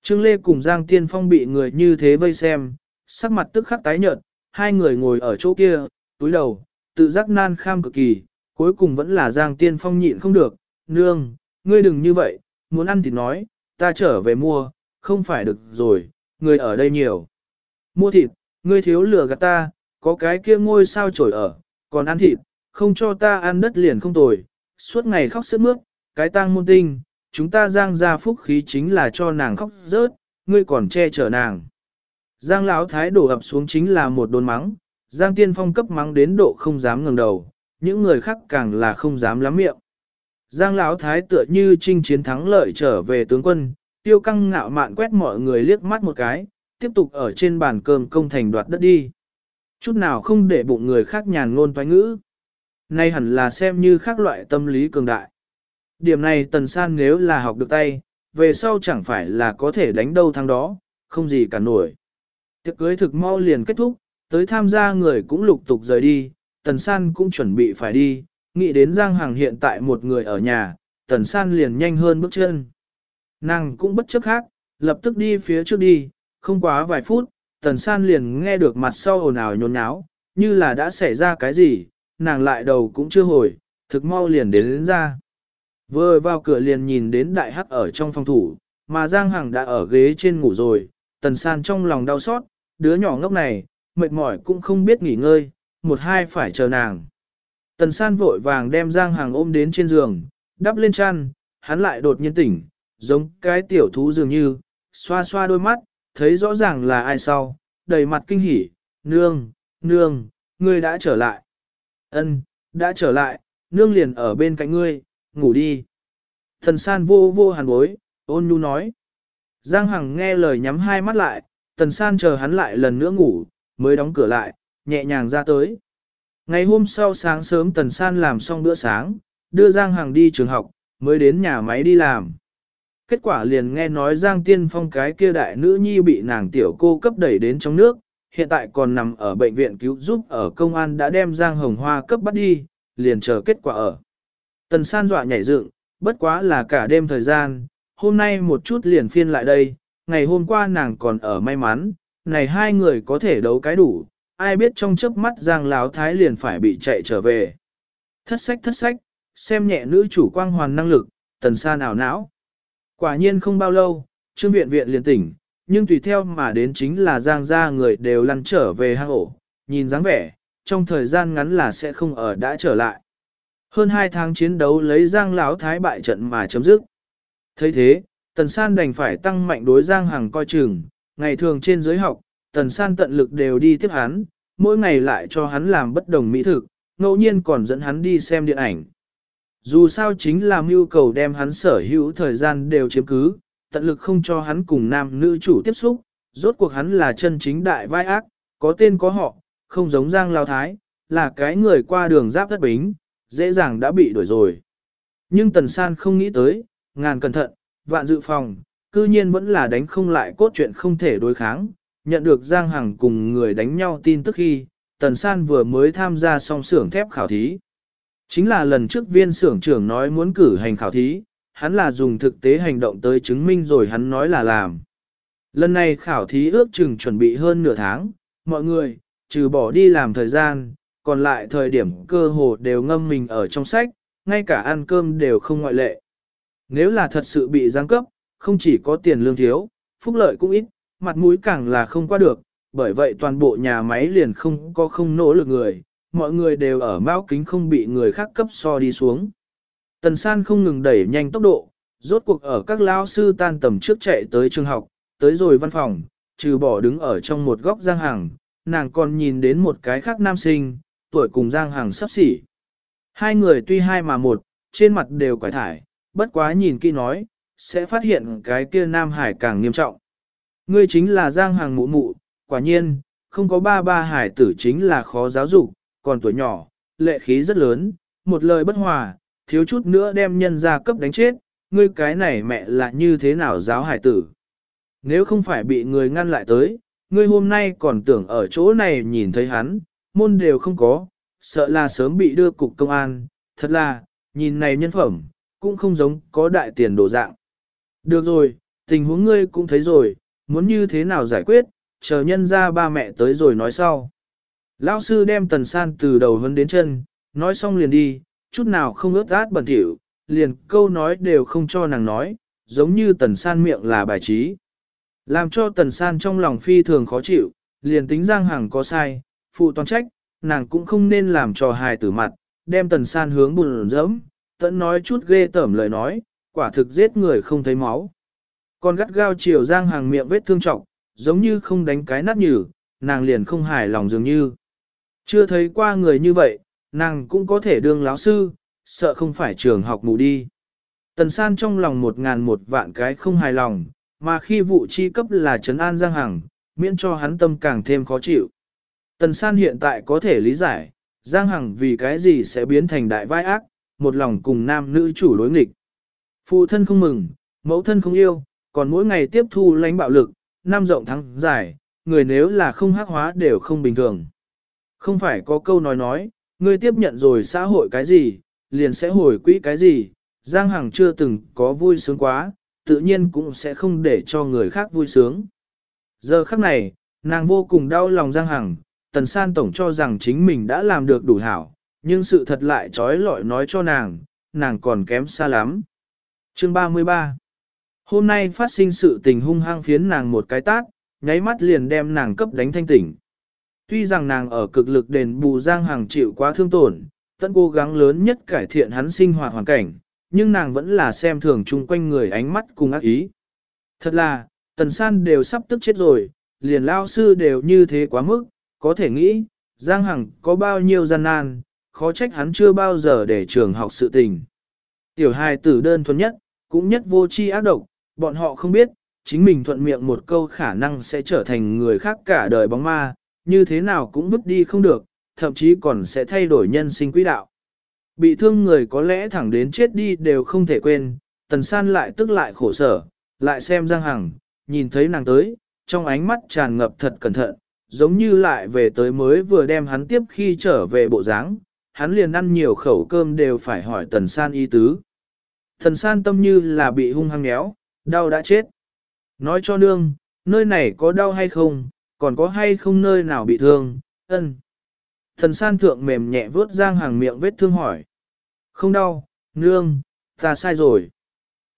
[SPEAKER 1] Trương Lê cùng Giang Tiên Phong bị người như thế vây xem, sắc mặt tức khắc tái nhợt, hai người ngồi ở chỗ kia, túi đầu, tự giác nan kham cực kỳ, cuối cùng vẫn là Giang Tiên Phong nhịn không được, nương, ngươi đừng như vậy, muốn ăn thì nói, ta trở về mua, không phải được rồi, người ở đây nhiều. Mua thịt, ngươi thiếu lừa gạt ta, có cái kia ngôi sao trổi ở, còn ăn thịt, không cho ta ăn đất liền không tồi, suốt ngày khóc sướt mướt, cái tang môn tinh, chúng ta giang ra phúc khí chính là cho nàng khóc rớt, ngươi còn che chở nàng. Giang lão thái đổ ập xuống chính là một đồn mắng, Giang tiên phong cấp mắng đến độ không dám ngẩng đầu, những người khác càng là không dám lắm miệng. Giang lão thái tựa như trinh chiến thắng lợi trở về tướng quân, tiêu căng ngạo mạn quét mọi người liếc mắt một cái, tiếp tục ở trên bàn cơm công thành đoạt đất đi. Chút nào không để bụng người khác nhàn ngôn toái ngữ. Nay hẳn là xem như khác loại tâm lý cường đại. Điểm này tần san nếu là học được tay, về sau chẳng phải là có thể đánh đâu thắng đó, không gì cả nổi. Tiệc cưới thực mau liền kết thúc, tới tham gia người cũng lục tục rời đi, tần san cũng chuẩn bị phải đi, nghĩ đến Giang Hằng hiện tại một người ở nhà, tần san liền nhanh hơn bước chân. Nàng cũng bất chấp khác, lập tức đi phía trước đi, không quá vài phút, tần san liền nghe được mặt sau ồn ào nhốn nháo, như là đã xảy ra cái gì, nàng lại đầu cũng chưa hồi, thực mau liền đến, đến ra. Vừa vào cửa liền nhìn đến đại hắc ở trong phòng thủ, mà Giang Hằng đã ở ghế trên ngủ rồi, tần san trong lòng đau xót, đứa nhỏ ngốc này, mệt mỏi cũng không biết nghỉ ngơi, một hai phải chờ nàng. Tần san vội vàng đem Giang Hằng ôm đến trên giường, đắp lên chăn, hắn lại đột nhiên tỉnh, giống cái tiểu thú dường như, xoa xoa đôi mắt, thấy rõ ràng là ai sau, đầy mặt kinh hỉ, nương, nương, ngươi đã trở lại. Ân, đã trở lại, nương liền ở bên cạnh ngươi, ngủ đi. Thần san vô vô hàn bối, ôn nhu nói. Giang Hằng nghe lời nhắm hai mắt lại, tần san chờ hắn lại lần nữa ngủ, mới đóng cửa lại, nhẹ nhàng ra tới. Ngày hôm sau sáng sớm tần san làm xong bữa sáng, đưa Giang Hằng đi trường học, mới đến nhà máy đi làm. Kết quả liền nghe nói Giang Tiên Phong cái kia đại nữ nhi bị nàng tiểu cô cấp đẩy đến trong nước, hiện tại còn nằm ở bệnh viện cứu giúp ở công an đã đem Giang Hồng Hoa cấp bắt đi, liền chờ kết quả ở. Tần san dọa nhảy dựng, bất quá là cả đêm thời gian, hôm nay một chút liền phiên lại đây, ngày hôm qua nàng còn ở may mắn, này hai người có thể đấu cái đủ, ai biết trong chớp mắt Giang Láo Thái liền phải bị chạy trở về. Thất sách thất sách, xem nhẹ nữ chủ quang hoàn năng lực, tần san ảo não. Quả nhiên không bao lâu, trương viện viện liền tỉnh, nhưng tùy theo mà đến chính là Giang gia người đều lăn trở về hang ổ, nhìn dáng vẻ, trong thời gian ngắn là sẽ không ở đã trở lại. Hơn hai tháng chiến đấu lấy Giang Lão Thái bại trận mà chấm dứt. thấy thế, Tần San đành phải tăng mạnh đối Giang Hằng coi chừng, ngày thường trên giới học, Tần San tận lực đều đi tiếp hắn, mỗi ngày lại cho hắn làm bất đồng mỹ thực, ngẫu nhiên còn dẫn hắn đi xem điện ảnh. Dù sao chính là mưu cầu đem hắn sở hữu thời gian đều chiếm cứ, tận lực không cho hắn cùng nam nữ chủ tiếp xúc, rốt cuộc hắn là chân chính đại vai ác, có tên có họ, không giống Giang Lao Thái, là cái người qua đường giáp đất bính, dễ dàng đã bị đuổi rồi. Nhưng Tần San không nghĩ tới, ngàn cẩn thận, vạn dự phòng, cư nhiên vẫn là đánh không lại cốt truyện không thể đối kháng, nhận được Giang Hằng cùng người đánh nhau tin tức khi, Tần San vừa mới tham gia song xưởng thép khảo thí. Chính là lần trước viên xưởng trưởng nói muốn cử hành khảo thí, hắn là dùng thực tế hành động tới chứng minh rồi hắn nói là làm. Lần này khảo thí ước chừng chuẩn bị hơn nửa tháng, mọi người, trừ bỏ đi làm thời gian, còn lại thời điểm cơ hồ đều ngâm mình ở trong sách, ngay cả ăn cơm đều không ngoại lệ. Nếu là thật sự bị giáng cấp, không chỉ có tiền lương thiếu, phúc lợi cũng ít, mặt mũi càng là không qua được, bởi vậy toàn bộ nhà máy liền không có không nỗ lực người, mọi người đều ở mao kính không bị người khác cấp so đi xuống. Tần san không ngừng đẩy nhanh tốc độ, rốt cuộc ở các lao sư tan tầm trước chạy tới trường học, tới rồi văn phòng, trừ bỏ đứng ở trong một góc giang hàng, nàng còn nhìn đến một cái khác nam sinh, tuổi cùng giang hàng sắp xỉ. Hai người tuy hai mà một, trên mặt đều quải thải, bất quá nhìn kỹ nói, sẽ phát hiện cái kia nam hải càng nghiêm trọng. Ngươi chính là giang hàng mụ mụ, quả nhiên, không có ba ba hải tử chính là khó giáo dục, còn tuổi nhỏ, lệ khí rất lớn, một lời bất hòa, thiếu chút nữa đem nhân ra cấp đánh chết, ngươi cái này mẹ là như thế nào giáo hải tử. Nếu không phải bị người ngăn lại tới, ngươi hôm nay còn tưởng ở chỗ này nhìn thấy hắn, môn đều không có, sợ là sớm bị đưa cục công an, thật là, nhìn này nhân phẩm, cũng không giống có đại tiền đồ dạng. Được rồi, tình huống ngươi cũng thấy rồi, muốn như thế nào giải quyết, chờ nhân ra ba mẹ tới rồi nói sau. Lão sư đem tần san từ đầu hấn đến chân, nói xong liền đi, chút nào không ướt át bẩn thỉu, liền câu nói đều không cho nàng nói, giống như tần san miệng là bài trí. Làm cho tần san trong lòng phi thường khó chịu, liền tính giang hàng có sai, phụ toàn trách, nàng cũng không nên làm trò hài tử mặt, đem tần san hướng bùn dẫm, tận nói chút ghê tởm lời nói, quả thực giết người không thấy máu. Còn gắt gao chiều giang hàng miệng vết thương trọng, giống như không đánh cái nát nhừ, nàng liền không hài lòng dường như. Chưa thấy qua người như vậy, nàng cũng có thể đương lão sư, sợ không phải trường học mù đi. Tần san trong lòng một ngàn một vạn cái không hài lòng, mà khi vụ chi cấp là trấn an Giang Hằng, miễn cho hắn tâm càng thêm khó chịu. Tần san hiện tại có thể lý giải, Giang Hằng vì cái gì sẽ biến thành đại vai ác, một lòng cùng nam nữ chủ đối nghịch. Phụ thân không mừng, mẫu thân không yêu, còn mỗi ngày tiếp thu lãnh bạo lực, năm rộng thắng giải người nếu là không hắc hóa đều không bình thường. Không phải có câu nói nói, ngươi tiếp nhận rồi xã hội cái gì, liền sẽ hồi quỹ cái gì, Giang Hằng chưa từng có vui sướng quá, tự nhiên cũng sẽ không để cho người khác vui sướng. Giờ khắc này, nàng vô cùng đau lòng Giang Hằng, Tần San Tổng cho rằng chính mình đã làm được đủ hảo, nhưng sự thật lại trói lọi nói cho nàng, nàng còn kém xa lắm. Chương 33 Hôm nay phát sinh sự tình hung hăng phiến nàng một cái tát, nháy mắt liền đem nàng cấp đánh thanh tỉnh. Tuy rằng nàng ở cực lực đền bù Giang Hằng chịu quá thương tổn, tận cố gắng lớn nhất cải thiện hắn sinh hoạt hoàn cảnh, nhưng nàng vẫn là xem thường chung quanh người ánh mắt cùng ác ý. Thật là, tần san đều sắp tức chết rồi, liền lao sư đều như thế quá mức, có thể nghĩ, Giang Hằng có bao nhiêu gian nan, khó trách hắn chưa bao giờ để trường học sự tình. Tiểu hài tử đơn thuần nhất, cũng nhất vô tri ác độc, bọn họ không biết, chính mình thuận miệng một câu khả năng sẽ trở thành người khác cả đời bóng ma, như thế nào cũng vứt đi không được, thậm chí còn sẽ thay đổi nhân sinh quỹ đạo. Bị thương người có lẽ thẳng đến chết đi đều không thể quên, tần san lại tức lại khổ sở, lại xem Giang Hằng, nhìn thấy nàng tới, trong ánh mắt tràn ngập thật cẩn thận, giống như lại về tới mới vừa đem hắn tiếp khi trở về bộ dáng, hắn liền ăn nhiều khẩu cơm đều phải hỏi tần san y tứ. Tần san tâm như là bị hung hăng méo, đau đã chết. Nói cho nương, nơi này có đau hay không, còn có hay không nơi nào bị thương, ân. Thần san thượng mềm nhẹ vớt Giang Hàng miệng vết thương hỏi. Không đau, nương, ta sai rồi.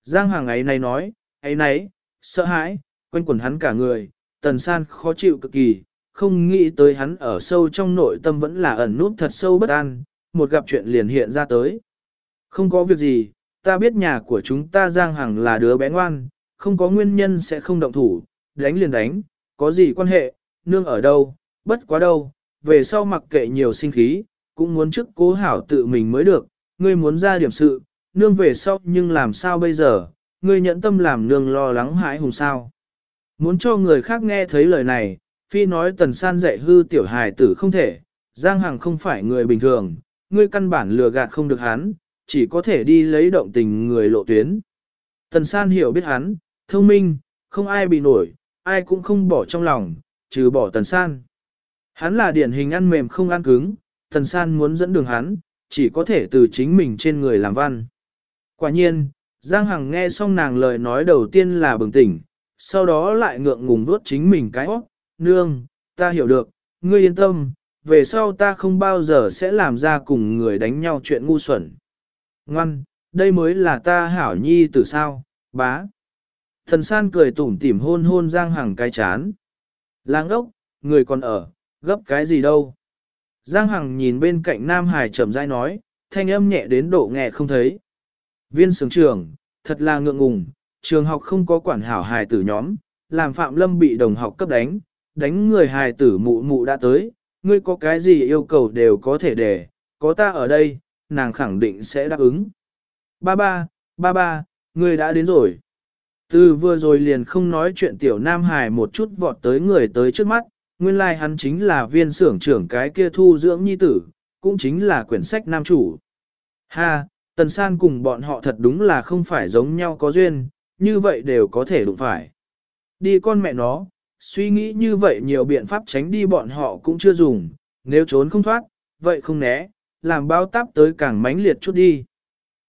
[SPEAKER 1] Giang Hàng ấy này nói, ấy nấy, sợ hãi, quanh quẩn hắn cả người, tần san khó chịu cực kỳ, không nghĩ tới hắn ở sâu trong nội tâm vẫn là ẩn nút thật sâu bất an, một gặp chuyện liền hiện ra tới. Không có việc gì, ta biết nhà của chúng ta Giang Hằng là đứa bé ngoan, không có nguyên nhân sẽ không động thủ, đánh liền đánh, có gì quan hệ, nương ở đâu, bất quá đâu, về sau mặc kệ nhiều sinh khí, cũng muốn trước cố hảo tự mình mới được, ngươi muốn ra điểm sự, nương về sau nhưng làm sao bây giờ, ngươi nhẫn tâm làm nương lo lắng hãi hùng sao. Muốn cho người khác nghe thấy lời này, phi nói tần san dạy hư tiểu hài tử không thể, Giang Hằng không phải người bình thường, ngươi căn bản lừa gạt không được hắn, chỉ có thể đi lấy động tình người lộ tuyến. Tần san hiểu biết hắn, thông minh, không ai bị nổi, ai cũng không bỏ trong lòng, trừ bỏ tần san. Hắn là điển hình ăn mềm không ăn cứng, tần san muốn dẫn đường hắn, chỉ có thể từ chính mình trên người làm văn. Quả nhiên, Giang Hằng nghe xong nàng lời nói đầu tiên là bừng tỉnh, sau đó lại ngượng ngùng vuốt chính mình cái óc, nương, ta hiểu được, ngươi yên tâm, về sau ta không bao giờ sẽ làm ra cùng người đánh nhau chuyện ngu xuẩn. Ngoan, đây mới là ta hảo nhi từ sao, bá. Thần san cười tủm tỉm hôn hôn Giang Hằng cái chán. Lang ốc, người còn ở, gấp cái gì đâu. Giang Hằng nhìn bên cạnh Nam Hải chậm rãi nói, thanh âm nhẹ đến độ nghe không thấy. Viên sướng trưởng, thật là ngượng ngùng, trường học không có quản hảo hài tử nhóm, làm Phạm Lâm bị đồng học cấp đánh, đánh người hài tử mụ mụ đã tới, ngươi có cái gì yêu cầu đều có thể để, có ta ở đây, nàng khẳng định sẽ đáp ứng. Ba ba, ba ba, ngươi đã đến rồi. Từ vừa rồi liền không nói chuyện tiểu Nam Hải một chút vọt tới người tới trước mắt, nguyên lai like hắn chính là viên xưởng trưởng cái kia thu dưỡng nhi tử, cũng chính là quyển sách nam chủ. Ha, Tần San cùng bọn họ thật đúng là không phải giống nhau có duyên, như vậy đều có thể đụng phải. Đi con mẹ nó, suy nghĩ như vậy nhiều biện pháp tránh đi bọn họ cũng chưa dùng, nếu trốn không thoát, vậy không né, làm bao táp tới càng mãnh liệt chút đi.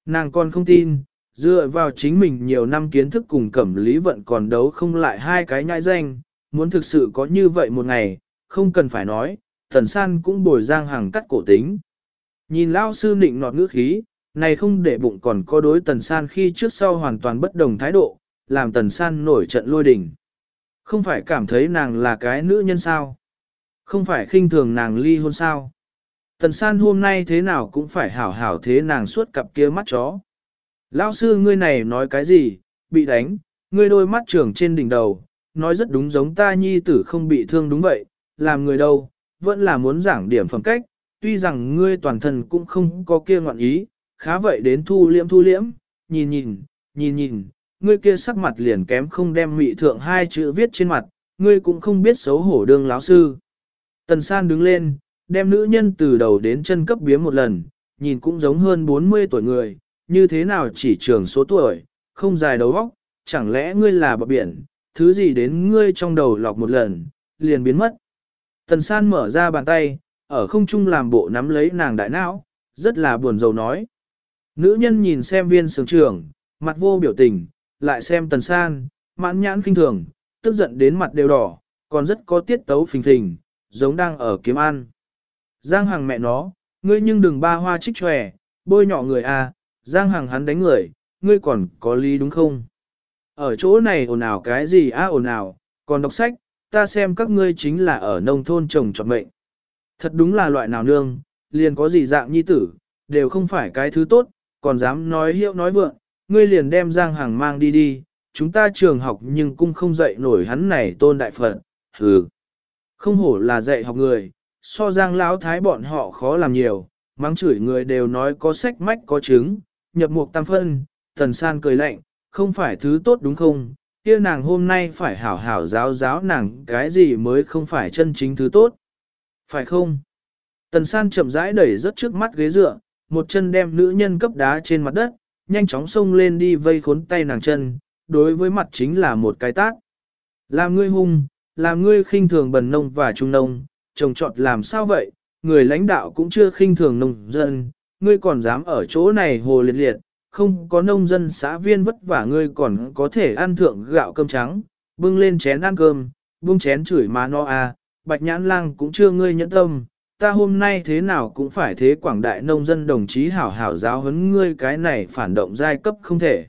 [SPEAKER 1] Nàng còn không tin, dựa vào chính mình nhiều năm kiến thức cùng cẩm lý vận còn đấu không lại hai cái nhãi danh, muốn thực sự có như vậy một ngày, không cần phải nói, thần san cũng bồi giang hàng cắt cổ tính. Nhìn lao sư nịnh nọt ngữ khí, này không để bụng còn có đối tần san khi trước sau hoàn toàn bất đồng thái độ, làm tần san nổi trận lôi đình. Không phải cảm thấy nàng là cái nữ nhân sao? Không phải khinh thường nàng ly hôn sao? Tần san hôm nay thế nào cũng phải hảo hảo thế nàng suốt cặp kia mắt chó. Lão sư ngươi này nói cái gì, bị đánh, ngươi đôi mắt trưởng trên đỉnh đầu, nói rất đúng giống ta nhi tử không bị thương đúng vậy, làm người đâu, vẫn là muốn giảng điểm phẩm cách, tuy rằng ngươi toàn thân cũng không có kia ngoạn ý, khá vậy đến thu liễm thu liễm, nhìn nhìn, nhìn nhìn, ngươi kia sắc mặt liền kém không đem mị thượng hai chữ viết trên mặt, ngươi cũng không biết xấu hổ đương lão sư. Tần san đứng lên, đem nữ nhân từ đầu đến chân cấp biếm một lần, nhìn cũng giống hơn 40 tuổi người, như thế nào chỉ trường số tuổi, không dài đầu óc, chẳng lẽ ngươi là bọc biển, thứ gì đến ngươi trong đầu lọc một lần, liền biến mất. Tần san mở ra bàn tay, ở không trung làm bộ nắm lấy nàng đại não, rất là buồn rầu nói. Nữ nhân nhìn xem viên sướng trưởng, mặt vô biểu tình, lại xem tần san, mãn nhãn kinh thường, tức giận đến mặt đều đỏ, còn rất có tiết tấu phình phình, giống đang ở kiếm ăn. Giang hàng mẹ nó, ngươi nhưng đừng ba hoa trích tròe, bôi nhọ người a, à, Giang Hằng hắn đánh người, ngươi còn có lý đúng không? Ở chỗ này ồn ào cái gì á ồn ào, còn đọc sách, ta xem các ngươi chính là ở nông thôn trồng trọt mệnh. Thật đúng là loại nào nương, liền có gì dạng nhi tử, đều không phải cái thứ tốt, còn dám nói hiệu nói vượng, ngươi liền đem Giang Hằng mang đi đi, chúng ta trường học nhưng cũng không dạy nổi hắn này tôn đại phật, hừ. Không hổ là dạy học người, so Giang lão thái bọn họ khó làm nhiều, mắng chửi người đều nói có sách mách có chứng, nhập mục tam phân, thần san cười lạnh, không phải thứ tốt đúng không, kia nàng hôm nay phải hảo hảo giáo giáo nàng cái gì mới không phải chân chính thứ tốt. Phải không? Tần san chậm rãi đẩy rất trước mắt ghế dựa, một chân đem nữ nhân cấp đá trên mặt đất, nhanh chóng xông lên đi vây khốn tay nàng chân, đối với mặt chính là một cái tát. Làm ngươi hung, làm ngươi khinh thường bần nông và trung nông, trồng trọt làm sao vậy, người lãnh đạo cũng chưa khinh thường nông dân, ngươi còn dám ở chỗ này hồ liệt liệt, không có nông dân xã viên vất vả ngươi còn có thể ăn thượng gạo cơm trắng, bưng lên chén ăn cơm, bưng chén chửi má no à, bạch nhãn lang cũng chưa ngươi nhẫn tâm, ta hôm nay thế nào cũng phải thế quảng đại nông dân đồng chí hảo hảo giáo huấn ngươi cái này phản động giai cấp không thể.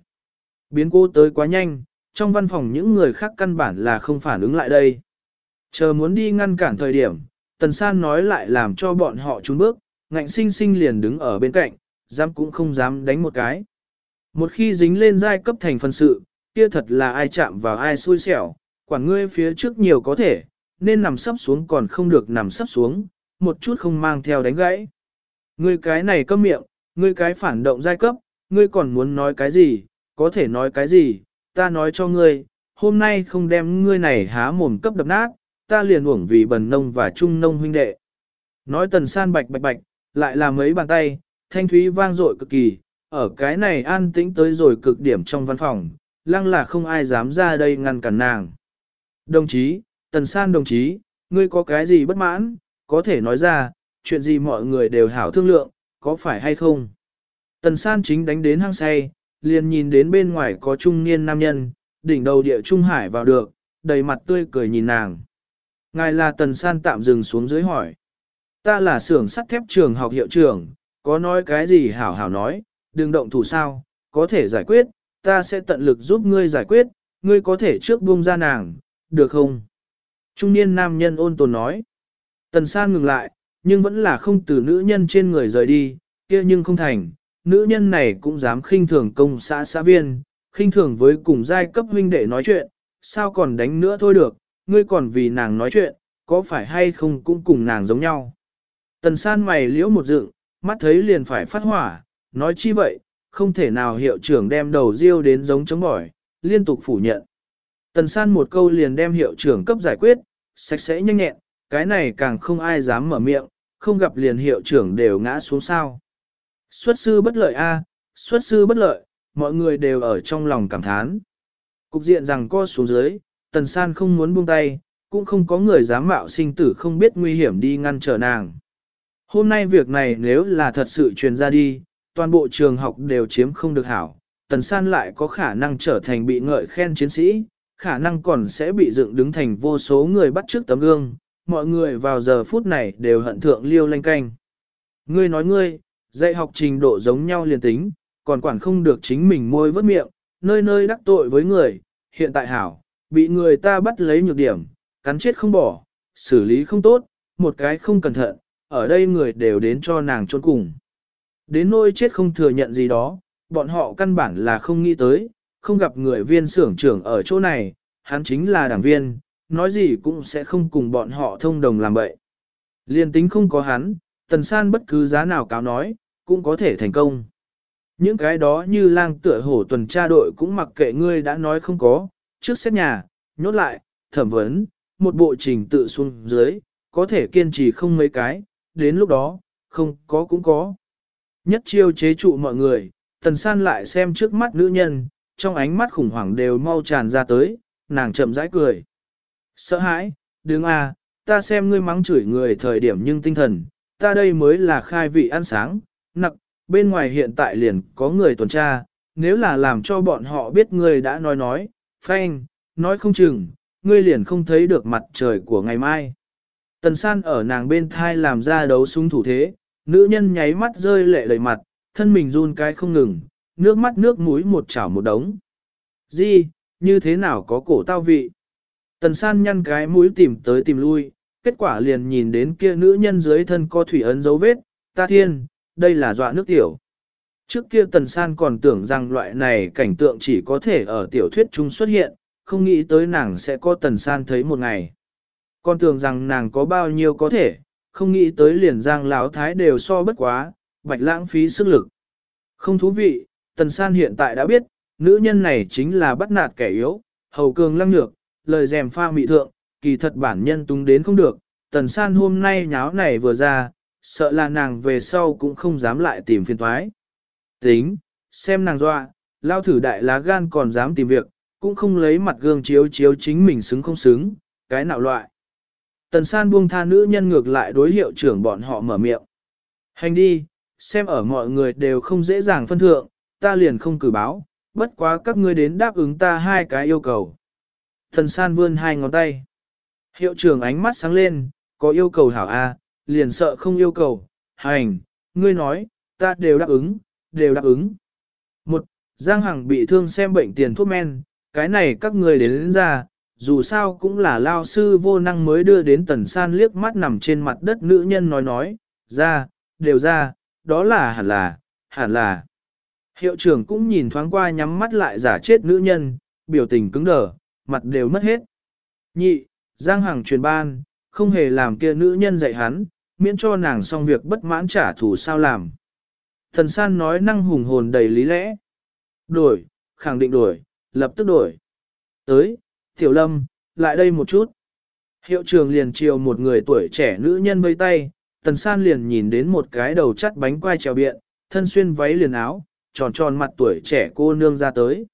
[SPEAKER 1] Biến cô tới quá nhanh, trong văn phòng những người khác căn bản là không phản ứng lại đây. Chờ muốn đi ngăn cản thời điểm, Tần San nói lại làm cho bọn họ trốn bước, ngạnh sinh sinh liền đứng ở bên cạnh, dám cũng không dám đánh một cái. Một khi dính lên giai cấp thành phần sự, kia thật là ai chạm vào ai xui xẻo, quản ngươi phía trước nhiều có thể, nên nằm sắp xuống còn không được nằm sắp xuống, một chút không mang theo đánh gãy. Ngươi cái này câm miệng, ngươi cái phản động giai cấp, ngươi còn muốn nói cái gì, có thể nói cái gì, ta nói cho ngươi, hôm nay không đem ngươi này há mồm cấp đập nát, ta liền uổng vì bần nông và trung nông huynh đệ. Nói tần san bạch bạch bạch, lại là mấy bàn tay, thanh thúy vang dội cực kỳ, ở cái này an tĩnh tới rồi cực điểm trong văn phòng, lăng là không ai dám ra đây ngăn cản nàng. Đồng chí, tần san đồng chí, ngươi có cái gì bất mãn, có thể nói ra, chuyện gì mọi người đều hảo thương lượng, có phải hay không? Tần san chính đánh đến hang say, liền nhìn đến bên ngoài có trung niên nam nhân, đỉnh đầu địa trung hải vào được, đầy mặt tươi cười nhìn nàng. Ngài là tần san tạm dừng xuống dưới hỏi. Ta là xưởng sắt thép trường học hiệu trưởng, có nói cái gì hảo hảo nói, đừng động thủ sao, có thể giải quyết, ta sẽ tận lực giúp ngươi giải quyết, ngươi có thể trước buông ra nàng, được không? Trung niên nam nhân ôn tồn nói. Tần san ngừng lại, nhưng vẫn là không từ nữ nhân trên người rời đi, kia nhưng không thành, nữ nhân này cũng dám khinh thường công xã xã viên, khinh thường với cùng giai cấp huynh đệ nói chuyện, sao còn đánh nữa thôi được, ngươi còn vì nàng nói chuyện, có phải hay không cũng cùng nàng giống nhau. Tần san mày liễu một dựng, mắt thấy liền phải phát hỏa, nói chi vậy, không thể nào hiệu trưởng đem đầu riêu đến giống chống bỏi, liên tục phủ nhận. Tần san một câu liền đem hiệu trưởng cấp giải quyết, sạch sẽ nhanh nhẹn, cái này càng không ai dám mở miệng, không gặp liền hiệu trưởng đều ngã xuống sao. Xuất sư bất lợi a, xuất sư bất lợi, mọi người đều ở trong lòng cảm thán. Cục diện rằng co xuống dưới, tần san không muốn buông tay, cũng không có người dám mạo sinh tử không biết nguy hiểm đi ngăn trở nàng. Hôm nay việc này nếu là thật sự truyền ra đi, toàn bộ trường học đều chiếm không được hảo, tần san lại có khả năng trở thành bị ngợi khen chiến sĩ, khả năng còn sẽ bị dựng đứng thành vô số người bắt trước tấm gương, mọi người vào giờ phút này đều hận thượng liêu lanh canh. Ngươi nói ngươi, dạy học trình độ giống nhau liền tính, còn quản không được chính mình môi vớt miệng, nơi nơi đắc tội với người, hiện tại hảo, bị người ta bắt lấy nhược điểm, cắn chết không bỏ, xử lý không tốt, một cái không cẩn thận, ở đây người đều đến cho nàng trốn cùng. Đến nôi chết không thừa nhận gì đó, bọn họ căn bản là không nghĩ tới, không gặp người viên xưởng trưởng ở chỗ này, hắn chính là đảng viên, nói gì cũng sẽ không cùng bọn họ thông đồng làm bậy. Liên tính không có hắn, tần san bất cứ giá nào cáo nói, cũng có thể thành công. Những cái đó như lang tựa hổ tuần tra đội cũng mặc kệ ngươi đã nói không có, trước xét nhà, nhốt lại, thẩm vấn, một bộ trình tự xuống dưới, có thể kiên trì không mấy cái, đến lúc đó, không có cũng có. Nhất chiêu chế trụ mọi người, tần san lại xem trước mắt nữ nhân, trong ánh mắt khủng hoảng đều mau tràn ra tới, nàng chậm rãi cười. Sợ hãi, đứng à, ta xem ngươi mắng chửi người thời điểm nhưng tinh thần, ta đây mới là khai vị ăn sáng, nặc, bên ngoài hiện tại liền có người tuần tra, nếu là làm cho bọn họ biết ngươi đã nói nói, phanh, nói không chừng, ngươi liền không thấy được mặt trời của ngày mai. Tần san ở nàng bên thai làm ra đấu súng thủ thế, nữ nhân nháy mắt rơi lệ đầy mặt, thân mình run cái không ngừng, nước mắt nước mũi một chảo một đống. Di, như thế nào có cổ tao vị? Tần san nhăn cái mũi tìm tới tìm lui, kết quả liền nhìn đến kia nữ nhân dưới thân co thủy ấn dấu vết, ta thiên, đây là dọa nước tiểu. Trước kia tần san còn tưởng rằng loại này cảnh tượng chỉ có thể ở tiểu thuyết chung xuất hiện, không nghĩ tới nàng sẽ có tần san thấy một ngày con tưởng rằng nàng có bao nhiêu có thể, không nghĩ tới liền giang lão thái đều so bất quá, bạch lãng phí sức lực. Không thú vị, tần san hiện tại đã biết, nữ nhân này chính là bắt nạt kẻ yếu, hầu cường lăng nhược, lời dèm pha mị thượng, kỳ thật bản nhân tung đến không được, tần san hôm nay nháo này vừa ra, sợ là nàng về sau cũng không dám lại tìm phiền thoái. Tính, xem nàng dọa, lao thử đại lá gan còn dám tìm việc, cũng không lấy mặt gương chiếu chiếu chính mình xứng không xứng, cái nào loại. Tần san buông tha nữ nhân ngược lại đối hiệu trưởng bọn họ mở miệng. Hành đi, xem ở mọi người đều không dễ dàng phân thượng, ta liền không cử báo, bất quá các ngươi đến đáp ứng ta hai cái yêu cầu. Tần san vươn hai ngón tay. Hiệu trưởng ánh mắt sáng lên, có yêu cầu hảo A, liền sợ không yêu cầu, hành, ngươi nói, ta đều đáp ứng, đều đáp ứng. Một, Giang Hằng bị thương xem bệnh tiền thuốc men, cái này các ngươi đến, đến ra, dù sao cũng là lao sư vô năng mới đưa đến tần san liếc mắt nằm trên mặt đất nữ nhân nói nói, ra, đều ra, đó là hẳn là, hẳn là. Hiệu trưởng cũng nhìn thoáng qua nhắm mắt lại giả chết nữ nhân, biểu tình cứng đờ, mặt đều mất hết. Nhị, Giang Hằng truyền ban, không hề làm kia nữ nhân dạy hắn, miễn cho nàng xong việc bất mãn trả thù sao làm. Thần san nói năng hùng hồn đầy lý lẽ. Đổi, khẳng định đổi, lập tức đổi. Tới, Tiểu Lâm, lại đây một chút. Hiệu trường liền chiều một người tuổi trẻ nữ nhân vây tay, tần san liền nhìn đến một cái đầu chắt bánh quai trèo biện, thân xuyên váy liền áo, tròn tròn mặt tuổi trẻ cô nương ra tới.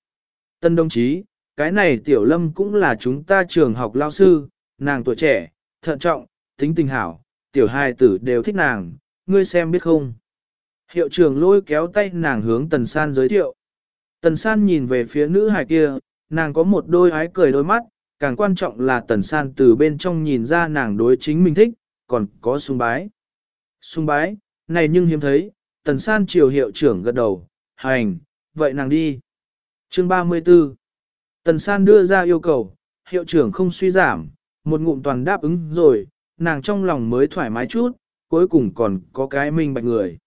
[SPEAKER 1] Tân đồng chí, cái này Tiểu Lâm cũng là chúng ta trường học lao sư, nàng tuổi trẻ, thận trọng, tính tình hảo, tiểu Hai tử đều thích nàng, ngươi xem biết không. Hiệu trưởng lôi kéo tay nàng hướng Tần San giới thiệu. Tần San nhìn về phía nữ hài kia, nàng có một đôi ái cười đôi mắt, càng quan trọng là Tần San từ bên trong nhìn ra nàng đối chính mình thích, còn có sung bái. Sung bái, này nhưng hiếm thấy, Tần San chiều hiệu trưởng gật đầu, hành, vậy nàng đi. Chương 34 Tần San đưa ra yêu cầu, hiệu trưởng không suy giảm, một ngụm toàn đáp ứng rồi, nàng trong lòng mới thoải mái chút, cuối cùng còn có cái minh bạch người.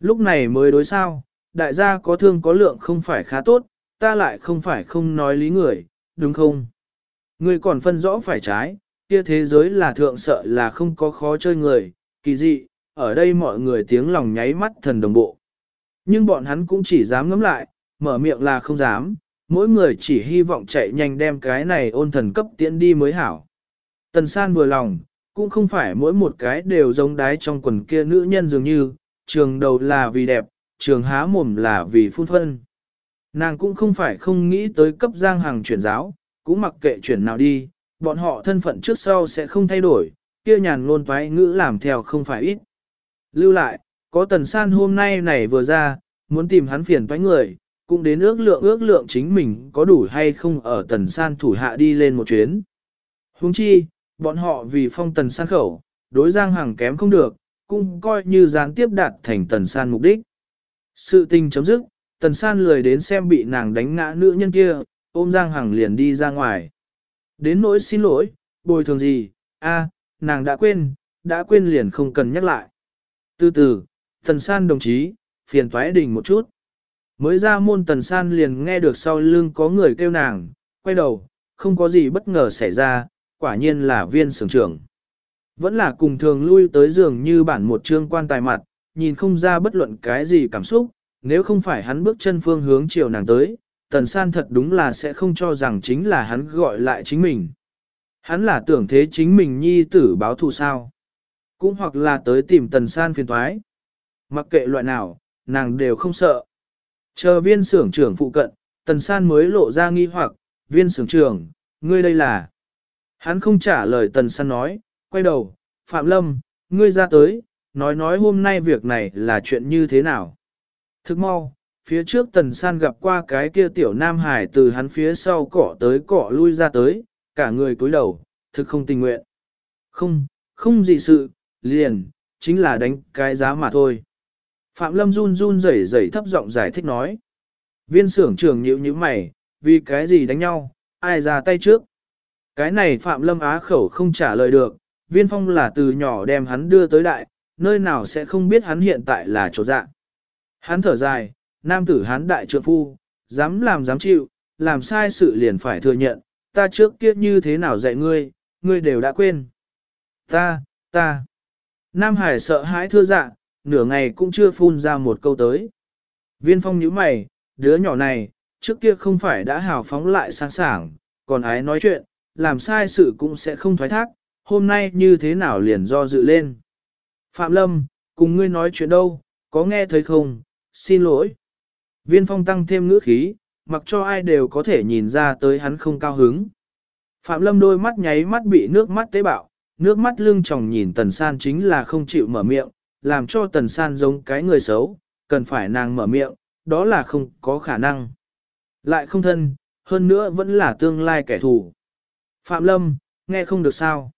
[SPEAKER 1] Lúc này mới đối sao, đại gia có thương có lượng không phải khá tốt, ta lại không phải không nói lý người, đúng không? Người còn phân rõ phải trái, kia thế giới là thượng sợ là không có khó chơi người, kỳ dị, ở đây mọi người tiếng lòng nháy mắt thần đồng bộ. Nhưng bọn hắn cũng chỉ dám ngắm lại, mở miệng là không dám, mỗi người chỉ hy vọng chạy nhanh đem cái này ôn thần cấp tiễn đi mới hảo. Tần san vừa lòng, cũng không phải mỗi một cái đều giống đái trong quần kia nữ nhân dường như, trường đầu là vì đẹp, trường há mồm là vì phun phân. Nàng cũng không phải không nghĩ tới cấp giang hàng chuyển giáo, cũng mặc kệ chuyển nào đi, bọn họ thân phận trước sau sẽ không thay đổi, kia nhàn luôn toái ngữ làm theo không phải ít. Lưu lại, có tần san hôm nay này vừa ra, muốn tìm hắn phiền toái người, cũng đến ước lượng ước lượng chính mình có đủ hay không ở tần san thủ hạ đi lên một chuyến. Huống chi, bọn họ vì phong tần san khẩu, đối giang hàng kém không được, cũng coi như gián tiếp đạt thành tần san mục đích. Sự tình chấm dứt, tần san lười đến xem bị nàng đánh ngã nữ nhân kia, ôm giang hàng liền đi ra ngoài. Đến nỗi xin lỗi, bồi thường gì, a, nàng đã quên, đã quên liền không cần nhắc lại. Từ từ, tần san đồng chí, phiền toái đình một chút. Mới ra môn tần san liền nghe được sau lưng có người kêu nàng, quay đầu, không có gì bất ngờ xảy ra, quả nhiên là viên sưởng trưởng. Vẫn là cùng thường lui tới giường như bản một trương quan tài mặt, nhìn không ra bất luận cái gì cảm xúc, nếu không phải hắn bước chân phương hướng chiều nàng tới, tần san thật đúng là sẽ không cho rằng chính là hắn gọi lại chính mình. Hắn là tưởng thế chính mình nhi tử báo thù sao. Cũng hoặc là tới tìm tần san phiền thoái. Mặc kệ loại nào, nàng đều không sợ. Chờ viên xưởng trưởng phụ cận, tần san mới lộ ra nghi hoặc, viên xưởng trưởng, ngươi đây là. Hắn không trả lời tần san nói, quay đầu, Phạm Lâm, ngươi ra tới, nói nói hôm nay việc này là chuyện như thế nào. Thức mau, phía trước tần san gặp qua cái kia tiểu nam hải từ hắn phía sau cỏ tới cỏ lui ra tới, cả người cúi đầu, thực không tình nguyện. Không, không gì sự, liền, chính là đánh cái giá mà thôi. Phạm Lâm run run rẩy rẩy thấp giọng giải thích nói. Viên sưởng trưởng nhíu nhíu mày, vì cái gì đánh nhau, ai ra tay trước. Cái này Phạm Lâm á khẩu không trả lời được, viên phong là từ nhỏ đem hắn đưa tới đại, nơi nào sẽ không biết hắn hiện tại là chỗ dạng. Hắn thở dài, nam tử hắn đại trượng phu, dám làm dám chịu, làm sai sự liền phải thừa nhận, ta trước kia như thế nào dạy ngươi, ngươi đều đã quên. Ta, ta. Nam Hải sợ hãi thưa dạ, nửa ngày cũng chưa phun ra một câu tới. Viên phong nhíu mày, đứa nhỏ này, trước kia không phải đã hào phóng lại sáng sảng, còn ái nói chuyện, làm sai sự cũng sẽ không thoái thác, hôm nay như thế nào liền do dự lên. Phạm Lâm, cùng ngươi nói chuyện đâu, có nghe thấy không, xin lỗi. Viên phong tăng thêm ngữ khí, mặc cho ai đều có thể nhìn ra tới hắn không cao hứng. Phạm Lâm đôi mắt nháy mắt bị nước mắt tế bạo, nước mắt lưng tròng nhìn Tần San chính là không chịu mở miệng, làm cho Tần San giống cái người xấu, cần phải nàng mở miệng, đó là không có khả năng. Lại không thân, hơn nữa vẫn là tương lai kẻ thù. Phạm Lâm, nghe không được sao.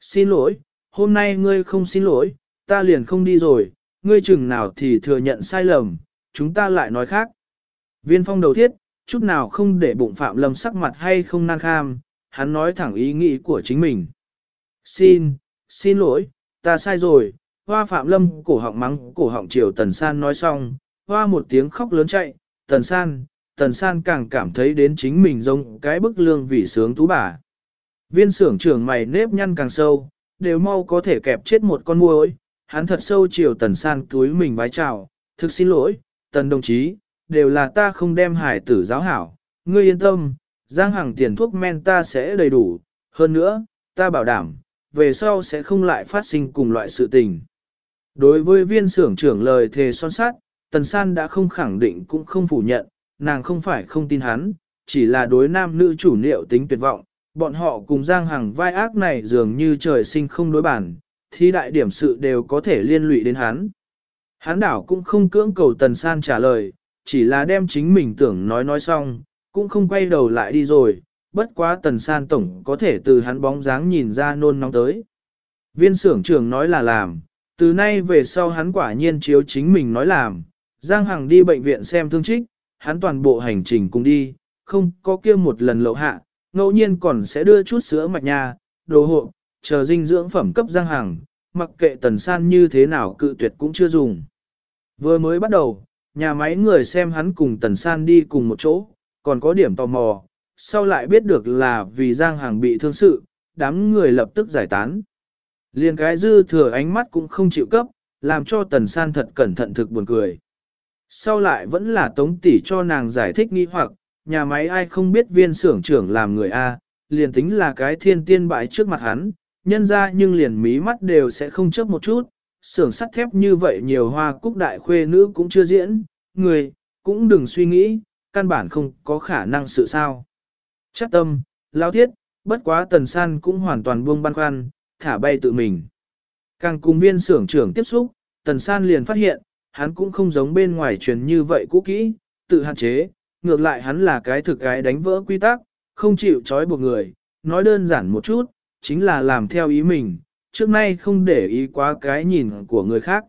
[SPEAKER 1] Xin lỗi, hôm nay ngươi không xin lỗi, ta liền không đi rồi, ngươi chừng nào thì thừa nhận sai lầm, chúng ta lại nói khác. Viên phong đầu thiết, chút nào không để bụng Phạm Lâm sắc mặt hay không nan kham, hắn nói thẳng ý nghĩ của chính mình. Xin, xin lỗi, ta sai rồi, hoa Phạm Lâm cổ họng mắng cổ họng chiều Tần San nói xong, hoa một tiếng khóc lớn chạy, Tần San, Tần San càng cảm thấy đến chính mình giống cái bức lương vì sướng tú bà. Viên Sưởng trưởng mày nếp nhăn càng sâu, đều mau có thể kẹp chết một con muỗi. Hắn thật sâu chiều tần san cúi mình vái chào, thực xin lỗi, tần đồng chí, đều là ta không đem hải tử giáo hảo. Ngươi yên tâm, giang hàng tiền thuốc men ta sẽ đầy đủ, hơn nữa, ta bảo đảm, về sau sẽ không lại phát sinh cùng loại sự tình. Đối với viên xưởng trưởng lời thề son sát, Tần San đã không khẳng định cũng không phủ nhận, nàng không phải không tin hắn, chỉ là đối nam nữ chủ liệu tính tuyệt vọng, bọn họ cùng Giang Hằng vai ác này dường như trời sinh không đối bản, thì đại điểm sự đều có thể liên lụy đến hắn. Hắn đảo cũng không cưỡng cầu Tần San trả lời, chỉ là đem chính mình tưởng nói nói xong, cũng không quay đầu lại đi rồi, bất quá Tần San Tổng có thể từ hắn bóng dáng nhìn ra nôn nóng tới. Viên xưởng trưởng nói là làm, từ nay về sau hắn quả nhiên chiếu chính mình nói làm, Giang Hằng đi bệnh viện xem thương trích, hắn toàn bộ hành trình cùng đi, không có kia một lần lậu hạ, ngẫu nhiên còn sẽ đưa chút sữa mạch nhà đồ hộ, chờ dinh dưỡng phẩm cấp Giang Hằng, mặc kệ tần san như thế nào cự tuyệt cũng chưa dùng. Vừa mới bắt đầu, nhà máy người xem hắn cùng tần san đi cùng một chỗ, còn có điểm tò mò, sau lại biết được là vì Giang Hằng bị thương sự, đám người lập tức giải tán. Liên cái dư thừa ánh mắt cũng không chịu cấp, làm cho tần san thật cẩn thận thực buồn cười. Sau lại vẫn là tống tỷ cho nàng giải thích nghi hoặc, nhà máy ai không biết viên xưởng trưởng làm người A, liền tính là cái thiên tiên bại trước mặt hắn, nhân ra nhưng liền mí mắt đều sẽ không chớp một chút, xưởng sắt thép như vậy nhiều hoa cúc đại khuê nữ cũng chưa diễn, người, cũng đừng suy nghĩ, căn bản không có khả năng sự sao. Chắc tâm, lao thiết, bất quá tần san cũng hoàn toàn buông băn khoăn, thả bay tự mình. Càng cùng viên xưởng trưởng tiếp xúc, tần san liền phát hiện, hắn cũng không giống bên ngoài truyền như vậy cũ kỹ, tự hạn chế, ngược lại hắn là cái thực cái đánh vỡ quy tắc, không chịu trói buộc người, nói đơn giản một chút, chính là làm theo ý mình, trước nay không để ý quá cái nhìn của người khác.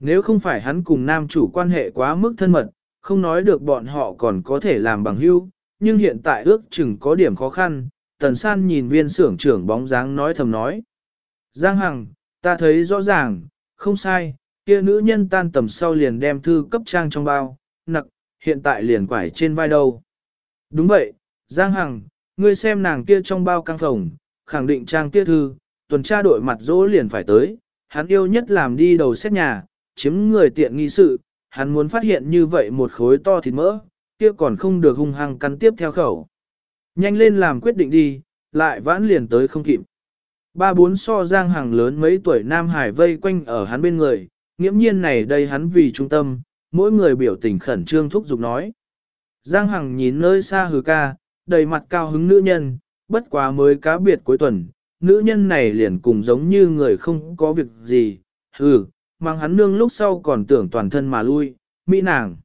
[SPEAKER 1] Nếu không phải hắn cùng nam chủ quan hệ quá mức thân mật, không nói được bọn họ còn có thể làm bằng hữu, nhưng hiện tại ước chừng có điểm khó khăn, tần san nhìn viên xưởng trưởng bóng dáng nói thầm nói. Giang Hằng, ta thấy rõ ràng, không sai, kia nữ nhân tan tầm sau liền đem thư cấp trang trong bao, nặc, hiện tại liền quải trên vai đâu. Đúng vậy, Giang Hằng, ngươi xem nàng kia trong bao căng phòng, khẳng định trang kia thư, tuần tra đội mặt dỗ liền phải tới, hắn yêu nhất làm đi đầu xét nhà, chiếm người tiện nghi sự, hắn muốn phát hiện như vậy một khối to thịt mỡ, kia còn không được hung hăng cắn tiếp theo khẩu. Nhanh lên làm quyết định đi, lại vãn liền tới không kịp. Ba bốn so giang hàng lớn mấy tuổi Nam Hải vây quanh ở hắn bên người, nghiễm nhiên này đây hắn vì trung tâm, mỗi người biểu tình khẩn trương thúc giục nói. Giang Hằng nhìn nơi xa hừ ca, đầy mặt cao hứng nữ nhân, bất quá mới cá biệt cuối tuần, nữ nhân này liền cùng giống như người không có việc gì, hừ, mang hắn nương lúc sau còn tưởng toàn thân mà lui, mỹ nàng.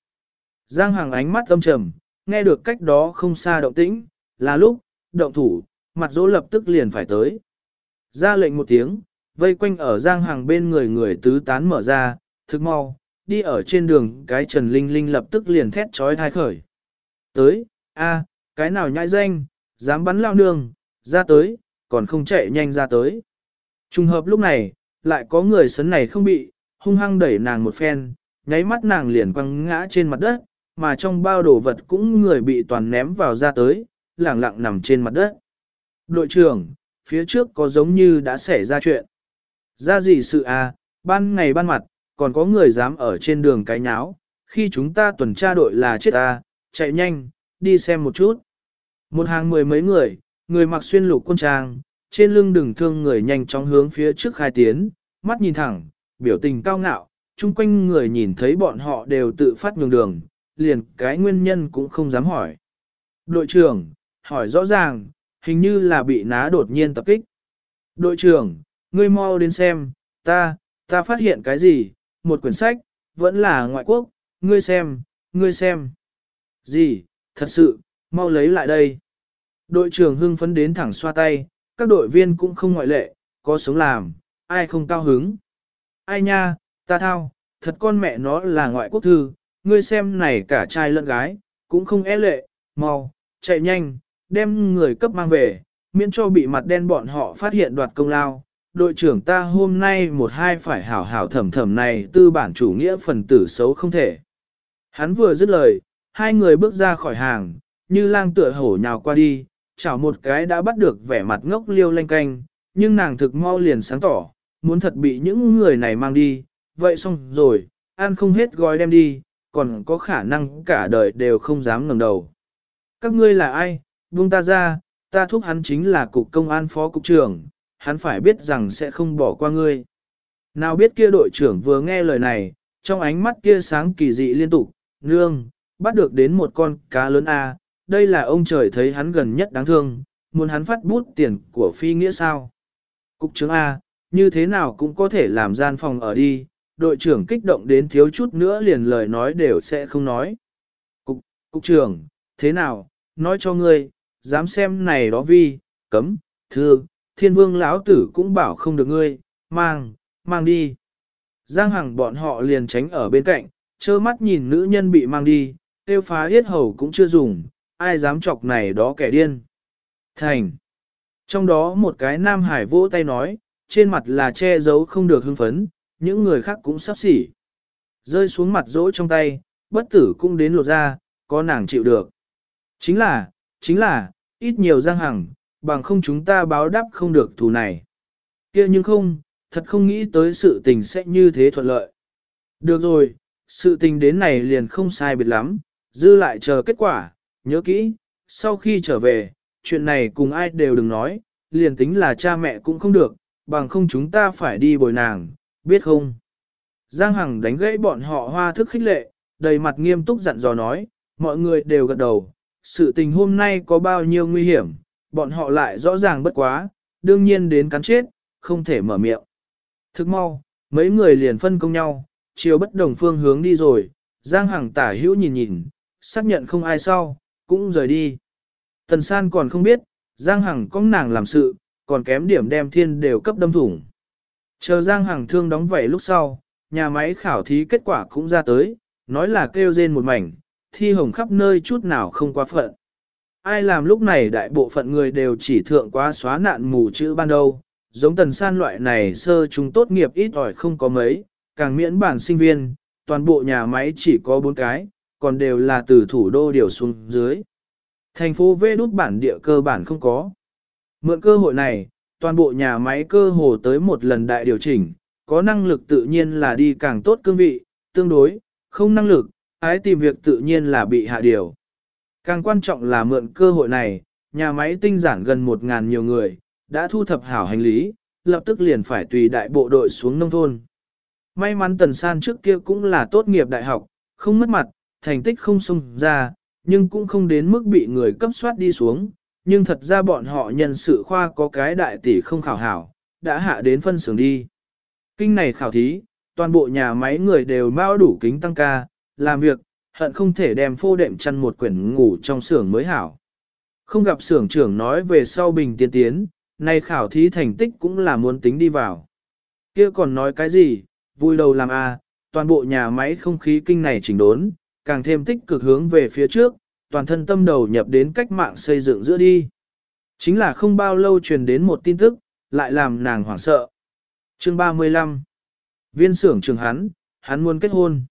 [SPEAKER 1] Giang Hằng ánh mắt âm trầm, nghe được cách đó không xa động tĩnh, là lúc, động thủ, mặt dỗ lập tức liền phải tới. Ra lệnh một tiếng, vây quanh ở Giang Hằng bên người người tứ tán mở ra, thực mau, đi ở trên đường cái Trần Linh Linh lập tức liền thét trói thai khởi. Tới, a, cái nào nhãi danh, dám bắn lao nương, ra tới, còn không chạy nhanh ra tới. Trùng hợp lúc này, lại có người sấn này không bị, hung hăng đẩy nàng một phen, nháy mắt nàng liền quăng ngã trên mặt đất, mà trong bao đồ vật cũng người bị toàn ném vào ra tới, lẳng lặng nằm trên mặt đất. Đội trưởng, phía trước có giống như đã xảy ra chuyện. Ra gì sự à, ban ngày ban mặt, còn có người dám ở trên đường cái nháo, khi chúng ta tuần tra đội là chết ta, chạy nhanh, đi xem một chút. Một hàng mười mấy người, người mặc xuyên lục quân trang, trên lưng đừng thương người nhanh chóng hướng phía trước khai tiến, mắt nhìn thẳng, biểu tình cao ngạo, chung quanh người nhìn thấy bọn họ đều tự phát nhường đường, liền cái nguyên nhân cũng không dám hỏi. Đội trưởng, hỏi rõ ràng, hình như là bị ná đột nhiên tập kích. Đội trưởng, ngươi mau đến xem, ta, ta phát hiện cái gì, một quyển sách, vẫn là ngoại quốc, ngươi xem, ngươi xem. Gì, thật sự, mau lấy lại đây. Đội trưởng hưng phấn đến thẳng xoa tay, các đội viên cũng không ngoại lệ, có sống làm, ai không cao hứng. Ai nha, ta thao, thật con mẹ nó là ngoại quốc thư, ngươi xem này cả trai lẫn gái, cũng không e lệ, mau, chạy nhanh, đem người cấp mang về, miễn cho bị mặt đen bọn họ phát hiện đoạt công lao, đội trưởng ta hôm nay một hai phải hảo hảo thẩm thẩm này tư bản chủ nghĩa phần tử xấu không thể. Hắn vừa dứt lời, hai người bước ra khỏi hàng, như lang tựa hổ nhào qua đi, chảo một cái đã bắt được vẻ mặt ngốc liêu lanh canh, nhưng nàng thực mau liền sáng tỏ, muốn thật bị những người này mang đi, vậy xong rồi, ăn không hết gói đem đi, còn có khả năng cả đời đều không dám ngẩng đầu. Các ngươi là ai, buông ta ra, ta thúc hắn chính là cục công an phó cục trưởng, hắn phải biết rằng sẽ không bỏ qua ngươi. Nào biết kia đội trưởng vừa nghe lời này, trong ánh mắt kia sáng kỳ dị liên tục, nương, bắt được đến một con cá lớn A, đây là ông trời thấy hắn gần nhất đáng thương, muốn hắn phát bút tiền của phi nghĩa sao. Cục trưởng A, như thế nào cũng có thể làm gian phòng ở đi, đội trưởng kích động đến thiếu chút nữa liền lời nói đều sẽ không nói. Cục, cục trưởng, thế nào, nói cho ngươi, dám xem này đó vi, cấm, thương, thiên vương lão tử cũng bảo không được ngươi, mang, mang đi. Giang Hằng bọn họ liền tránh ở bên cạnh, trơ mắt nhìn nữ nhân bị mang đi, tiêu phá yết hầu cũng chưa dùng, ai dám chọc này đó kẻ điên. Thành. Trong đó một cái nam hải vỗ tay nói, trên mặt là che giấu không được hưng phấn, những người khác cũng sắp xỉ. Rơi xuống mặt rỗ trong tay, bất tử cũng đến lột ra, có nàng chịu được. Chính là, chính là, ít nhiều giang hằng, bằng không chúng ta báo đáp không được thù này. kia nhưng không, thật không nghĩ tới sự tình sẽ như thế thuận lợi. Được rồi, sự tình đến này liền không sai biệt lắm, dư lại chờ kết quả, nhớ kỹ, sau khi trở về, chuyện này cùng ai đều đừng nói, liền tính là cha mẹ cũng không được, bằng không chúng ta phải đi bồi nàng, biết không? Giang Hằng đánh gãy bọn họ hoa thức khích lệ, đầy mặt nghiêm túc dặn dò nói, mọi người đều gật đầu, sự tình hôm nay có bao nhiêu nguy hiểm, bọn họ lại rõ ràng bất quá, đương nhiên đến cắn chết, không thể mở miệng. Thức mau, mấy người liền phân công nhau, chiều bất đồng phương hướng đi rồi, Giang Hằng tả hữu nhìn nhìn, xác nhận không ai sau, cũng rời đi. Tần San còn không biết, Giang Hằng có nàng làm sự, còn kém điểm đem thiên đều cấp đâm thủng. Chờ Giang Hằng thương đóng vậy lúc sau, nhà máy khảo thí kết quả cũng ra tới, nói là kêu rên một mảnh, thi hồng khắp nơi chút nào không quá phận. Ai làm lúc này đại bộ phận người đều chỉ thượng quá xóa nạn mù chữ ban đầu, giống tần san loại này sơ chúng tốt nghiệp ít ỏi không có mấy, càng miễn bản sinh viên, toàn bộ nhà máy chỉ có bốn cái, còn đều là từ thủ đô điều xuống dưới. Thành phố V đút bản địa cơ bản không có. Mượn cơ hội này, toàn bộ nhà máy cơ hồ tới một lần đại điều chỉnh, có năng lực tự nhiên là đi càng tốt cương vị, tương đối, không năng lực, ái tìm việc tự nhiên là bị hạ điều. Càng quan trọng là mượn cơ hội này, nhà máy tinh giản gần 1.000 nhiều người, đã thu thập hảo hành lý, lập tức liền phải tùy đại bộ đội xuống nông thôn. May mắn Tần San trước kia cũng là tốt nghiệp đại học, không mất mặt, thành tích không xông ra, nhưng cũng không đến mức bị người cấp soát đi xuống, nhưng thật ra bọn họ nhân sự khoa có cái đại tỷ không khảo hảo, đã hạ đến phân xưởng đi. Kinh này khảo thí, toàn bộ nhà máy người đều mau đủ kính tăng ca, làm việc, hận không thể đem phô đệm chăn một quyển ngủ trong xưởng mới hảo. Không gặp xưởng trưởng nói về sau bình tiên tiến, nay khảo thí thành tích cũng là muốn tính đi vào. kia còn nói cái gì, vui đầu làm a toàn bộ nhà máy không khí kinh này chỉnh đốn, càng thêm tích cực hướng về phía trước, toàn thân tâm đầu nhập đến cách mạng xây dựng giữa đi. Chính là không bao lâu truyền đến một tin tức, lại làm nàng hoảng sợ. Chương 35 Viên xưởng trường hắn, hắn muốn kết hôn.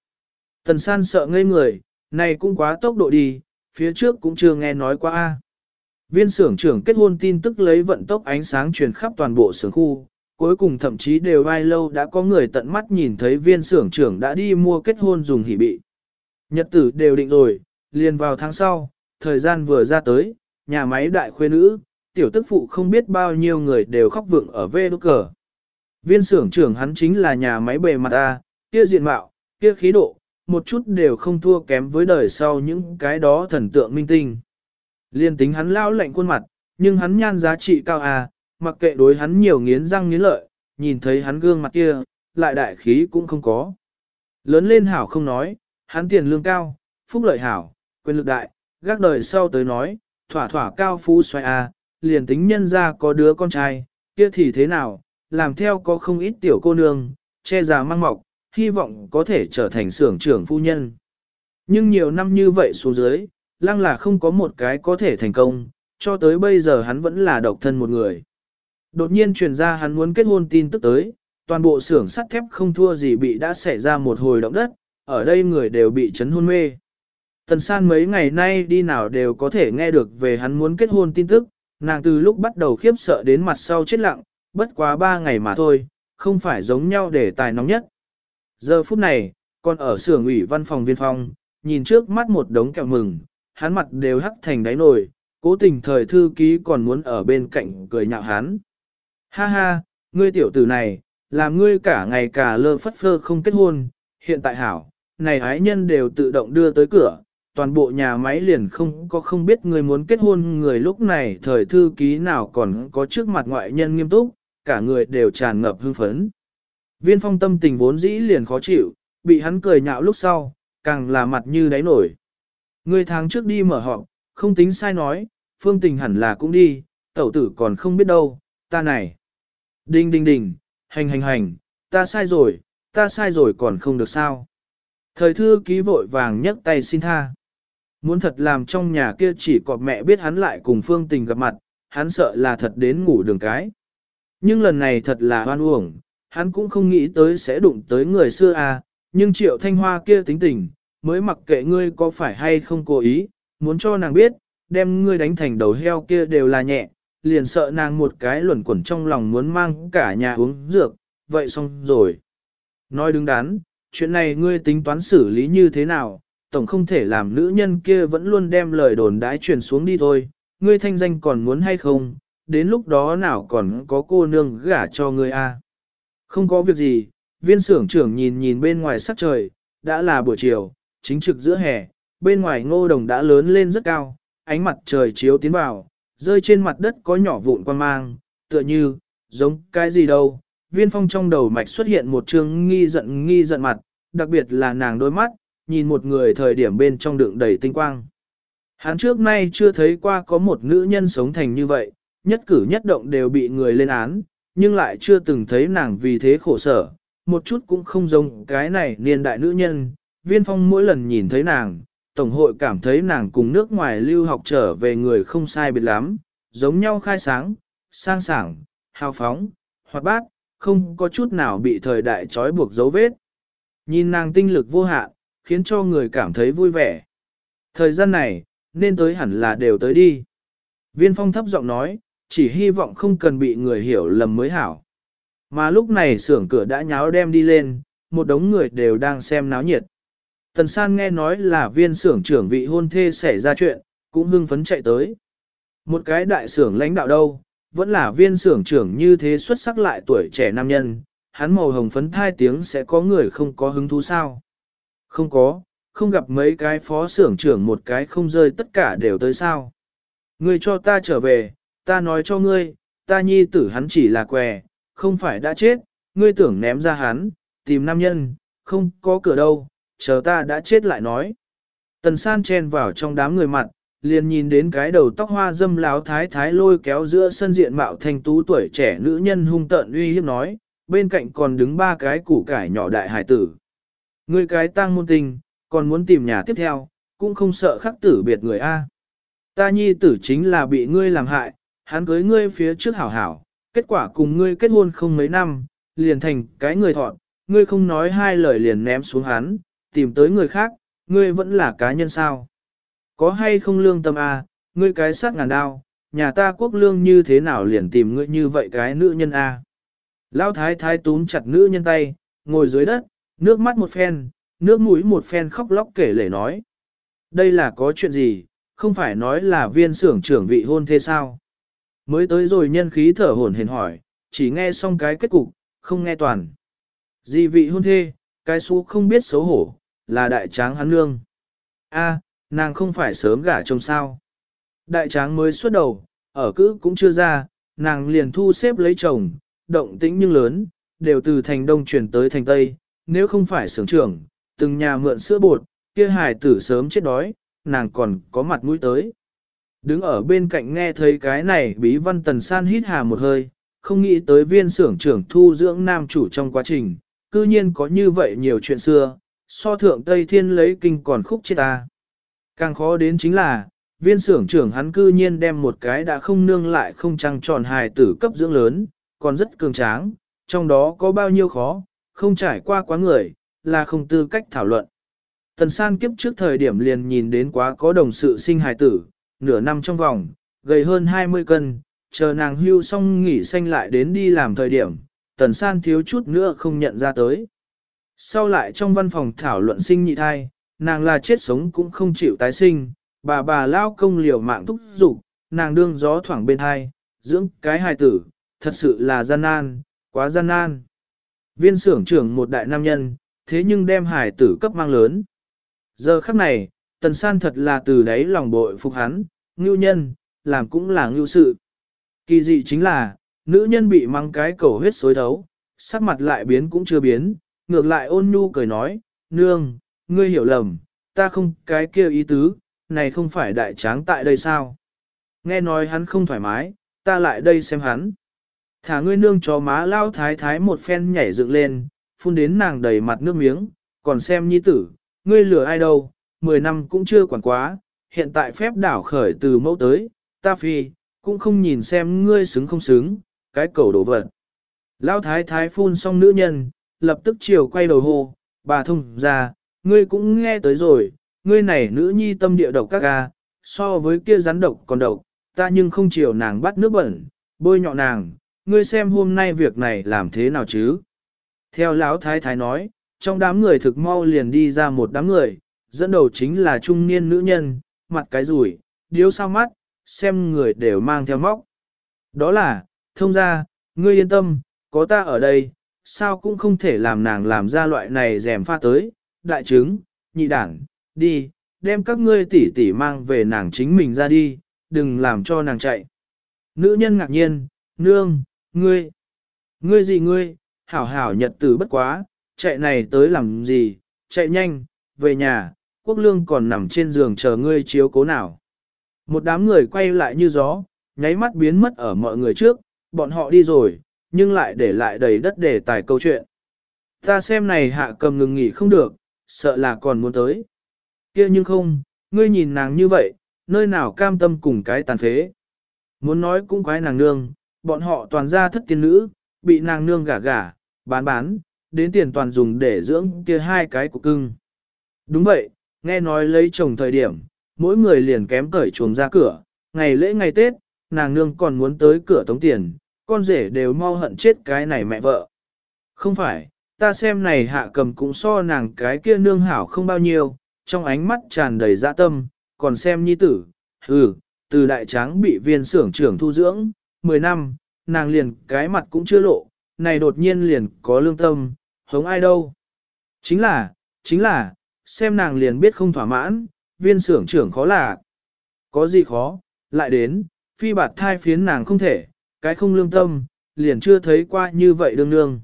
[SPEAKER 1] Tần san sợ ngây người, này cũng quá tốc độ đi, phía trước cũng chưa nghe nói qua. a. Viên xưởng trưởng kết hôn tin tức lấy vận tốc ánh sáng truyền khắp toàn bộ xưởng khu, cuối cùng thậm chí đều vai lâu đã có người tận mắt nhìn thấy viên xưởng trưởng đã đi mua kết hôn dùng hỷ bị. Nhật tử đều định rồi, liền vào tháng sau, thời gian vừa ra tới, nhà máy đại khuê nữ, tiểu tức phụ không biết bao nhiêu người đều khóc vượng ở vê đốt cờ. Viên xưởng trưởng hắn chính là nhà máy bề mặt A, kia diện mạo, kia khí độ, một chút đều không thua kém với đời sau những cái đó thần tượng minh tinh. Liên tính hắn lao lạnh khuôn mặt, nhưng hắn nhan giá trị cao A, mặc kệ đối hắn nhiều nghiến răng nghiến lợi, nhìn thấy hắn gương mặt kia, lại đại khí cũng không có. Lớn lên hảo không nói, hắn tiền lương cao, phúc lợi hảo, quyền lực đại, gác đời sau tới nói, thỏa thỏa cao phú xoay a, à, liền tính nhân ra có đứa con trai, kia thì thế nào, làm theo có không ít tiểu cô nương, che già mang mọc, hy vọng có thể trở thành xưởng trưởng phu nhân. Nhưng nhiều năm như vậy xuống dưới, lăng là không có một cái có thể thành công, cho tới bây giờ hắn vẫn là độc thân một người. Đột nhiên truyền ra hắn muốn kết hôn tin tức tới, toàn bộ xưởng sắt thép không thua gì bị đã xảy ra một hồi động đất, ở đây người đều bị chấn hôn mê. Tần san mấy ngày nay đi nào đều có thể nghe được về hắn muốn kết hôn tin tức, nàng từ lúc bắt đầu khiếp sợ đến mặt sau chết lặng, bất quá ba ngày mà thôi, không phải giống nhau để tài nóng nhất. Giờ phút này, còn ở xưởng ủy văn phòng viên phong, nhìn trước mắt một đống kẹo mừng, hắn mặt đều hắc thành đáy nồi, cố tình thời thư ký còn muốn ở bên cạnh cười nhạo hắn. Ha ha, ngươi tiểu tử này, làm ngươi cả ngày cả lơ phất phơ không kết hôn, hiện tại hảo, này ái nhân đều tự động đưa tới cửa, toàn bộ nhà máy liền không có không biết người muốn kết hôn người lúc này thời thư ký nào còn có trước mặt ngoại nhân nghiêm túc, cả người đều tràn ngập hưng phấn. Viên phong tâm tình vốn dĩ liền khó chịu, bị hắn cười nhạo lúc sau, càng là mặt như đáy nổi. Người tháng trước đi mở họp, không tính sai nói, phương tình hẳn là cũng đi, tẩu tử còn không biết đâu, ta này. Đinh đinh đinh, hành hành hành, ta sai rồi, ta sai rồi còn không được sao. Thời thư ký vội vàng nhấc tay xin tha. Muốn thật làm trong nhà kia chỉ có mẹ biết hắn lại cùng phương tình gặp mặt, hắn sợ là thật đến ngủ đường cái. Nhưng lần này thật là hoan uổng, hắn cũng không nghĩ tới sẽ đụng tới người xưa à, nhưng triệu thanh hoa kia tính tình, mới mặc kệ ngươi có phải hay không cố ý, muốn cho nàng biết, đem ngươi đánh thành đầu heo kia đều là nhẹ, liền sợ nàng một cái luẩn quẩn trong lòng muốn mang cả nhà uống dược, vậy xong rồi. Nói đứng đắn, chuyện này ngươi tính toán xử lý như thế nào, tổng không thể làm nữ nhân kia vẫn luôn đem lời đồn đãi truyền xuống đi thôi, ngươi thanh danh còn muốn hay không, đến lúc đó nào còn có cô nương gả cho ngươi a? À? Không có việc gì, viên xưởng trưởng nhìn nhìn bên ngoài sắc trời, đã là buổi chiều, chính trực giữa hè, bên ngoài ngô đồng đã lớn lên rất cao, ánh mặt trời chiếu tiến vào, rơi trên mặt đất có nhỏ vụn quan mang, tựa như, giống cái gì đâu. Viên phong trong đầu mạch xuất hiện một chương nghi giận nghi giận mặt, đặc biệt là nàng đôi mắt, nhìn một người thời điểm bên trong đựng đầy tinh quang. Hắn trước nay chưa thấy qua có một nữ nhân sống thành như vậy, nhất cử nhất động đều bị người lên án, nhưng lại chưa từng thấy nàng vì thế khổ sở, một chút cũng không giống cái này niên đại nữ nhân. Viên phong mỗi lần nhìn thấy nàng, Tổng hội cảm thấy nàng cùng nước ngoài lưu học trở về người không sai biệt lắm, giống nhau khai sáng, sang sảng, hào phóng, hoạt bát, không có chút nào bị thời đại trói buộc dấu vết. Nhìn nàng tinh lực vô hạn, khiến cho người cảm thấy vui vẻ. Thời gian này, nên tới hẳn là đều tới đi. Viên phong thấp giọng nói, chỉ hy vọng không cần bị người hiểu lầm mới hảo. Mà lúc này xưởng cửa đã nháo đem đi lên, một đống người đều đang xem náo nhiệt. Tần san nghe nói là viên xưởng trưởng vị hôn thê xảy ra chuyện, cũng hưng phấn chạy tới. Một cái đại xưởng lãnh đạo đâu, vẫn là viên xưởng trưởng như thế xuất sắc lại tuổi trẻ nam nhân, hắn màu hồng phấn thai tiếng sẽ có người không có hứng thú sao. Không có, không gặp mấy cái phó xưởng trưởng một cái không rơi tất cả đều tới sao. Ngươi cho ta trở về, ta nói cho ngươi, ta nhi tử hắn chỉ là què, không phải đã chết, ngươi tưởng ném ra hắn, tìm nam nhân, không có cửa đâu, chờ ta đã chết lại nói. Tần san chen vào trong đám người mặt, liền nhìn đến cái đầu tóc hoa dâm láo thái thái lôi kéo giữa sân diện mạo thanh tú tuổi trẻ nữ nhân hung tợn uy hiếp nói, bên cạnh còn đứng ba cái củ cải nhỏ đại hải tử. Ngươi cái tang môn tình, còn muốn tìm nhà tiếp theo, cũng không sợ khắc tử biệt người A. Ta nhi tử chính là bị ngươi làm hại, hắn cưới ngươi phía trước hảo hảo, kết quả cùng ngươi kết hôn không mấy năm, liền thành cái người thọn, ngươi không nói hai lời liền ném xuống hắn, tìm tới người khác, ngươi vẫn là cá nhân sao. Có hay không lương tâm A, ngươi cái sát ngàn đao, nhà ta quốc lương như thế nào liền tìm ngươi như vậy cái nữ nhân A. Lão thái thái túm chặt nữ nhân tay, ngồi dưới đất, nước mắt một phen, nước mũi một phen khóc lóc kể lể nói. Đây là có chuyện gì, không phải nói là viên xưởng trưởng vị hôn thế sao. Mới tới rồi nhân khí thở hổn hển hỏi, chỉ nghe xong cái kết cục, không nghe toàn. Gì vị hôn thê, cái xú không biết xấu hổ, là đại tráng hắn nương. A, à, nàng không phải sớm gả chồng sao. Đại tráng mới xuất đầu, ở cữ cũng chưa ra, nàng liền thu xếp lấy chồng, động tĩnh nhưng lớn, đều từ thành đông chuyển tới thành tây, nếu không phải sưởng trưởng, từng nhà mượn sữa bột, kia hài tử sớm chết đói, nàng còn có mặt mũi tới. Đứng ở bên cạnh nghe thấy cái này bí văn tần san hít hà một hơi, không nghĩ tới viên xưởng trưởng thu dưỡng nam chủ trong quá trình, cư nhiên có như vậy nhiều chuyện xưa, so thượng Tây Thiên lấy kinh còn khúc chết ta. Càng khó đến chính là, viên xưởng trưởng hắn cư nhiên đem một cái đã không nương lại không trăng tròn hài tử cấp dưỡng lớn, còn rất cường tráng, trong đó có bao nhiêu khó, không trải qua quá người, là không tư cách thảo luận. Tần san kiếp trước thời điểm liền nhìn đến quá có đồng sự sinh hài tử, nửa năm trong vòng, gầy hơn 20 cân, chờ nàng hưu xong nghỉ xanh lại đến đi làm thời điểm, tần san thiếu chút nữa không nhận ra tới. Sau lại trong văn phòng thảo luận sinh nhị thai, nàng là chết sống cũng không chịu tái sinh, bà bà lao công liều mạng thúc dục nàng đương gió thoảng bên hai, dưỡng cái hài tử, thật sự là gian nan, quá gian nan. Viên xưởng trưởng một đại nam nhân, thế nhưng đem hài tử cấp mang lớn. Giờ khắc này, tần san thật là từ đấy lòng bội phục hắn, ngưu nhân, làm cũng là ngưu sự. Kỳ dị chính là, nữ nhân bị mang cái cầu huyết xối thấu, sắc mặt lại biến cũng chưa biến, ngược lại ôn nhu cười nói, nương, ngươi hiểu lầm, ta không cái kia ý tứ, này không phải đại tráng tại đây sao? Nghe nói hắn không thoải mái, ta lại đây xem hắn. Thả ngươi nương cho má lao thái thái một phen nhảy dựng lên, phun đến nàng đầy mặt nước miếng, còn xem nhi tử, ngươi lừa ai đâu, 10 năm cũng chưa quản quá, hiện tại phép đảo khởi từ mẫu tới, ta phi, cũng không nhìn xem ngươi xứng không xứng, cái cầu đổ vật. Lao thái thái phun xong nữ nhân, lập tức chiều quay đầu hô, bà thông ra, ngươi cũng nghe tới rồi, ngươi này nữ nhi tâm địa độc các ca, so với kia rắn độc còn độc, ta nhưng không chiều nàng bắt nước bẩn, bôi nhọ nàng, ngươi xem hôm nay việc này làm thế nào chứ? Theo lão thái thái nói, trong đám người thực mau liền đi ra một đám người, dẫn đầu chính là trung niên nữ nhân, mặt cái rủi, điếu sao mắt, xem người đều mang theo móc. Đó là, thông ra, ngươi yên tâm, có ta ở đây, sao cũng không thể làm nàng làm ra loại này rèm pha tới, đại trứng, nhị đảng, đi, đem các ngươi tỷ tỷ mang về nàng chính mình ra đi, đừng làm cho nàng chạy. Nữ nhân ngạc nhiên, nương, ngươi, ngươi gì ngươi, hảo hảo nhật tử bất quá, chạy này tới làm gì, chạy nhanh, về nhà, quốc lương còn nằm trên giường chờ ngươi chiếu cố nào. Một đám người quay lại như gió, nháy mắt biến mất ở mọi người trước, bọn họ đi rồi, nhưng lại để lại đầy đất để tài câu chuyện. Ta xem này hạ cầm ngừng nghỉ không được, sợ là còn muốn tới. kia nhưng không, ngươi nhìn nàng như vậy, nơi nào cam tâm cùng cái tàn phế. Muốn nói cũng quái nàng nương, bọn họ toàn ra thất tiên nữ, bị nàng nương gả gả, bán bán, đến tiền toàn dùng để dưỡng kia hai cái của cưng. Đúng vậy, nghe nói lấy chồng thời điểm, mỗi người liền kém cởi chuồng ra cửa, ngày lễ ngày Tết, nàng nương còn muốn tới cửa tống tiền, con rể đều mau hận chết cái này mẹ vợ. Không phải, ta xem này hạ cầm cũng so nàng cái kia nương hảo không bao nhiêu, trong ánh mắt tràn đầy dạ tâm, còn xem nhi tử, ừ, từ đại tráng bị viên xưởng trưởng thu dưỡng, 10 năm, nàng liền cái mặt cũng chưa lộ, này đột nhiên liền có lương tâm, hống ai đâu. Chính là, chính là, xem nàng liền biết không thỏa mãn, viên xưởng trưởng khó là. Có gì khó, lại đến, phi bạt thai phiến nàng không thể, cái không lương tâm, liền chưa thấy qua như vậy đương nương.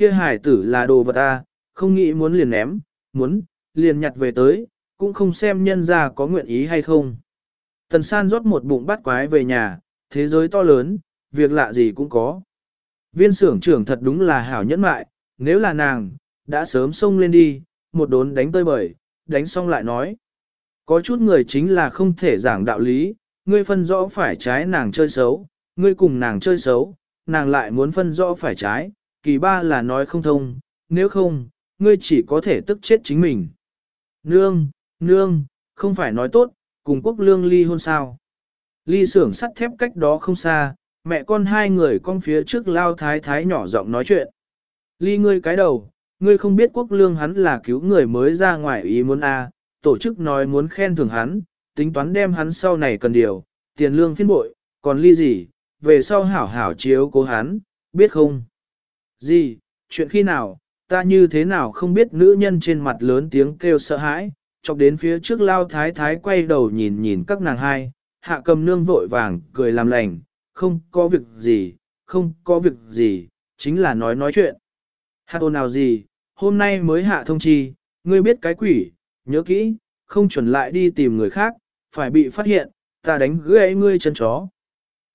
[SPEAKER 1] Kia hải tử là đồ vật ta, không nghĩ muốn liền ném, muốn, liền nhặt về tới, cũng không xem nhân ra có nguyện ý hay không. Tần san rót một bụng bát quái về nhà, thế giới to lớn, việc lạ gì cũng có. Viên xưởng trưởng thật đúng là hảo nhẫn mại, nếu là nàng, đã sớm xông lên đi, một đốn đánh tơi bời, đánh xong lại nói. Có chút người chính là không thể giảng đạo lý, ngươi phân rõ phải trái nàng chơi xấu, ngươi cùng nàng chơi xấu, nàng lại muốn phân rõ phải trái, kỳ ba là nói không thông, nếu không, ngươi chỉ có thể tức chết chính mình. Nương, nương, không phải nói tốt, cùng quốc lương ly hôn sao. Ly xưởng sắt thép cách đó không xa, mẹ con hai người con phía trước lao thái thái nhỏ giọng nói chuyện. Ly ngươi cái đầu, ngươi không biết quốc lương hắn là cứu người mới ra ngoài ý muốn a, tổ chức nói muốn khen thưởng hắn, tính toán đem hắn sau này cần điều, tiền lương phiên bội, còn ly gì, về sau hảo hảo chiếu cố hắn, biết không? Gì, chuyện khi nào, ta như thế nào không biết nữ nhân trên mặt lớn tiếng kêu sợ hãi, chọc đến phía trước lao thái thái quay đầu nhìn nhìn các nàng hai, hạ cầm nương vội vàng, cười làm lành, không có việc gì, không có việc gì, chính là nói nói chuyện. Hạ ồn nào gì, hôm nay mới hạ thông chi, ngươi biết cái quỷ, nhớ kỹ, không chuẩn lại đi tìm người khác, phải bị phát hiện, ta đánh gãy ngươi chân chó.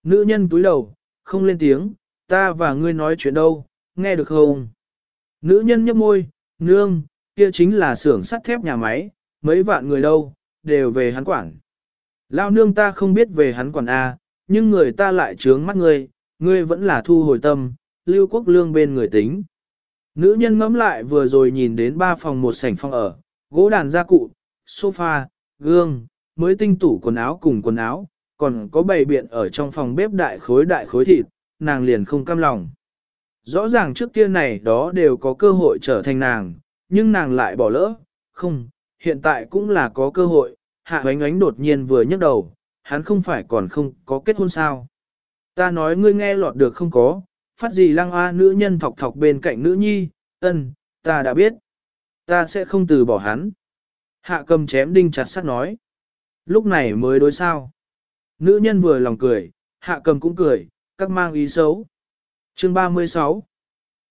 [SPEAKER 1] Nữ nhân túi đầu, không lên tiếng, ta và ngươi nói chuyện đâu, nghe được không? Nữ nhân nhấp môi, nương, kia chính là xưởng sắt thép nhà máy, mấy vạn người đâu, đều về hắn quản. Lao nương ta không biết về hắn quản A, nhưng người ta lại trướng mắt ngươi, ngươi vẫn là thu hồi tâm, lưu quốc lương bên người tính. Nữ nhân ngẫm lại vừa rồi nhìn đến ba phòng một sảnh phòng ở, gỗ đàn gia cụ, sofa, gương, mới tinh tủ quần áo cùng quần áo, còn có bày biện ở trong phòng bếp đại khối đại khối thịt, nàng liền không cam lòng. Rõ ràng trước kia này đó đều có cơ hội trở thành nàng, nhưng nàng lại bỏ lỡ, không, hiện tại cũng là có cơ hội, hạ ánh ánh đột nhiên vừa nhấc đầu, hắn không phải còn không có kết hôn sao. Ta nói ngươi nghe lọt được không có, phát gì lăng a nữ nhân thọc thọc bên cạnh nữ nhi, ân, ta đã biết. Ta sẽ không từ bỏ hắn. Hạ cầm chém đinh chặt sắt nói. Lúc này mới đối sao. Nữ nhân vừa lòng cười, hạ cầm cũng cười, các mang ý xấu. Chương 36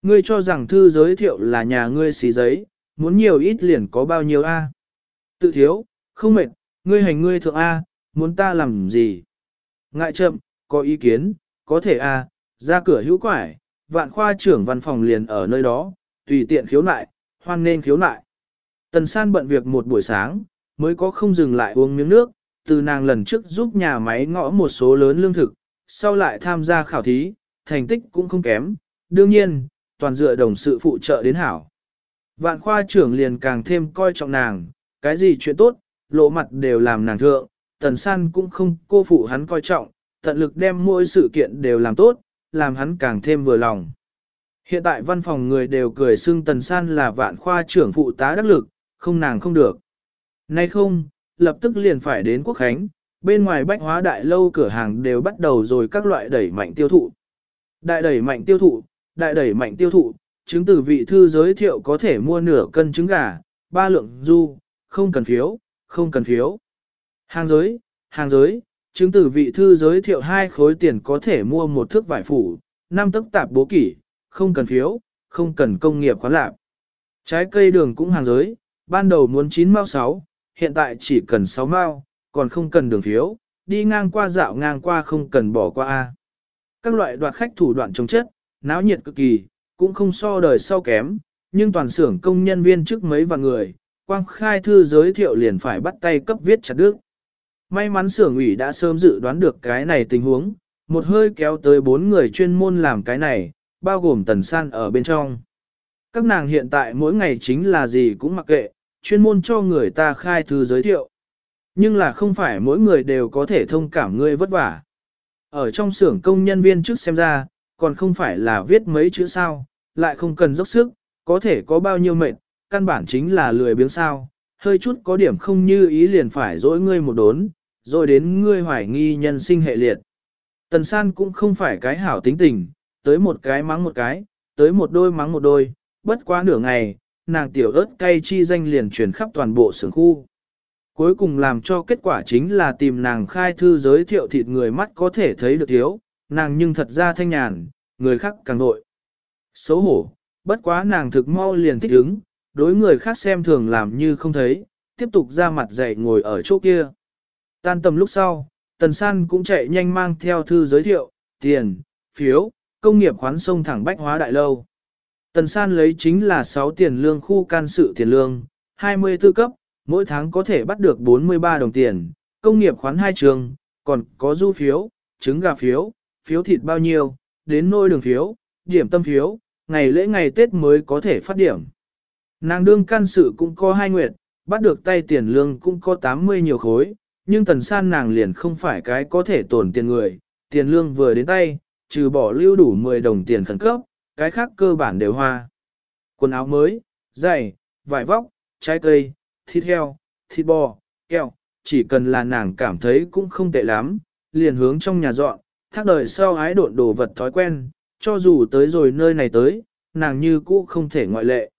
[SPEAKER 1] Ngươi cho rằng thư giới thiệu là nhà ngươi xí giấy, muốn nhiều ít liền có bao nhiêu A. Tự thiếu, không mệt, ngươi hành ngươi thượng A, muốn ta làm gì? Ngại chậm, có ý kiến, có thể A, ra cửa hữu quải, vạn khoa trưởng văn phòng liền ở nơi đó, tùy tiện khiếu nại, hoan nên khiếu nại. Tần san bận việc một buổi sáng, mới có không dừng lại uống miếng nước, từ nàng lần trước giúp nhà máy ngõ một số lớn lương thực, sau lại tham gia khảo thí, thành tích cũng không kém, đương nhiên, toàn dựa đồng sự phụ trợ đến hảo. Vạn khoa trưởng liền càng thêm coi trọng nàng, cái gì chuyện tốt, lộ mặt đều làm nàng thượng, tần san cũng không cô phụ hắn coi trọng, tận lực đem mỗi sự kiện đều làm tốt, làm hắn càng thêm vừa lòng. Hiện tại văn phòng người đều cười xưng tần san là vạn khoa trưởng phụ tá đắc lực, không nàng không được. Nay không, lập tức liền phải đến quốc khánh, bên ngoài bách hóa đại lâu cửa hàng đều bắt đầu rồi các loại đẩy mạnh tiêu thụ. Đại đẩy mạnh tiêu thụ, đại đẩy mạnh tiêu thụ, chứng từ vị thư giới thiệu có thể mua nửa cân trứng gà, ba lượng du, không cần phiếu, không cần phiếu. Hàng giới, hàng giới, chứng từ vị thư giới thiệu hai khối tiền có thể mua một thước vải phủ, năm tấc tạp bố kỷ, không cần phiếu, không cần công nghiệp khoán lạc. Trái cây đường cũng hàng giới, ban đầu muốn 9 mao 6, hiện tại chỉ cần 6 mao, còn không cần đường phiếu, đi ngang qua dạo ngang qua không cần bỏ qua A. Các loại đoạt khách thủ đoạn chống chất, náo nhiệt cực kỳ, cũng không so đời sau kém, nhưng toàn xưởng công nhân viên trước mấy vạn người, quang khai thư giới thiệu liền phải bắt tay cấp viết chặt đức. May mắn xưởng ủy đã sớm dự đoán được cái này tình huống, một hơi kéo tới bốn người chuyên môn làm cái này, bao gồm tần san ở bên trong. Các nàng hiện tại mỗi ngày chính là gì cũng mặc kệ, chuyên môn cho người ta khai thư giới thiệu. Nhưng là không phải mỗi người đều có thể thông cảm ngươi vất vả. Ở trong xưởng công nhân viên trước xem ra, còn không phải là viết mấy chữ sao, lại không cần dốc sức, có thể có bao nhiêu mệt, căn bản chính là lười biếng sao, hơi chút có điểm không như ý liền phải dỗi ngươi một đốn, rồi đến ngươi hoài nghi nhân sinh hệ liệt. Tần san cũng không phải cái hảo tính tình, tới một cái mắng một cái, tới một đôi mắng một đôi, bất quá nửa ngày, nàng tiểu ớt cay chi danh liền truyền khắp toàn bộ xưởng khu. Cuối cùng làm cho kết quả chính là tìm nàng khai thư giới thiệu thịt người mắt có thể thấy được thiếu, nàng nhưng thật ra thanh nhàn, người khác càng nội. Xấu hổ, bất quá nàng thực mau liền thích ứng, đối người khác xem thường làm như không thấy, tiếp tục ra mặt dậy ngồi ở chỗ kia. Tan tầm lúc sau, Tần San cũng chạy nhanh mang theo thư giới thiệu, tiền, phiếu, công nghiệp khoán sông thẳng bách hóa đại lâu. Tần San lấy chính là 6 tiền lương khu can sự tiền lương, 24 cấp, mỗi tháng có thể bắt được 43 đồng tiền, công nghiệp khoán hai trường, còn có du phiếu, trứng gà phiếu, phiếu thịt bao nhiêu, đến nôi đường phiếu, điểm tâm phiếu, ngày lễ ngày Tết mới có thể phát điểm. Nàng đương can sự cũng có hai nguyệt, bắt được tay tiền lương cũng có 80 nhiều khối, nhưng tần san nàng liền không phải cái có thể tổn tiền người, tiền lương vừa đến tay, trừ bỏ lưu đủ 10 đồng tiền khẩn cấp, cái khác cơ bản đều hoa. Quần áo mới, giày, vải vóc, trái cây, thịt heo, thịt bò, kẹo, chỉ cần là nàng cảm thấy cũng không tệ lắm, liền hướng trong nhà dọn, thác đời sau ái độn đồ vật thói quen, cho dù tới rồi nơi này tới, nàng như cũ không thể ngoại lệ.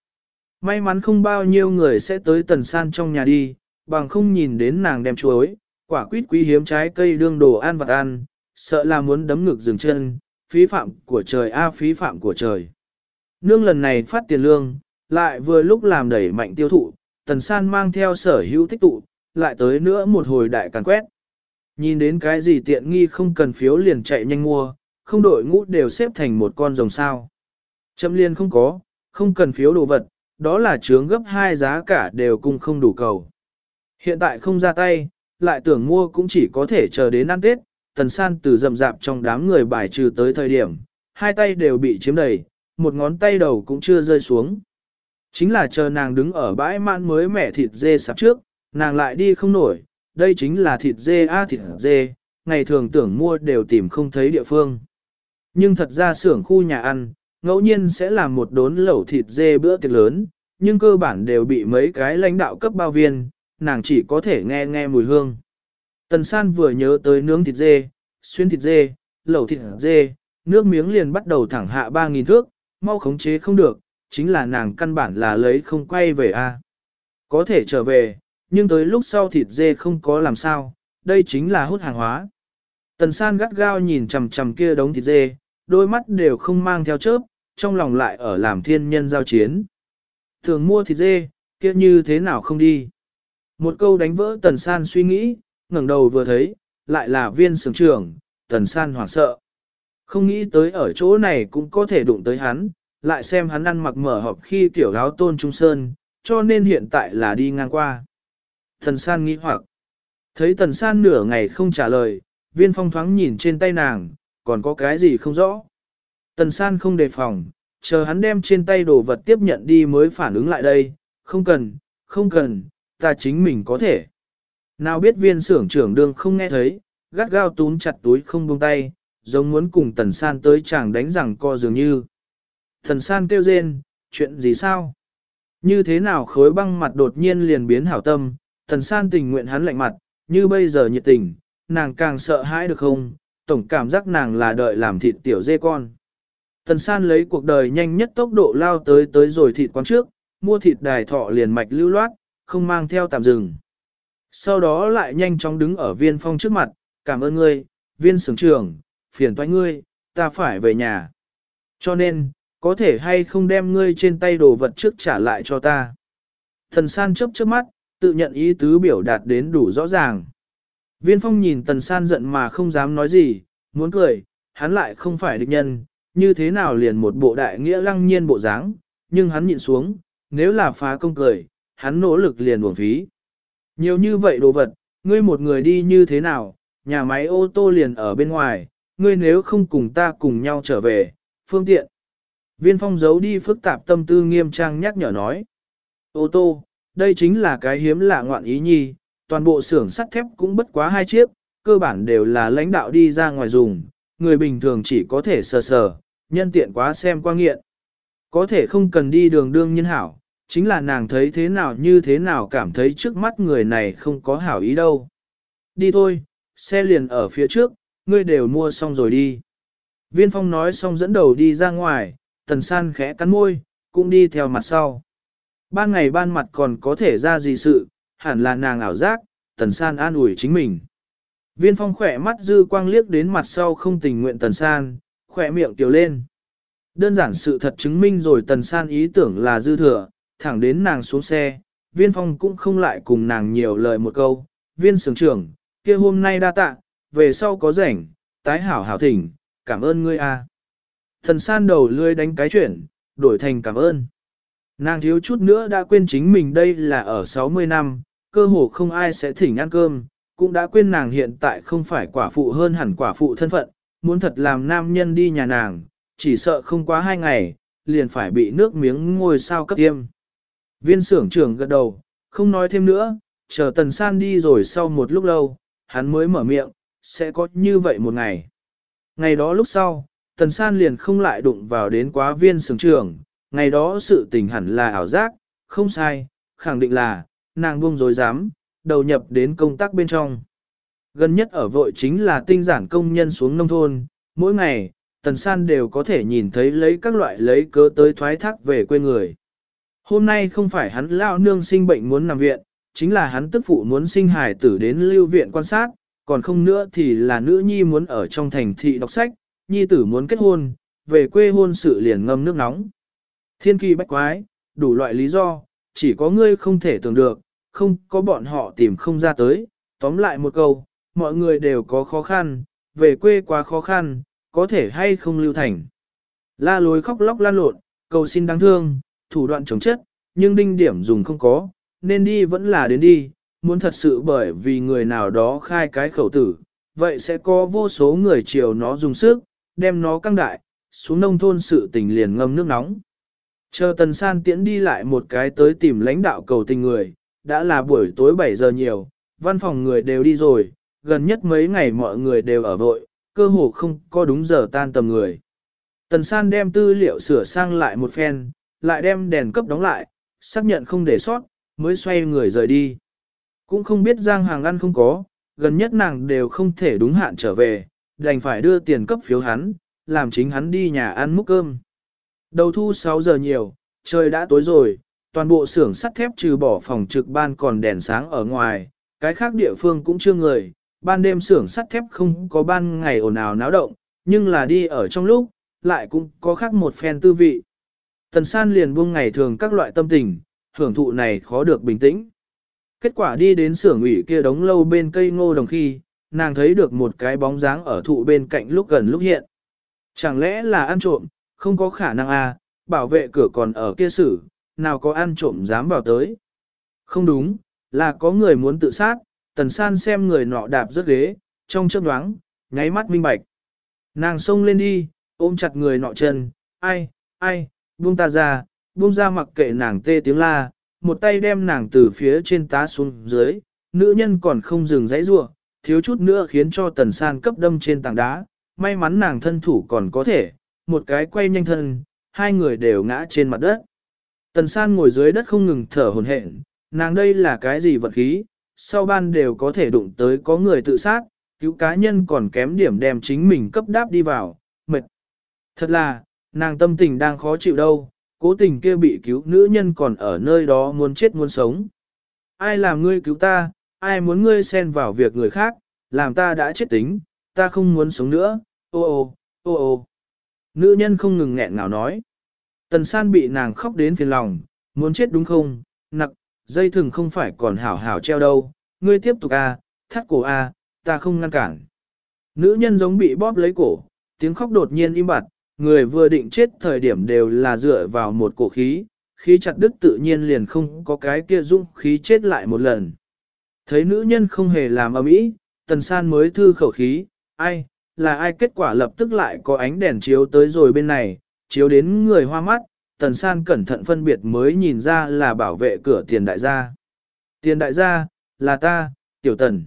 [SPEAKER 1] May mắn không bao nhiêu người sẽ tới tần san trong nhà đi, bằng không nhìn đến nàng đem chuối, quả quýt quý hiếm trái cây đương đồ ăn vật ăn, sợ là muốn đấm ngực dừng chân, phí phạm của trời a phí phạm của trời. Nương lần này phát tiền lương, lại vừa lúc làm đẩy mạnh tiêu thụ, tần san mang theo sở hữu tích tụ, lại tới nữa một hồi đại càn quét. Nhìn đến cái gì tiện nghi không cần phiếu liền chạy nhanh mua, không đội ngũ đều xếp thành một con rồng sao. Châm liên không có, không cần phiếu đồ vật, đó là chướng gấp hai giá cả đều cùng không đủ cầu. Hiện tại không ra tay, lại tưởng mua cũng chỉ có thể chờ đến ăn Tết, tần san từ rầm rạp trong đám người bài trừ tới thời điểm, hai tay đều bị chiếm đầy, một ngón tay đầu cũng chưa rơi xuống. Chính là chờ nàng đứng ở bãi mãn mới mẻ thịt dê sạp trước, nàng lại đi không nổi, đây chính là thịt dê a thịt dê, ngày thường tưởng mua đều tìm không thấy địa phương. Nhưng thật ra xưởng khu nhà ăn, ngẫu nhiên sẽ làm một đốn lẩu thịt dê bữa tiệc lớn, nhưng cơ bản đều bị mấy cái lãnh đạo cấp bao viên, nàng chỉ có thể nghe nghe mùi hương. Tần san vừa nhớ tới nướng thịt dê, xuyên thịt dê, lẩu thịt dê, nước miếng liền bắt đầu thẳng hạ 3.000 thước, mau khống chế không được, chính là nàng căn bản là lấy không quay về a. Có thể trở về, nhưng tới lúc sau thịt dê không có làm sao, đây chính là hút hàng hóa. Tần san gắt gao nhìn chằm chằm kia đống thịt dê, đôi mắt đều không mang theo chớp, trong lòng lại ở làm thiên nhân giao chiến. Thường mua thịt dê, kia như thế nào không đi. Một câu đánh vỡ tần san suy nghĩ, ngẩng đầu vừa thấy, lại là viên sưởng trưởng, tần san hoảng sợ. Không nghĩ tới ở chỗ này cũng có thể đụng tới hắn, lại xem hắn ăn mặc mở họp khi tiểu áo tôn trung sơn, cho nên hiện tại là đi ngang qua. thần san nghĩ hoặc, thấy tần san nửa ngày không trả lời, viên phong thoáng nhìn trên tay nàng, còn có cái gì không rõ. Tần san không đề phòng, chờ hắn đem trên tay đồ vật tiếp nhận đi mới phản ứng lại đây, không cần, không cần, ta chính mình có thể. Nào biết viên xưởng trưởng đương không nghe thấy, gắt gao túm chặt túi không buông tay, giống muốn cùng tần san tới chàng đánh rằng co dường như. Thần san kêu rên, chuyện gì sao? Như thế nào khối băng mặt đột nhiên liền biến hảo tâm, Thần san tình nguyện hắn lạnh mặt, như bây giờ nhiệt tình, nàng càng sợ hãi được không, tổng cảm giác nàng là đợi làm thịt tiểu dê con. Thần san lấy cuộc đời nhanh nhất tốc độ lao tới tới rồi thịt quán trước, mua thịt đài thọ liền mạch lưu loát, không mang theo tạm dừng. Sau đó lại nhanh chóng đứng ở viên phong trước mặt, cảm ơn ngươi, viên sưởng trưởng, phiền toái ngươi, ta phải về nhà. Cho nên, có thể hay không đem ngươi trên tay đồ vật trước trả lại cho ta. Thần san chớp chớp mắt, tự nhận ý tứ biểu đạt đến đủ rõ ràng. Viên phong nhìn tần san giận mà không dám nói gì, muốn cười, hắn lại không phải địch nhân, như thế nào liền một bộ đại nghĩa lăng nhiên bộ dáng, nhưng hắn nhịn xuống, nếu là phá công cười, hắn nỗ lực liền uổng phí. Nhiều như vậy đồ vật, ngươi một người đi như thế nào, nhà máy ô tô liền ở bên ngoài, ngươi nếu không cùng ta cùng nhau trở về, phương tiện. Viên phong giấu đi phức tạp tâm tư nghiêm trang nhắc nhở nói. Ô tô, đây chính là cái hiếm lạ ngoạn ý nhi, toàn bộ xưởng sắt thép cũng bất quá hai chiếc, cơ bản đều là lãnh đạo đi ra ngoài dùng, người bình thường chỉ có thể sờ sờ, nhân tiện quá xem qua nghiện. Có thể không cần đi đường đương nhân hảo, chính là nàng thấy thế nào như thế nào cảm thấy trước mắt người này không có hảo ý đâu. Đi thôi, xe liền ở phía trước, ngươi đều mua xong rồi đi. Viên phong nói xong dẫn đầu đi ra ngoài, tần san khẽ cắn môi, cũng đi theo mặt sau. Ban ngày ban mặt còn có thể ra gì sự, hẳn là nàng ảo giác, tần san an ủi chính mình. Viên phong khỏe mắt dư quang liếc đến mặt sau không tình nguyện tần san, khỏe miệng tiểu lên. Đơn giản sự thật chứng minh rồi tần san ý tưởng là dư thừa, thẳng đến nàng xuống xe, viên phong cũng không lại cùng nàng nhiều lời một câu. Viên sướng trưởng, kia hôm nay đa tạ, về sau có rảnh, tái hảo hảo thỉnh, cảm ơn ngươi a. Thần san đầu lươi đánh cái chuyện, đổi thành cảm ơn. Nàng thiếu chút nữa đã quên chính mình đây là ở 60 năm, cơ hồ không ai sẽ thỉnh ăn cơm, cũng đã quên nàng hiện tại không phải quả phụ hơn hẳn quả phụ thân phận, muốn thật làm nam nhân đi nhà nàng, chỉ sợ không quá hai ngày, liền phải bị nước miếng ngôi sao cấp tiêm. Viên xưởng trưởng gật đầu, không nói thêm nữa, chờ tần san đi rồi sau một lúc lâu, hắn mới mở miệng, sẽ có như vậy một ngày. Ngày đó lúc sau, tần san liền không lại đụng vào đến quá viên sướng trưởng, ngày đó sự tình hẳn là ảo giác, không sai, khẳng định là, nàng buông dối dám, đầu nhập đến công tác bên trong. Gần nhất ở vội chính là tinh giản công nhân xuống nông thôn, mỗi ngày, tần san đều có thể nhìn thấy lấy các loại lấy cớ tới thoái thác về quê người. Hôm nay không phải hắn lao nương sinh bệnh muốn nằm viện, chính là hắn tức phụ muốn sinh hài tử đến lưu viện quan sát, còn không nữa thì là nữ nhi muốn ở trong thành thị đọc sách, nhi tử muốn kết hôn, về quê hôn sự liền ngâm nước nóng. Thiên kỳ bách quái, đủ loại lý do, chỉ có ngươi không thể tưởng được, không có bọn họ tìm không ra tới. Tóm lại một câu, mọi người đều có khó khăn, về quê quá khó khăn, có thể hay không lưu thành. La lối khóc lóc lan lộn, cầu xin đáng thương, thủ đoạn chống chất, nhưng đinh điểm dùng không có, nên đi vẫn là đến đi, muốn thật sự bởi vì người nào đó khai cái khẩu tử, vậy sẽ có vô số người chiều nó dùng sức, đem nó căng đại, xuống nông thôn sự tình liền ngâm nước nóng. Chờ tần san tiễn đi lại một cái tới tìm lãnh đạo cầu tình người, đã là buổi tối 7 giờ nhiều, văn phòng người đều đi rồi, gần nhất mấy ngày mọi người đều ở vội, cơ hồ không có đúng giờ tan tầm người. Tần san đem tư liệu sửa sang lại một phen, lại đem đèn cấp đóng lại, xác nhận không để sót, mới xoay người rời đi. Cũng không biết Giang Hàng ăn không có, gần nhất nàng đều không thể đúng hạn trở về, đành phải đưa tiền cấp phiếu hắn, làm chính hắn đi nhà ăn múc cơm. Đầu thu 6 giờ nhiều, trời đã tối rồi, Toàn bộ xưởng sắt thép trừ bỏ phòng trực ban còn đèn sáng ở ngoài, cái khác địa phương cũng chưa người, ban đêm xưởng sắt thép không có ban ngày ồn ào náo động, nhưng là đi ở trong lúc, lại cũng có khác một phen tư vị. Tần san liền buông ngày thường các loại tâm tình, hưởng thụ này khó được bình tĩnh. Kết quả đi đến xưởng ủy kia đống lâu bên cây ngô đồng khi, nàng thấy được một cái bóng dáng ở thụ bên cạnh lúc gần lúc hiện. Chẳng lẽ là ăn trộm, không có khả năng à, bảo vệ cửa còn ở kia xử, nào có ăn trộm dám vào tới. Không đúng, là có người muốn tự sát, tần san xem người nọ đạp rất ghế, trong chớp nhoáng, nháy mắt minh bạch. Nàng xông lên đi, ôm chặt người nọ chân, ai, ai, buông ta ra, buông ra mặc kệ nàng tê tiếng la, một tay đem nàng từ phía trên tá xuống dưới, nữ nhân còn không dừng dãy rua, thiếu chút nữa khiến cho tần san cấp đâm trên tảng đá, may mắn nàng thân thủ còn có thể, một cái quay nhanh thân, hai người đều ngã trên mặt đất. Tần san ngồi dưới đất không ngừng thở hồn hển, nàng đây là cái gì vật khí, sau ban đều có thể đụng tới có người tự sát, cứu cá nhân còn kém điểm đem chính mình cấp đáp đi vào, mệt. Thật là, nàng tâm tình đang khó chịu đâu, cố tình kia bị cứu nữ nhân còn ở nơi đó muốn chết muốn sống. Ai làm ngươi cứu ta, ai muốn ngươi xen vào việc người khác, làm ta đã chết tính, ta không muốn sống nữa, ô ô, ô ô. Nữ nhân không ngừng nghẹn ngào nói. Tần san bị nàng khóc đến phiền lòng, muốn chết đúng không, nặc, dây thừng không phải còn hảo hảo treo đâu, ngươi tiếp tục a, à, thắt cổ a, à, ta không ngăn cản. Nữ nhân giống bị bóp lấy cổ, tiếng khóc đột nhiên im bặt, người vừa định chết thời điểm đều là dựa vào một cổ khí, khí chặt đứt tự nhiên liền không có cái kia dung khí chết lại một lần. Thấy nữ nhân không hề làm ầm ĩ, tần san mới thư khẩu khí, ai, là ai kết quả lập tức lại có ánh đèn chiếu tới rồi bên này, chiếu đến người hoa mắt, tần san cẩn thận phân biệt mới nhìn ra là bảo vệ cửa tiền đại gia. Tiền đại gia, là ta, tiểu tần.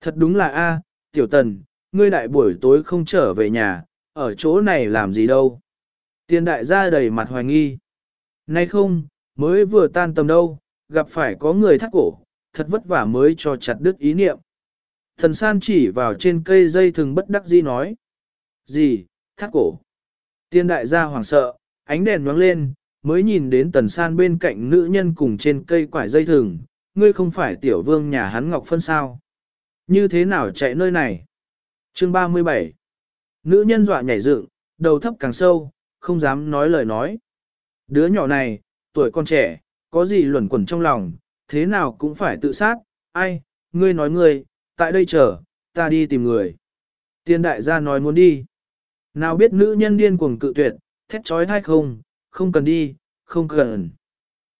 [SPEAKER 1] Thật đúng là A, tiểu tần, ngươi đại buổi tối không trở về nhà, ở chỗ này làm gì đâu. Tiền đại gia đầy mặt hoài nghi. Nay không, mới vừa tan tầm đâu, gặp phải có người thắt cổ, thật vất vả mới cho chặt đứt ý niệm. Thần san chỉ vào trên cây dây thừng bất đắc dĩ nói. Gì, thắt cổ. Tiên đại gia hoảng sợ, ánh đèn nhoáng lên, mới nhìn đến tần san bên cạnh nữ nhân cùng trên cây quải dây thừng, ngươi không phải tiểu vương nhà hắn ngọc phân sao. Như thế nào chạy nơi này? Chương 37 Nữ nhân dọa nhảy dựng, đầu thấp càng sâu, không dám nói lời nói. Đứa nhỏ này, tuổi con trẻ, có gì luẩn quẩn trong lòng, thế nào cũng phải tự sát, ai, ngươi nói ngươi, tại đây chờ, ta đi tìm người. Tiên đại gia nói muốn đi. Nào biết nữ nhân điên cuồng cự tuyệt, thét trói thai không, không cần đi, không cần.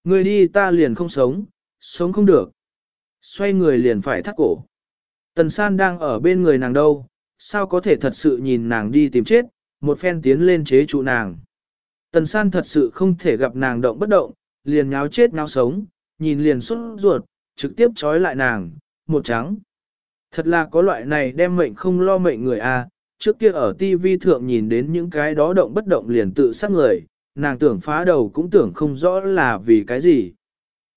[SPEAKER 1] Ngươi đi ta liền không sống, sống không được. Xoay người liền phải thắt cổ. Tần san đang ở bên người nàng đâu, sao có thể thật sự nhìn nàng đi tìm chết, một phen tiến lên chế trụ nàng. Tần san thật sự không thể gặp nàng động bất động, liền nháo chết nháo sống, nhìn liền xuất ruột, trực tiếp trói lại nàng, một trắng. Thật là có loại này đem mệnh không lo mệnh người a. À, trước kia ở TV thượng nhìn đến những cái đó động bất động liền tự sát người, nàng tưởng phá đầu cũng tưởng không rõ là vì cái gì.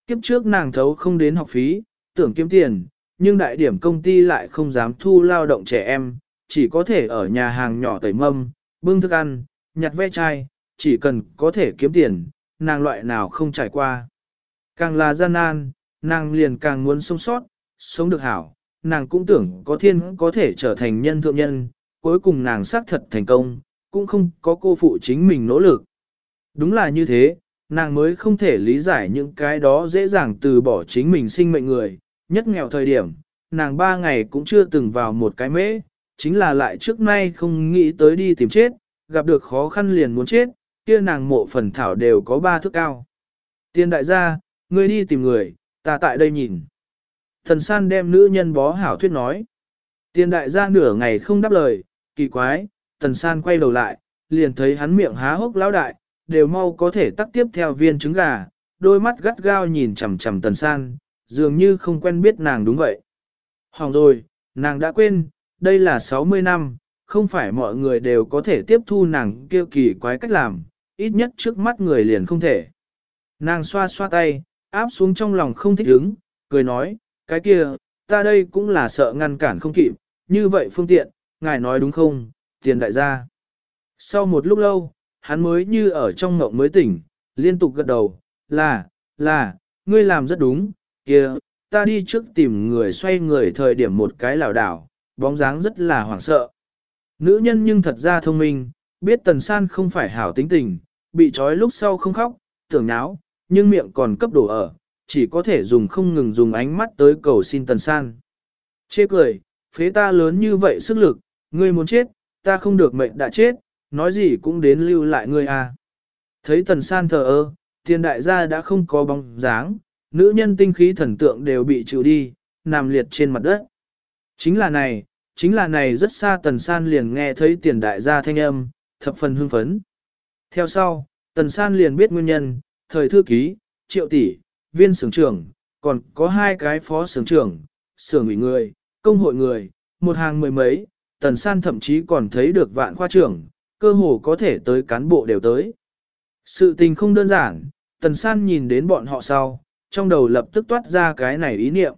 [SPEAKER 1] Kiếp trước nàng thấu không đến học phí, tưởng kiếm tiền, nhưng đại điểm công ty lại không dám thu lao động trẻ em, chỉ có thể ở nhà hàng nhỏ tẩy mâm, bưng thức ăn, nhặt ve chai, chỉ cần có thể kiếm tiền, nàng loại nào không trải qua. Càng là gian nan, nàng liền càng muốn sống sót, sống được hảo, nàng cũng tưởng có thiên có thể trở thành nhân thượng nhân, cuối cùng nàng xác thật thành công, cũng không có cô phụ chính mình nỗ lực. Đúng là như thế, nàng mới không thể lý giải những cái đó dễ dàng từ bỏ chính mình sinh mệnh người, nhất nghèo thời điểm, nàng ba ngày cũng chưa từng vào một cái mễ, chính là lại trước nay không nghĩ tới đi tìm chết, gặp được khó khăn liền muốn chết, kia nàng mộ phần thảo đều có ba thước cao. Tiên đại gia, ngươi đi tìm người, ta tại đây nhìn. Thần san đem nữ nhân bó hảo thuyết nói. Tiền đại gia nửa ngày không đáp lời, kỳ quái, thần san quay đầu lại, liền thấy hắn miệng há hốc lão đại, đều mau có thể tắt tiếp theo viên trứng gà, đôi mắt gắt gao nhìn chằm chằm Thần san, dường như không quen biết nàng đúng vậy. Hỏng rồi, nàng đã quên, đây là 60 năm, không phải mọi người đều có thể tiếp thu nàng kêu kỳ quái cách làm, ít nhất trước mắt người liền không thể. Nàng xoa xoa tay, áp xuống trong lòng không thích ứng, cười nói, cái kia, ta đây cũng là sợ ngăn cản không kịp, như vậy phương tiện, ngài nói đúng không, tiền đại gia. Sau một lúc lâu, hắn mới như ở trong ngộng mới tỉnh, liên tục gật đầu, là, Là, ngươi làm rất đúng, kia, ta đi trước tìm người xoay người thời điểm một cái lảo đảo, bóng dáng rất là hoảng sợ. Nữ nhân nhưng thật ra thông minh, biết tần san không phải hảo tính tình, bị trói lúc sau không khóc, tưởng náo, nhưng miệng còn cấp đổ ở, chỉ có thể dùng không ngừng dùng ánh mắt tới cầu xin tần san. Chê cười, phế ta lớn như vậy sức lực, ngươi muốn chết, ta không được mệnh đã chết, nói gì cũng đến lưu lại ngươi à. Thấy tần san thờ ơ, tiền đại gia đã không có bóng dáng, nữ nhân tinh khí thần tượng đều bị chịu đi, nằm liệt trên mặt đất. Chính là này, chính là này rất xa tần san liền nghe thấy tiền đại gia thanh âm, thập phần hưng phấn. Theo sau, tần san liền biết nguyên nhân, thời thư ký, triệu tỷ, viên sưởng trưởng, còn có hai cái phó sưởng trưởng, sưởng ủy người, công hội người, một hàng mười mấy, tần san thậm chí còn thấy được vạn khoa trưởng, cơ hồ có thể tới cán bộ đều tới. Sự tình không đơn giản, tần san nhìn đến bọn họ sau, trong đầu lập tức toát ra cái này ý niệm.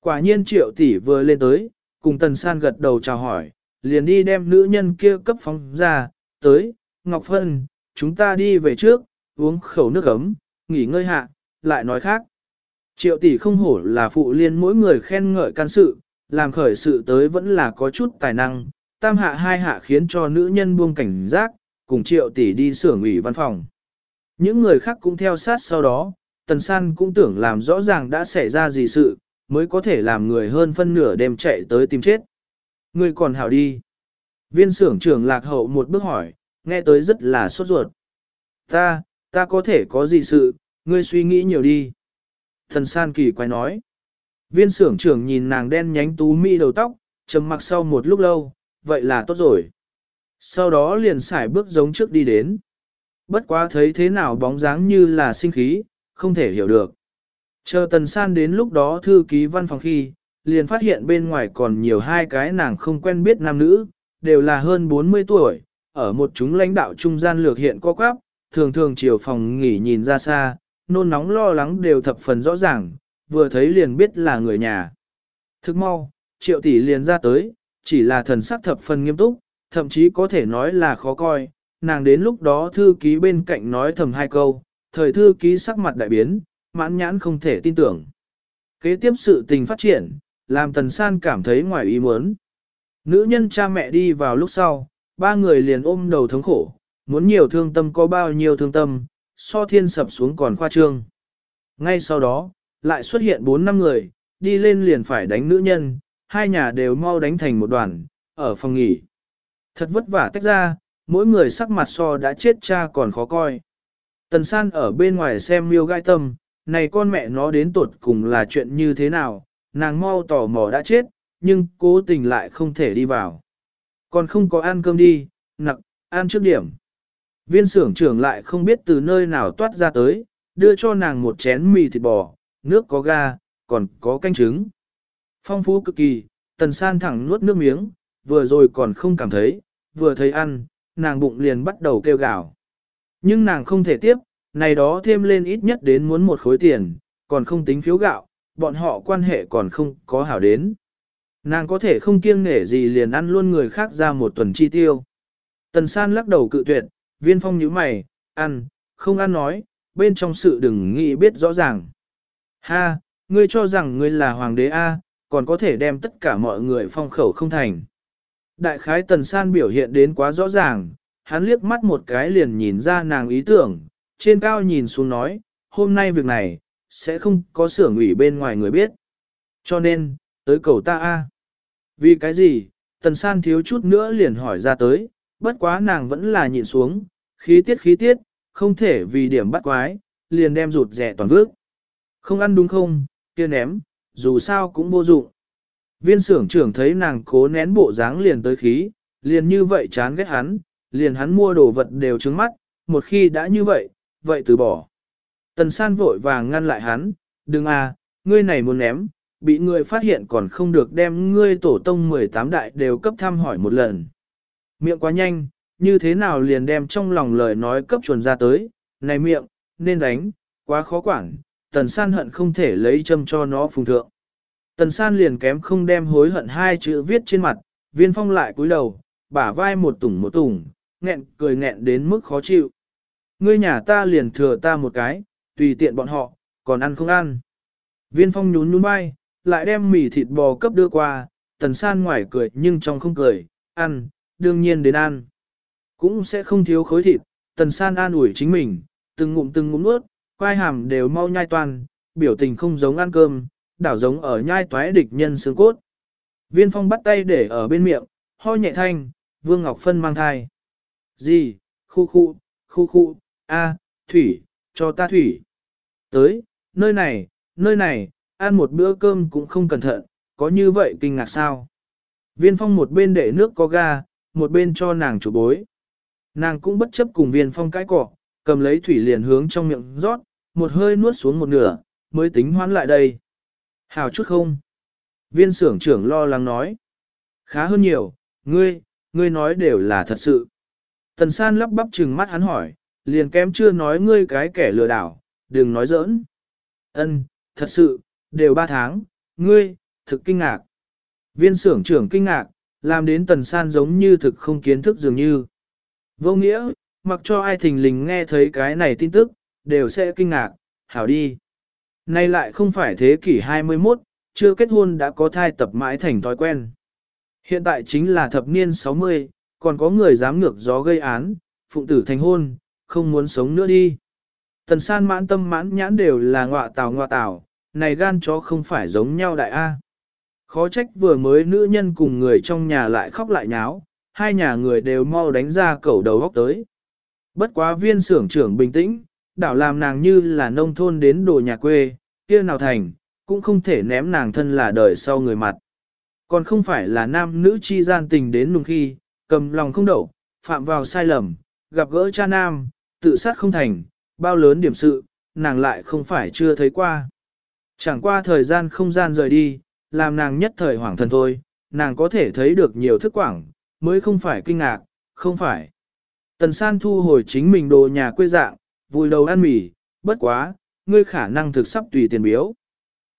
[SPEAKER 1] Quả nhiên triệu tỷ vừa lên tới, cùng tần san gật đầu chào hỏi, liền đi đem nữ nhân kia cấp phóng ra, tới, Ngọc Phân, chúng ta đi về trước, uống khẩu nước ấm, nghỉ ngơi hạ, lại nói khác. Triệu tỷ không hổ là phụ liên mỗi người khen ngợi can sự, làm khởi sự tới vẫn là có chút tài năng, tam hạ hai hạ khiến cho nữ nhân buông cảnh giác, cùng triệu tỷ đi sửa ủy văn phòng. Những người khác cũng theo sát sau đó, Tần San cũng tưởng làm rõ ràng đã xảy ra gì sự, mới có thể làm người hơn phân nửa đêm chạy tới tìm chết. Người còn hảo đi. Viên xưởng trưởng lạc hậu một bước hỏi, nghe tới rất là sốt ruột. Ta, ta có thể có gì sự, ngươi suy nghĩ nhiều đi. Thần San kỳ quay nói. Viên Sưởng trưởng nhìn nàng đen nhánh tú mi đầu tóc, trầm mặc sau một lúc lâu, vậy là tốt rồi. Sau đó liền xài bước giống trước đi đến. Bất quá thấy thế nào bóng dáng như là sinh khí, không thể hiểu được. Chờ tần san đến lúc đó thư ký văn phòng khi, liền phát hiện bên ngoài còn nhiều hai cái nàng không quen biết nam nữ, đều là hơn 40 tuổi, ở một chúng lãnh đạo trung gian lược hiện co quắp, thường thường chiều phòng nghỉ nhìn ra xa, nôn nóng lo lắng đều thập phần rõ ràng, vừa thấy liền biết là người nhà. Thức mau, triệu tỷ liền ra tới, chỉ là thần sắc thập phần nghiêm túc, thậm chí có thể nói là khó coi, nàng đến lúc đó thư ký bên cạnh nói thầm hai câu, thời thư ký sắc mặt đại biến, mãn nhãn không thể tin tưởng. Kế tiếp sự tình phát triển, làm tần san cảm thấy ngoài ý muốn. Nữ nhân cha mẹ đi vào lúc sau, ba người liền ôm đầu thống khổ, muốn nhiều thương tâm có bao nhiêu thương tâm, so thiên sập xuống còn khoa trương. Ngay sau đó, lại xuất hiện bốn năm người, đi lên liền phải đánh nữ nhân, hai nhà đều mau đánh thành một đoàn, ở phòng nghỉ. Thật vất vả tách ra, mỗi người sắc mặt so đã chết cha còn khó coi. Tần san ở bên ngoài xem miêu gai tâm, này con mẹ nó đến tuột cùng là chuyện như thế nào, nàng mau tò mò đã chết, nhưng cố tình lại không thể đi vào. Còn không có ăn cơm đi, nặng, ăn trước điểm. Viên xưởng trưởng lại không biết từ nơi nào toát ra tới, đưa cho nàng một chén mì thịt bò, nước có ga, còn có canh trứng. Phong phú cực kỳ, tần san thẳng nuốt nước miếng, vừa rồi còn không cảm thấy, vừa thấy ăn, nàng bụng liền bắt đầu kêu gào. Nhưng nàng không thể tiếp, này đó thêm lên ít nhất đến muốn một khối tiền, còn không tính phiếu gạo, bọn họ quan hệ còn không có hảo đến. Nàng có thể không kiêng nể gì liền ăn luôn người khác ra một tuần chi tiêu. Tần san lắc đầu cự tuyệt, viên phong nhíu mày, ăn, không ăn nói, bên trong sự đừng nghĩ biết rõ ràng. Ha, ngươi cho rằng ngươi là hoàng đế A, còn có thể đem tất cả mọi người phong khẩu không thành. Đại khái tần san biểu hiện đến quá rõ ràng, hắn liếc mắt một cái liền nhìn ra nàng ý tưởng, trên cao nhìn xuống nói, hôm nay việc này, sẽ không có xưởng ủy bên ngoài người biết. Cho nên, tới cầu ta a. Vì cái gì, tần san thiếu chút nữa liền hỏi ra tới, bất quá nàng vẫn là nhìn xuống, khí tiết khí tiết, không thể vì điểm bắt quái, liền đem rụt rẻ toàn vước. Không ăn đúng không, kia ném, dù sao cũng vô dụng. Viên sưởng trưởng thấy nàng cố nén bộ dáng liền tới khí, liền như vậy chán ghét hắn, liền hắn mua đồ vật đều trứng mắt, một khi đã như vậy, vậy từ bỏ. Tần san vội vàng ngăn lại hắn, đừng à, ngươi này muốn ném, bị người phát hiện còn không được đem ngươi tổ tông 18 đại đều cấp thăm hỏi một lần. Miệng quá nhanh, như thế nào liền đem trong lòng lời nói cấp chuẩn ra tới, này miệng, nên đánh, quá khó quản, tần san hận không thể lấy châm cho nó phùng thượng. Tần san liền kém không đem hối hận hai chữ viết trên mặt, viên phong lại cúi đầu, bả vai một tủng một tủng, nghẹn cười nghẹn đến mức khó chịu. Ngươi nhà ta liền thừa ta một cái, tùy tiện bọn họ, còn ăn không ăn. Viên phong nhún nhún vai, lại đem mì thịt bò cấp đưa qua, tần san ngoài cười nhưng trong không cười, ăn, đương nhiên đến ăn. Cũng sẽ không thiếu khối thịt, tần san an ủi chính mình, từng ngụm từng ngụm nuốt, quai hàm đều mau nhai toàn, biểu tình không giống ăn cơm, đảo giống ở nhai toái địch nhân xương cốt. Viên phong bắt tay để ở bên miệng, ho nhẹ thanh, Vương Ngọc Phân mang thai. Gì, khu khu, khu khu, a, thủy, cho ta thủy. Tới, nơi này, nơi này, ăn một bữa cơm cũng không cẩn thận, có như vậy kinh ngạc sao? Viên phong một bên để nước có ga, một bên cho nàng chủ bối. Nàng cũng bất chấp cùng viên phong cái cỏ, cầm lấy thủy liền hướng trong miệng rót, một hơi nuốt xuống một nửa, mới tính hoán lại đây. Hào chút không? Viên xưởng trưởng lo lắng nói. Khá hơn nhiều, ngươi, ngươi nói đều là thật sự. Tần san lắp bắp trừng mắt hắn hỏi, liền kém chưa nói ngươi cái kẻ lừa đảo, đừng nói giỡn. Ân, thật sự, đều ba tháng, ngươi, thực kinh ngạc. Viên xưởng trưởng kinh ngạc, làm đến tần san giống như thực không kiến thức dường như. Vô nghĩa, mặc cho ai thình lình nghe thấy cái này tin tức, đều sẽ kinh ngạc, hảo đi. Nay lại không phải thế kỷ 21, chưa kết hôn đã có thai tập mãi thành thói quen. Hiện tại chính là thập niên 60, còn có người dám ngược gió gây án, phụng tử thành hôn, không muốn sống nữa đi. Tần san mãn tâm mãn nhãn đều là ngọa tào ngọa tào, này gan chó không phải giống nhau đại A. Khó trách vừa mới nữ nhân cùng người trong nhà lại khóc lại nháo, hai nhà người đều mau đánh ra cẩu đầu góc tới. Bất quá viên xưởng trưởng bình tĩnh, đảo làm nàng như là nông thôn đến đồ nhà quê, kia nào thành, cũng không thể ném nàng thân là đời sau người mặt. Còn không phải là nam nữ chi gian tình đến nùng khi, cầm lòng không đậu, phạm vào sai lầm, gặp gỡ cha nam, tự sát không thành, bao lớn điểm sự, nàng lại không phải chưa thấy qua. Chẳng qua thời gian không gian rời đi, làm nàng nhất thời hoảng thần thôi, nàng có thể thấy được nhiều thức quảng, mới không phải kinh ngạc, không phải. Tần san thu hồi chính mình đồ nhà quê dạng, vùi đầu ăn mì, bất quá, ngươi khả năng thực sắp tùy tiền biếu.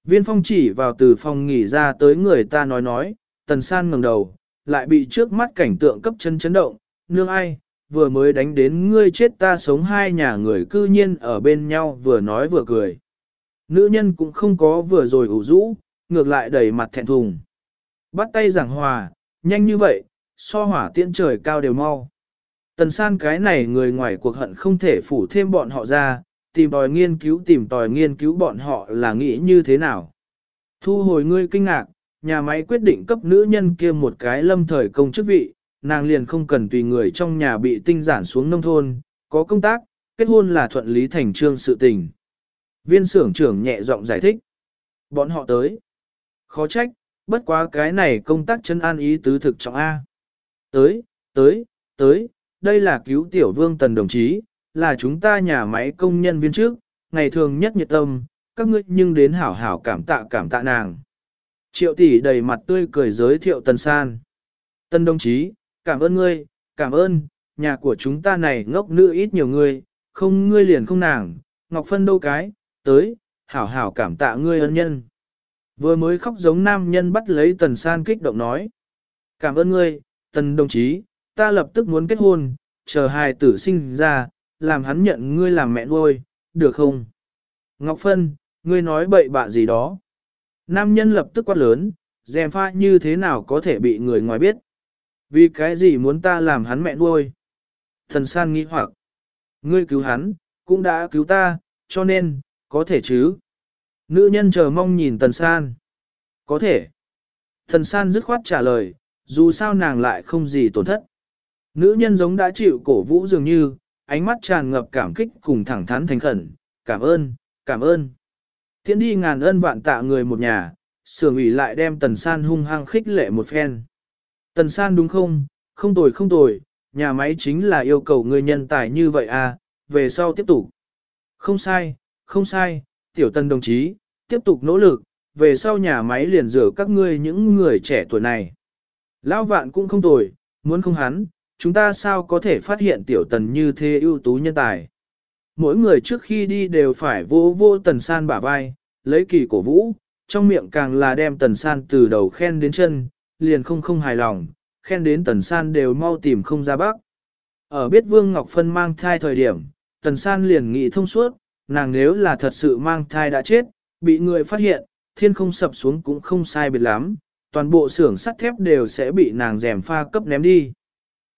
[SPEAKER 1] Viên phong chỉ vào từ phòng nghỉ ra tới người ta nói nói, tần san ngẩng đầu, lại bị trước mắt cảnh tượng cấp chân chấn động, nương ai, vừa mới đánh đến ngươi chết ta sống hai nhà người cư nhiên ở bên nhau vừa nói vừa cười. Nữ nhân cũng không có vừa rồi ủ rũ, ngược lại đầy mặt thẹn thùng. Bắt tay giảng hòa, nhanh như vậy, so hỏa tiễn trời cao đều mau. Tần san cái này người ngoài cuộc hận không thể phủ thêm bọn họ ra, tìm tòi nghiên cứu tìm tòi nghiên cứu bọn họ là nghĩ như thế nào. Thu hồi ngươi kinh ngạc, nhà máy quyết định cấp nữ nhân kia một cái lâm thời công chức vị, nàng liền không cần tùy người trong nhà bị tinh giản xuống nông thôn, có công tác, kết hôn là thuận lý thành trương sự tình. Viên xưởng trưởng nhẹ giọng giải thích. Bọn họ tới. Khó trách, bất quá cái này công tác chân an ý tứ thực trọng A. Tới, tới, tới, đây là cứu tiểu vương tần đồng chí, là chúng ta nhà máy công nhân viên trước, ngày thường nhất nhiệt tâm, các ngươi nhưng đến hảo hảo cảm tạ cảm tạ nàng. Triệu tỷ đầy mặt tươi cười giới thiệu tần san. Tân đồng chí, cảm ơn ngươi, cảm ơn, nhà của chúng ta này ngốc nữ ít nhiều ngươi, không ngươi liền không nàng, Ngọc Phân đâu cái, tới, hảo hảo cảm tạ ngươi ân nhân. Vừa mới khóc giống nam nhân bắt lấy tần san kích động nói. Cảm ơn ngươi, tần đồng chí, ta lập tức muốn kết hôn, chờ hài tử sinh ra, làm hắn nhận ngươi làm mẹ nuôi, được không? Ngọc Phân, ngươi nói bậy bạ gì đó. Nam nhân lập tức quát lớn, dèm pha như thế nào có thể bị người ngoài biết. Vì cái gì muốn ta làm hắn mẹ nuôi? Thần san nghĩ hoặc, ngươi cứu hắn, cũng đã cứu ta, cho nên, có thể chứ? Nữ nhân chờ mong nhìn tần san. Có thể. tần san dứt khoát trả lời, dù sao nàng lại không gì tổn thất. Nữ nhân giống đã chịu cổ vũ dường như, ánh mắt tràn ngập cảm kích cùng thẳng thắn thành khẩn, cảm ơn, cảm ơn. Tiến đi ngàn ân vạn tạ người một nhà, sưởng ủy lại đem tần san hung hăng khích lệ một phen. Tần san đúng không, không tồi không tồi, nhà máy chính là yêu cầu người nhân tài như vậy à, về sau tiếp tục. Không sai, không sai, tiểu tần đồng chí, tiếp tục nỗ lực, về sau nhà máy liền rửa các ngươi những người trẻ tuổi này. Lão vạn cũng không tồi, muốn không hắn, chúng ta sao có thể phát hiện tiểu tần như thế ưu tú nhân tài. Mỗi người trước khi đi đều phải vô vô tần san bả vai, lấy kỳ cổ vũ, trong miệng càng là đem tần san từ đầu khen đến chân, liền không không hài lòng, khen đến tần san đều mau tìm không ra bắc. Ở biết Vương Ngọc Phân mang thai thời điểm, tần san liền nghĩ thông suốt, nàng nếu là thật sự mang thai đã chết, bị người phát hiện, thiên không sập xuống cũng không sai biệt lắm, toàn bộ xưởng sắt thép đều sẽ bị nàng rèm pha cấp ném đi.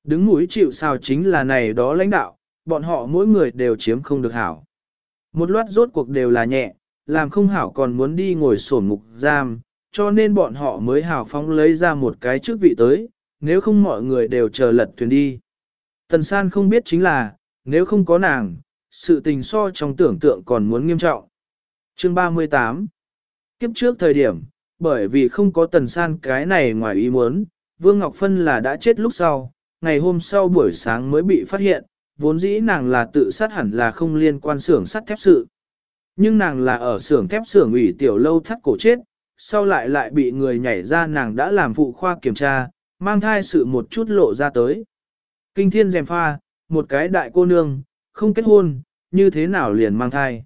[SPEAKER 1] Đứng mũi chịu sao chính là này đó lãnh đạo, bọn họ mỗi người đều chiếm không được hảo. Một loạt rốt cuộc đều là nhẹ, làm không hảo còn muốn đi ngồi sổn mục giam, cho nên bọn họ mới hào phóng lấy ra một cái chức vị tới, nếu không mọi người đều chờ lật thuyền đi. Tần san không biết chính là, nếu không có nàng, sự tình so trong tưởng tượng còn muốn nghiêm trọng. Chương 38 Kiếp trước thời điểm, bởi vì không có tần san cái này ngoài ý muốn, Vương Ngọc Phân là đã chết lúc sau, ngày hôm sau buổi sáng mới bị phát hiện, vốn dĩ nàng là tự sát hẳn là không liên quan xưởng sắt thép sự. Nhưng nàng là ở xưởng thép xưởng ủy tiểu lâu thắt cổ chết, sau lại lại bị người nhảy ra nàng đã làm phụ khoa kiểm tra, mang thai sự một chút lộ ra tới. Kinh thiên dèm pha, một cái đại cô nương, không kết hôn, như thế nào liền mang thai.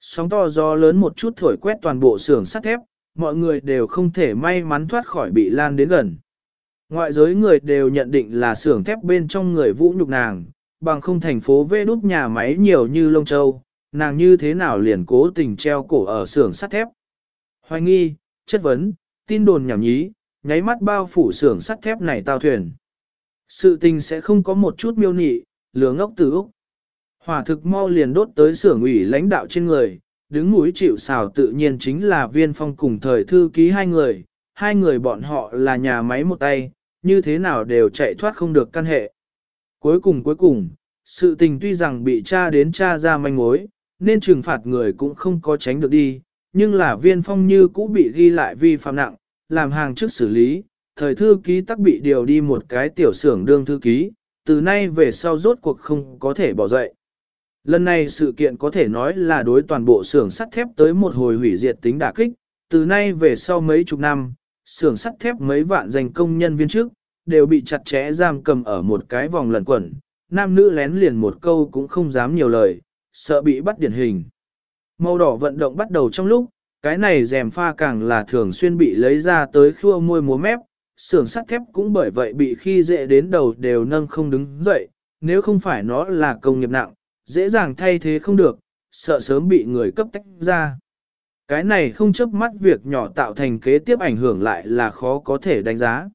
[SPEAKER 1] Sóng to gió lớn một chút thổi quét toàn bộ xưởng sắt thép, mọi người đều không thể may mắn thoát khỏi bị lan đến gần. Ngoại giới người đều nhận định là xưởng thép bên trong người vũ nhục nàng, bằng không thành phố vê đúc nhà máy nhiều như lông châu, nàng như thế nào liền cố tình treo cổ ở xưởng sắt thép. Hoài nghi, chất vấn, tin đồn nhảm nhí, nháy mắt bao phủ xưởng sắt thép này tao thuyền. Sự tình sẽ không có một chút miêu nị, lừa ngốc từ Úc. Hỏa thực mau liền đốt tới xưởng ủy lãnh đạo trên người, đứng mũi chịu xào tự nhiên chính là viên phong cùng thời thư ký hai người, hai người bọn họ là nhà máy một tay, như thế nào đều chạy thoát không được căn hệ. Cuối cùng cuối cùng, sự tình tuy rằng bị tra đến tra ra manh mối, nên trừng phạt người cũng không có tránh được đi, nhưng là viên phong như cũ bị ghi lại vi phạm nặng, làm hàng trước xử lý, thời thư ký tắc bị điều đi một cái tiểu xưởng đương thư ký, từ nay về sau rốt cuộc không có thể bỏ dậy. Lần này sự kiện có thể nói là đối toàn bộ xưởng sắt thép tới một hồi hủy diệt tính đả kích, từ nay về sau mấy chục năm, xưởng sắt thép mấy vạn dành công nhân viên trước, đều bị chặt chẽ giam cầm ở một cái vòng lẩn quẩn, nam nữ lén liền một câu cũng không dám nhiều lời, sợ bị bắt điển hình. Màu đỏ vận động bắt đầu trong lúc, cái này rèm pha càng là thường xuyên bị lấy ra tới khua môi múa mép, xưởng sắt thép cũng bởi vậy bị khi dễ đến đầu đều nâng không đứng dậy, nếu không phải nó là công nghiệp nặng, dễ dàng thay thế không được, sợ sớm bị người cấp tách ra. Cái này không chấp mắt việc nhỏ tạo thành kế tiếp ảnh hưởng lại là khó có thể đánh giá.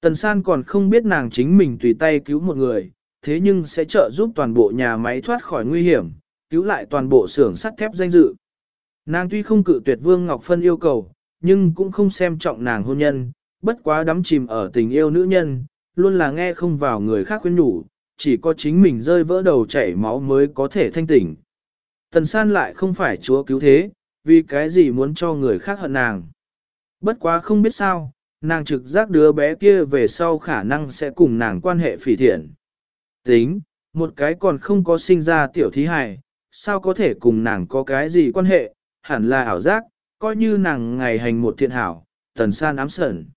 [SPEAKER 1] Tần san còn không biết nàng chính mình tùy tay cứu một người, thế nhưng sẽ trợ giúp toàn bộ nhà máy thoát khỏi nguy hiểm, cứu lại toàn bộ xưởng sắt thép danh dự. Nàng tuy không cự tuyệt Vương Ngọc Phân yêu cầu, nhưng cũng không xem trọng nàng hôn nhân, bất quá đắm chìm ở tình yêu nữ nhân, luôn là nghe không vào người khác khuyên nhủ, chỉ có chính mình rơi vỡ đầu chảy máu mới có thể thanh tỉnh. Tần san lại không phải chúa cứu thế, vì cái gì muốn cho người khác hận nàng. Bất quá không biết sao, nàng trực giác đứa bé kia về sau khả năng sẽ cùng nàng quan hệ phỉ thiện. Tính, một cái còn không có sinh ra tiểu thí hài, sao có thể cùng nàng có cái gì quan hệ, hẳn là ảo giác, coi như nàng ngày hành một thiện hảo, tần san ám sẩn.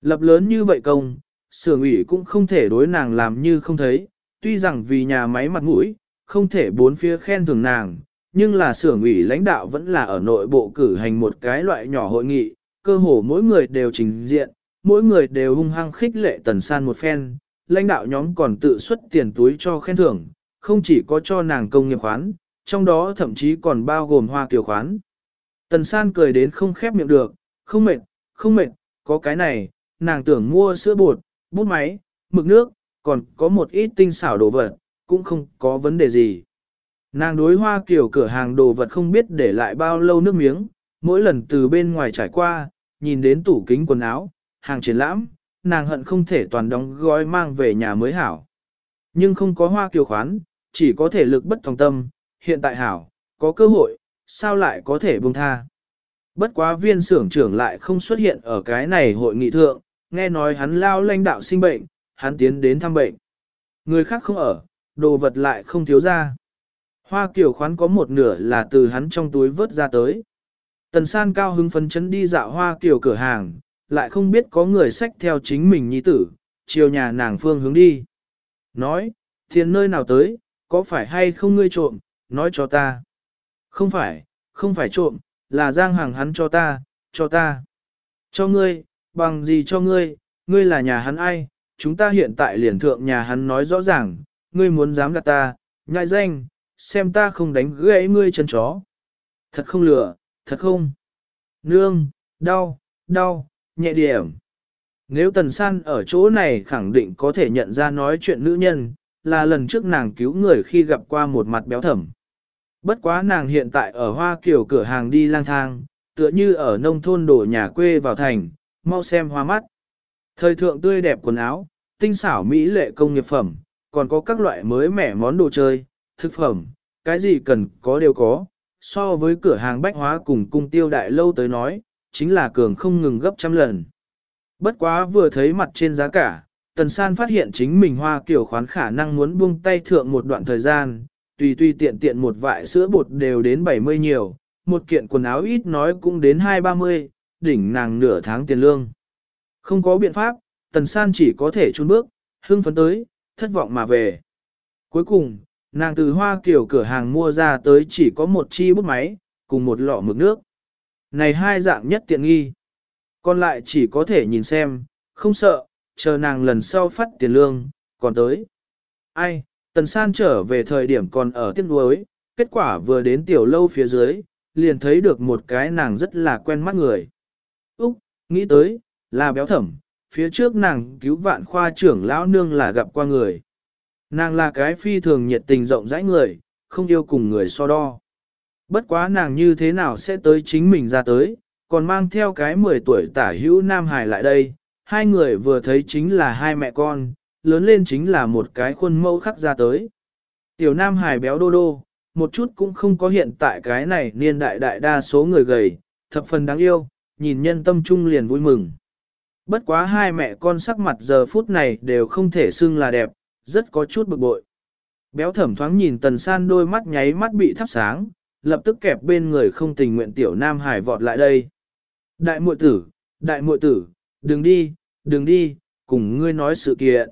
[SPEAKER 1] Lập lớn như vậy công, sưởng ủy cũng không thể đối nàng làm như không thấy, tuy rằng vì nhà máy mặt mũi, không thể bốn phía khen thưởng nàng, nhưng là sưởng ủy lãnh đạo vẫn là ở nội bộ cử hành một cái loại nhỏ hội nghị, cơ hồ mỗi người đều trình diện, mỗi người đều hung hăng khích lệ tần san một phen, lãnh đạo nhóm còn tự xuất tiền túi cho khen thưởng, không chỉ có cho nàng công nghiệp khoán, trong đó thậm chí còn bao gồm hoa kiều khoán. Tần san cười đến không khép miệng được, không mệt, không mệt, có cái này, nàng tưởng mua sữa bột, bút máy, mực nước, còn có một ít tinh xảo đồ vật, cũng không có vấn đề gì. Nàng đối hoa kiểu cửa hàng đồ vật không biết để lại bao lâu nước miếng, mỗi lần từ bên ngoài trải qua, nhìn đến tủ kính quần áo, hàng triển lãm, nàng hận không thể toàn đóng gói mang về nhà mới hảo. Nhưng không có hoa kiều khoán, chỉ có thể lực bất tòng tâm, hiện tại hảo, có cơ hội, sao lại có thể buông tha. Bất quá viên xưởng trưởng lại không xuất hiện ở cái này hội nghị thượng, nghe nói hắn lao lãnh đạo sinh bệnh, hắn tiến đến thăm bệnh. Người khác không ở, đồ vật lại không thiếu ra. Hoa kiểu khoán có một nửa là từ hắn trong túi vớt ra tới. Tần san cao hứng phấn chấn đi dạo hoa kiểu cửa hàng, lại không biết có người sách theo chính mình nhi tử, chiều nhà nàng phương hướng đi. Nói, tiền nơi nào tới, có phải hay không ngươi trộm, nói cho ta. Không phải, không phải trộm, là giang hàng hắn cho ta, cho ta. Cho ngươi, bằng gì cho ngươi, ngươi là nhà hắn ai, chúng ta hiện tại liền thượng nhà hắn nói rõ ràng, ngươi muốn dám gạt ta, nhại danh, xem ta không đánh gãy ngươi chân chó. Thật không lừa, thật không. Nương, đau, đau, nhẹ điểm. Nếu tần san ở chỗ này khẳng định có thể nhận ra nói chuyện nữ nhân, là lần trước nàng cứu người khi gặp qua một mặt béo thẩm. Bất quá nàng hiện tại ở Hoa Kiều cửa hàng đi lang thang, tựa như ở nông thôn đổ nhà quê vào thành, mau xem hoa mắt. Thời thượng tươi đẹp quần áo, tinh xảo mỹ lệ công nghiệp phẩm, còn có các loại mới mẻ món đồ chơi, thực phẩm, cái gì cần có đều có. So với cửa hàng bách hóa cùng cung tiêu đại lâu tới nói, chính là cường không ngừng gấp trăm lần. Bất quá vừa thấy mặt trên giá cả, Tần San phát hiện chính mình hoa kiểu khoán khả năng muốn buông tay thượng một đoạn thời gian, tùy tùy tiện tiện một vại sữa bột đều đến 70 nhiều, một kiện quần áo ít nói cũng đến 2-30, đỉnh nàng nửa tháng tiền lương. Không có biện pháp, Tần San chỉ có thể chôn bước, hưng phấn tới, thất vọng mà về. Cuối cùng, nàng từ hoa kiểu cửa hàng mua ra tới chỉ có một chi bút máy, cùng một lọ mực nước. Này hai dạng nhất tiện nghi. Còn lại chỉ có thể nhìn xem, không sợ, chờ nàng lần sau phát tiền lương, còn tới. Ai, Tần San trở về thời điểm còn ở tiết đuối, kết quả vừa đến tiểu lâu phía dưới, liền thấy được một cái nàng rất là quen mắt người. Úc, nghĩ tới, là béo thẩm, phía trước nàng cứu vạn khoa trưởng lão nương là gặp qua người. Nàng là cái phi thường nhiệt tình rộng rãi người, không yêu cùng người so đo. Bất quá nàng như thế nào sẽ tới chính mình ra tới, còn mang theo cái 10 tuổi tả hữu Nam Hải lại đây, hai người vừa thấy chính là hai mẹ con, lớn lên chính là một cái khuôn mẫu khắc ra tới. Tiểu Nam Hải béo đô đô, một chút cũng không có hiện tại cái này niên đại đại đa số người gầy, thập phần đáng yêu, nhìn nhân tâm trung liền vui mừng. Bất quá hai mẹ con sắc mặt giờ phút này đều không thể xưng là đẹp, rất có chút bực bội. Béo thẩm thoáng nhìn tần san đôi mắt nháy mắt bị thắp sáng, lập tức kẹp bên người không tình nguyện tiểu Nam Hải vọt lại đây. Đại muội tử, đại muội tử, đừng đi, đừng đi, cùng ngươi nói sự kiện.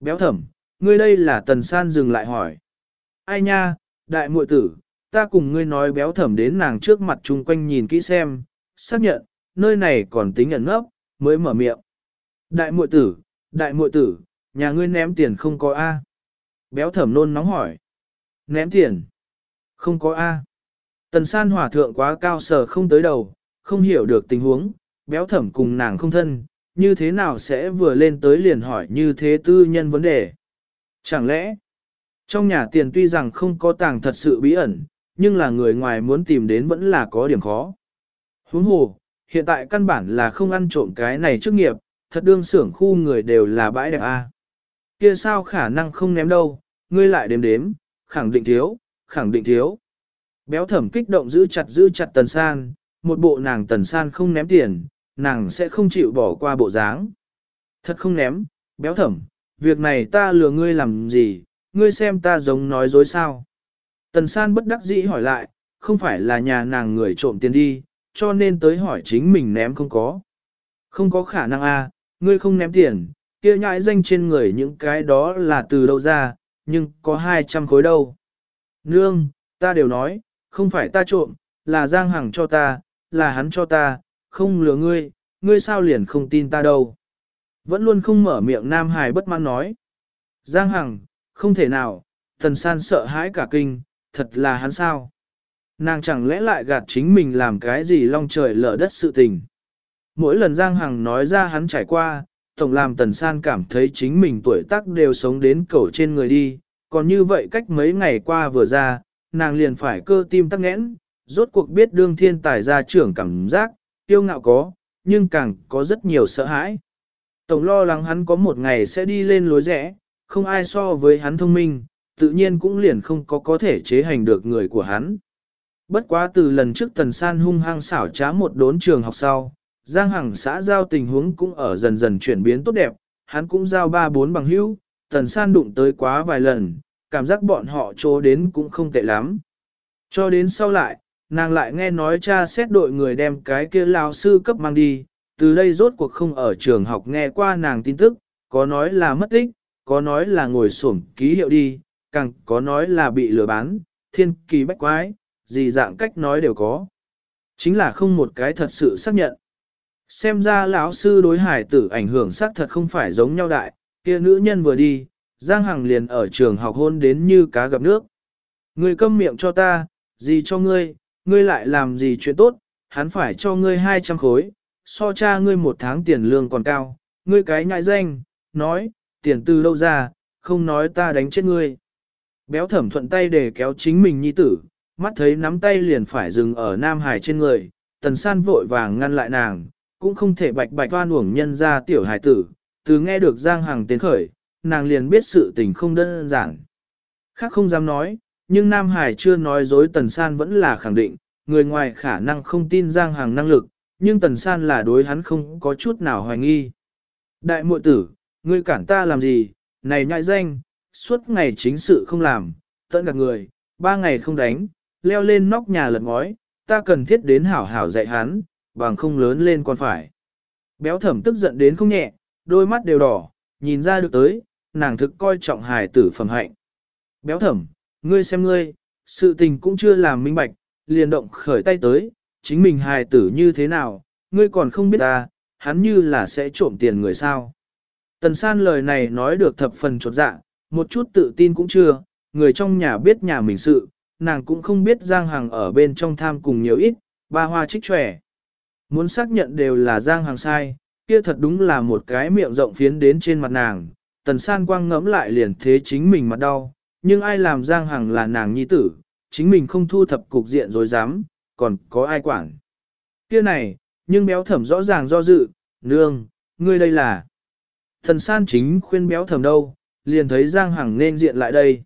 [SPEAKER 1] Béo thẩm, ngươi đây là tần san dừng lại hỏi. Ai nha, đại muội tử, ta cùng ngươi nói béo thẩm đến nàng trước mặt chung quanh nhìn kỹ xem, xác nhận, nơi này còn tính ẩn ngốc, mới mở miệng. Đại muội tử, đại muội tử, nhà ngươi ném tiền không có A. Béo thẩm nôn nóng hỏi. Ném tiền? Không có A. Tần san hỏa thượng quá cao sở không tới đầu, không hiểu được tình huống, béo thẩm cùng nàng không thân, như thế nào sẽ vừa lên tới liền hỏi như thế tư nhân vấn đề. Chẳng lẽ, trong nhà tiền tuy rằng không có tàng thật sự bí ẩn, nhưng là người ngoài muốn tìm đến vẫn là có điểm khó. Huống hồ, hiện tại căn bản là không ăn trộm cái này trước nghiệp, thật đương xưởng khu người đều là bãi đẹp a. Kia sao khả năng không ném đâu, ngươi lại đếm đếm, khẳng định thiếu, khẳng định thiếu. Béo thẩm kích động giữ chặt giữ chặt tần san, một bộ nàng tần san không ném tiền, nàng sẽ không chịu bỏ qua bộ dáng. Thật không ném, béo thẩm, việc này ta lừa ngươi làm gì, ngươi xem ta giống nói dối sao. Tần san bất đắc dĩ hỏi lại, không phải là nhà nàng người trộm tiền đi, cho nên tới hỏi chính mình ném không có. Không có khả năng a, ngươi không ném tiền, kia nhãi danh trên người những cái đó là từ đâu ra, nhưng có 200 khối đâu. Nương, ta đều nói, không phải ta trộm, là Giang Hằng cho ta, là hắn cho ta, không lừa ngươi, ngươi sao liền không tin ta đâu. Vẫn luôn không mở miệng Nam Hải bất mãn nói. Giang Hằng, không thể nào, thần san sợ hãi cả kinh, thật là hắn sao. Nàng chẳng lẽ lại gạt chính mình làm cái gì long trời lở đất sự tình. Mỗi lần Giang Hằng nói ra hắn trải qua, tổng làm tần san cảm thấy chính mình tuổi tác đều sống đến cầu trên người đi, còn như vậy cách mấy ngày qua vừa ra, nàng liền phải cơ tim tắc nghẽn, rốt cuộc biết đương thiên tài gia trưởng cảm giác, tiêu ngạo có, nhưng càng có rất nhiều sợ hãi. Tổng lo lắng hắn có một ngày sẽ đi lên lối rẽ, không ai so với hắn thông minh, tự nhiên cũng liền không có có thể chế hành được người của hắn. Bất quá từ lần trước tần san hung hăng xảo trá một đốn trường học sau, Giang Hằng xã giao tình huống cũng ở dần dần chuyển biến tốt đẹp, hắn cũng giao ba bốn bằng hữu, tần san đụng tới quá vài lần, cảm giác bọn họ trố đến cũng không tệ lắm. Cho đến sau lại, nàng lại nghe nói cha xét đội người đem cái kia lao sư cấp mang đi, từ đây rốt cuộc không ở trường học nghe qua nàng tin tức, có nói là mất tích, có nói là ngồi xổm ký hiệu đi, càng có nói là bị lừa bán, thiên kỳ bách quái, gì dạng cách nói đều có. Chính là không một cái thật sự xác nhận. Xem ra lão sư đối hải tử ảnh hưởng xác thật không phải giống nhau đại, kia nữ nhân vừa đi, Giang Hằng liền ở trường học hôn đến như cá gặp nước. Ngươi câm miệng cho ta, gì cho ngươi, ngươi lại làm gì chuyện tốt, hắn phải cho ngươi 200 khối, so cha ngươi một tháng tiền lương còn cao, ngươi cái nhại danh, nói, tiền từ đâu ra, không nói ta đánh chết ngươi. Béo thẩm thuận tay để kéo chính mình nhi tử, mắt thấy nắm tay liền phải dừng ở Nam Hải trên người, tần san vội vàng ngăn lại nàng, cũng không thể bạch bạch toan uổng nhân ra tiểu hải tử, từ nghe được Giang Hằng tiến khởi, nàng liền biết sự tình không đơn giản. Khác không dám nói, nhưng Nam Hải chưa nói dối tần san vẫn là khẳng định, người ngoài khả năng không tin Giang Hằng năng lực, nhưng tần san là đối hắn không có chút nào hoài nghi. Đại muội tử, ngươi cản ta làm gì, này nhại danh, suốt ngày chính sự không làm, tận gạt người, ba ngày không đánh, leo lên nóc nhà lật ngói, ta cần thiết đến hảo hảo dạy hắn, bằng không lớn lên còn phải. Béo thẩm tức giận đến không nhẹ, đôi mắt đều đỏ, nhìn ra được tới, nàng thực coi trọng hài tử phẩm hạnh. Béo thẩm, ngươi xem ngươi, sự tình cũng chưa làm minh bạch, liền động khởi tay tới, chính mình hài tử như thế nào, ngươi còn không biết ta, hắn như là sẽ trộm tiền người sao. Tần san lời này nói được thập phần chột dạ, một chút tự tin cũng chưa, người trong nhà biết nhà mình sự, nàng cũng không biết Giang Hằng ở bên trong tham cùng nhiều ít, ba hoa trích trẻ. Muốn xác nhận đều là Giang Hằng sai, kia thật đúng là một cái miệng rộng phiến đến trên mặt nàng, tần san quang ngẫm lại liền thế chính mình mặt đau, nhưng ai làm Giang Hằng là nàng nhi tử, chính mình không thu thập cục diện rồi dám, còn có ai quản. Kia này, nhưng béo thẩm rõ ràng do dự, nương, ngươi đây là. Thần san chính khuyên béo thẩm đâu, liền thấy Giang Hằng nên diện lại đây.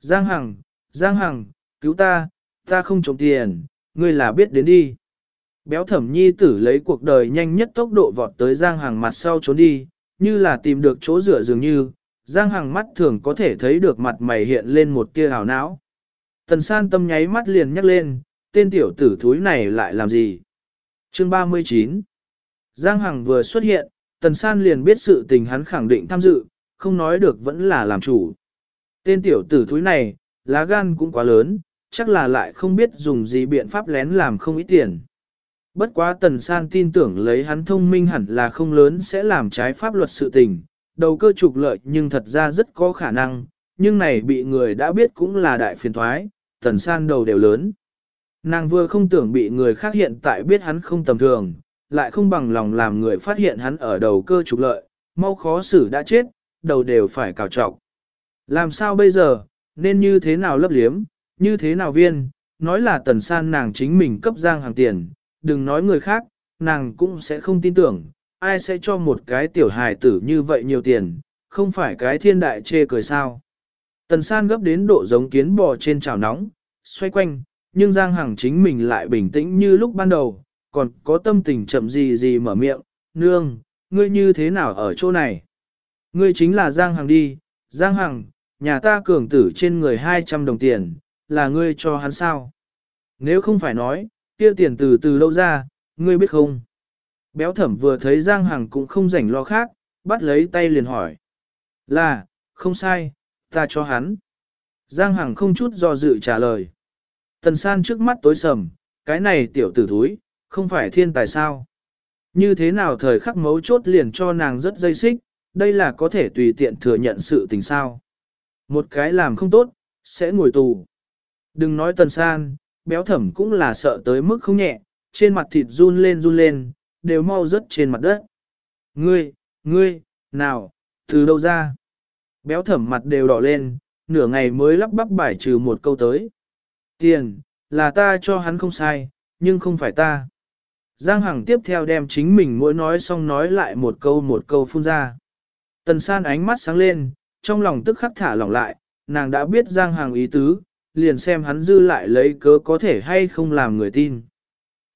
[SPEAKER 1] Giang Hằng, Giang Hằng, cứu ta, ta không trộm tiền, ngươi là biết đến đi. Béo thẩm nhi tử lấy cuộc đời nhanh nhất tốc độ vọt tới Giang Hằng mặt sau trốn đi, như là tìm được chỗ rửa dường như, Giang Hằng mắt thường có thể thấy được mặt mày hiện lên một tia hào não. Tần san tâm nháy mắt liền nhắc lên, tên tiểu tử thúi này lại làm gì? Chương 39 Giang Hằng vừa xuất hiện, Tần san liền biết sự tình hắn khẳng định tham dự, không nói được vẫn là làm chủ. Tên tiểu tử thúi này, lá gan cũng quá lớn, chắc là lại không biết dùng gì biện pháp lén làm không ít tiền. Bất quá tần san tin tưởng lấy hắn thông minh hẳn là không lớn sẽ làm trái pháp luật sự tình, đầu cơ trục lợi nhưng thật ra rất có khả năng, nhưng này bị người đã biết cũng là đại phiền thoái, tần san đầu đều lớn. Nàng vừa không tưởng bị người khác hiện tại biết hắn không tầm thường, lại không bằng lòng làm người phát hiện hắn ở đầu cơ trục lợi, mau khó xử đã chết, đầu đều phải cào trọc. Làm sao bây giờ, nên như thế nào lấp liếm, như thế nào viên, nói là tần san nàng chính mình cấp giang hàng tiền, đừng nói người khác, nàng cũng sẽ không tin tưởng, ai sẽ cho một cái tiểu hài tử như vậy nhiều tiền, không phải cái thiên đại chê cười sao. Tần san gấp đến độ giống kiến bò trên chảo nóng, xoay quanh, nhưng Giang Hằng chính mình lại bình tĩnh như lúc ban đầu, còn có tâm tình chậm gì gì mở miệng, nương, ngươi như thế nào ở chỗ này? Ngươi chính là Giang Hằng đi, Giang Hằng, nhà ta cường tử trên người 200 đồng tiền, là ngươi cho hắn sao? Nếu không phải nói, kia tiền từ từ lâu ra, ngươi biết không? Béo thẩm vừa thấy Giang Hằng cũng không rảnh lo khác, bắt lấy tay liền hỏi. Là, không sai, ta cho hắn. Giang Hằng không chút do dự trả lời. Tần san trước mắt tối sầm, cái này tiểu tử thúi, không phải thiên tài sao. Như thế nào thời khắc mấu chốt liền cho nàng rất dây xích, đây là có thể tùy tiện thừa nhận sự tình sao. Một cái làm không tốt, sẽ ngồi tù. Đừng nói tần san, béo thẩm cũng là sợ tới mức không nhẹ, trên mặt thịt run lên run lên, đều mau rớt trên mặt đất. Ngươi, ngươi, nào, từ đâu ra? Béo thẩm mặt đều đỏ lên, nửa ngày mới lắp bắp bài trừ một câu tới. Tiền, là ta cho hắn không sai, nhưng không phải ta. Giang Hằng tiếp theo đem chính mình mỗi nói xong nói lại một câu một câu phun ra. Tần san ánh mắt sáng lên, trong lòng tức khắc thả lỏng lại, nàng đã biết Giang Hằng ý tứ, liền xem hắn dư lại lấy cớ có thể hay không làm người tin.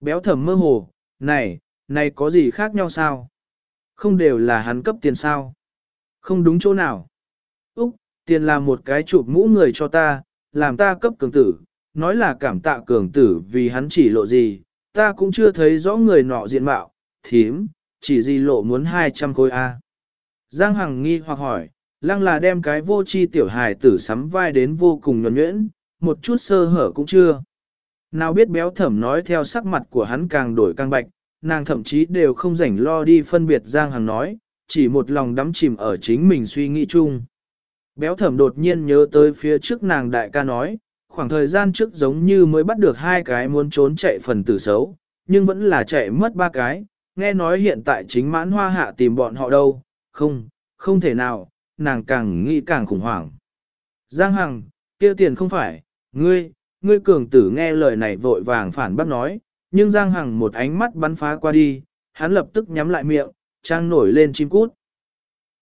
[SPEAKER 1] Béo thẩm mơ hồ, này, này có gì khác nhau sao? Không đều là hắn cấp tiền sao? Không đúng chỗ nào. Úc, tiền là một cái chụp mũ người cho ta, làm ta cấp cường tử, nói là cảm tạ cường tử vì hắn chỉ lộ gì, ta cũng chưa thấy rõ người nọ diện mạo, thím, chỉ gì lộ muốn 200 khối A. Giang Hằng nghi hoặc hỏi, lăng là đem cái vô chi tiểu hài tử sắm vai đến vô cùng nhuẩn nhuyễn, một chút sơ hở cũng chưa. Nào biết béo thẩm nói theo sắc mặt của hắn càng đổi càng bạch, nàng thậm chí đều không rảnh lo đi phân biệt Giang Hằng nói, chỉ một lòng đắm chìm ở chính mình suy nghĩ chung. Béo thẩm đột nhiên nhớ tới phía trước nàng đại ca nói, khoảng thời gian trước giống như mới bắt được hai cái muốn trốn chạy phần tử xấu, nhưng vẫn là chạy mất ba cái, nghe nói hiện tại chính mãn hoa hạ tìm bọn họ đâu, không, không thể nào, nàng càng nghĩ càng khủng hoảng. Giang Hằng, kia tiền không phải, ngươi, ngươi cường tử nghe lời này vội vàng phản bác nói, nhưng Giang Hằng một ánh mắt bắn phá qua đi, hắn lập tức nhắm lại miệng, trang nổi lên chim cút.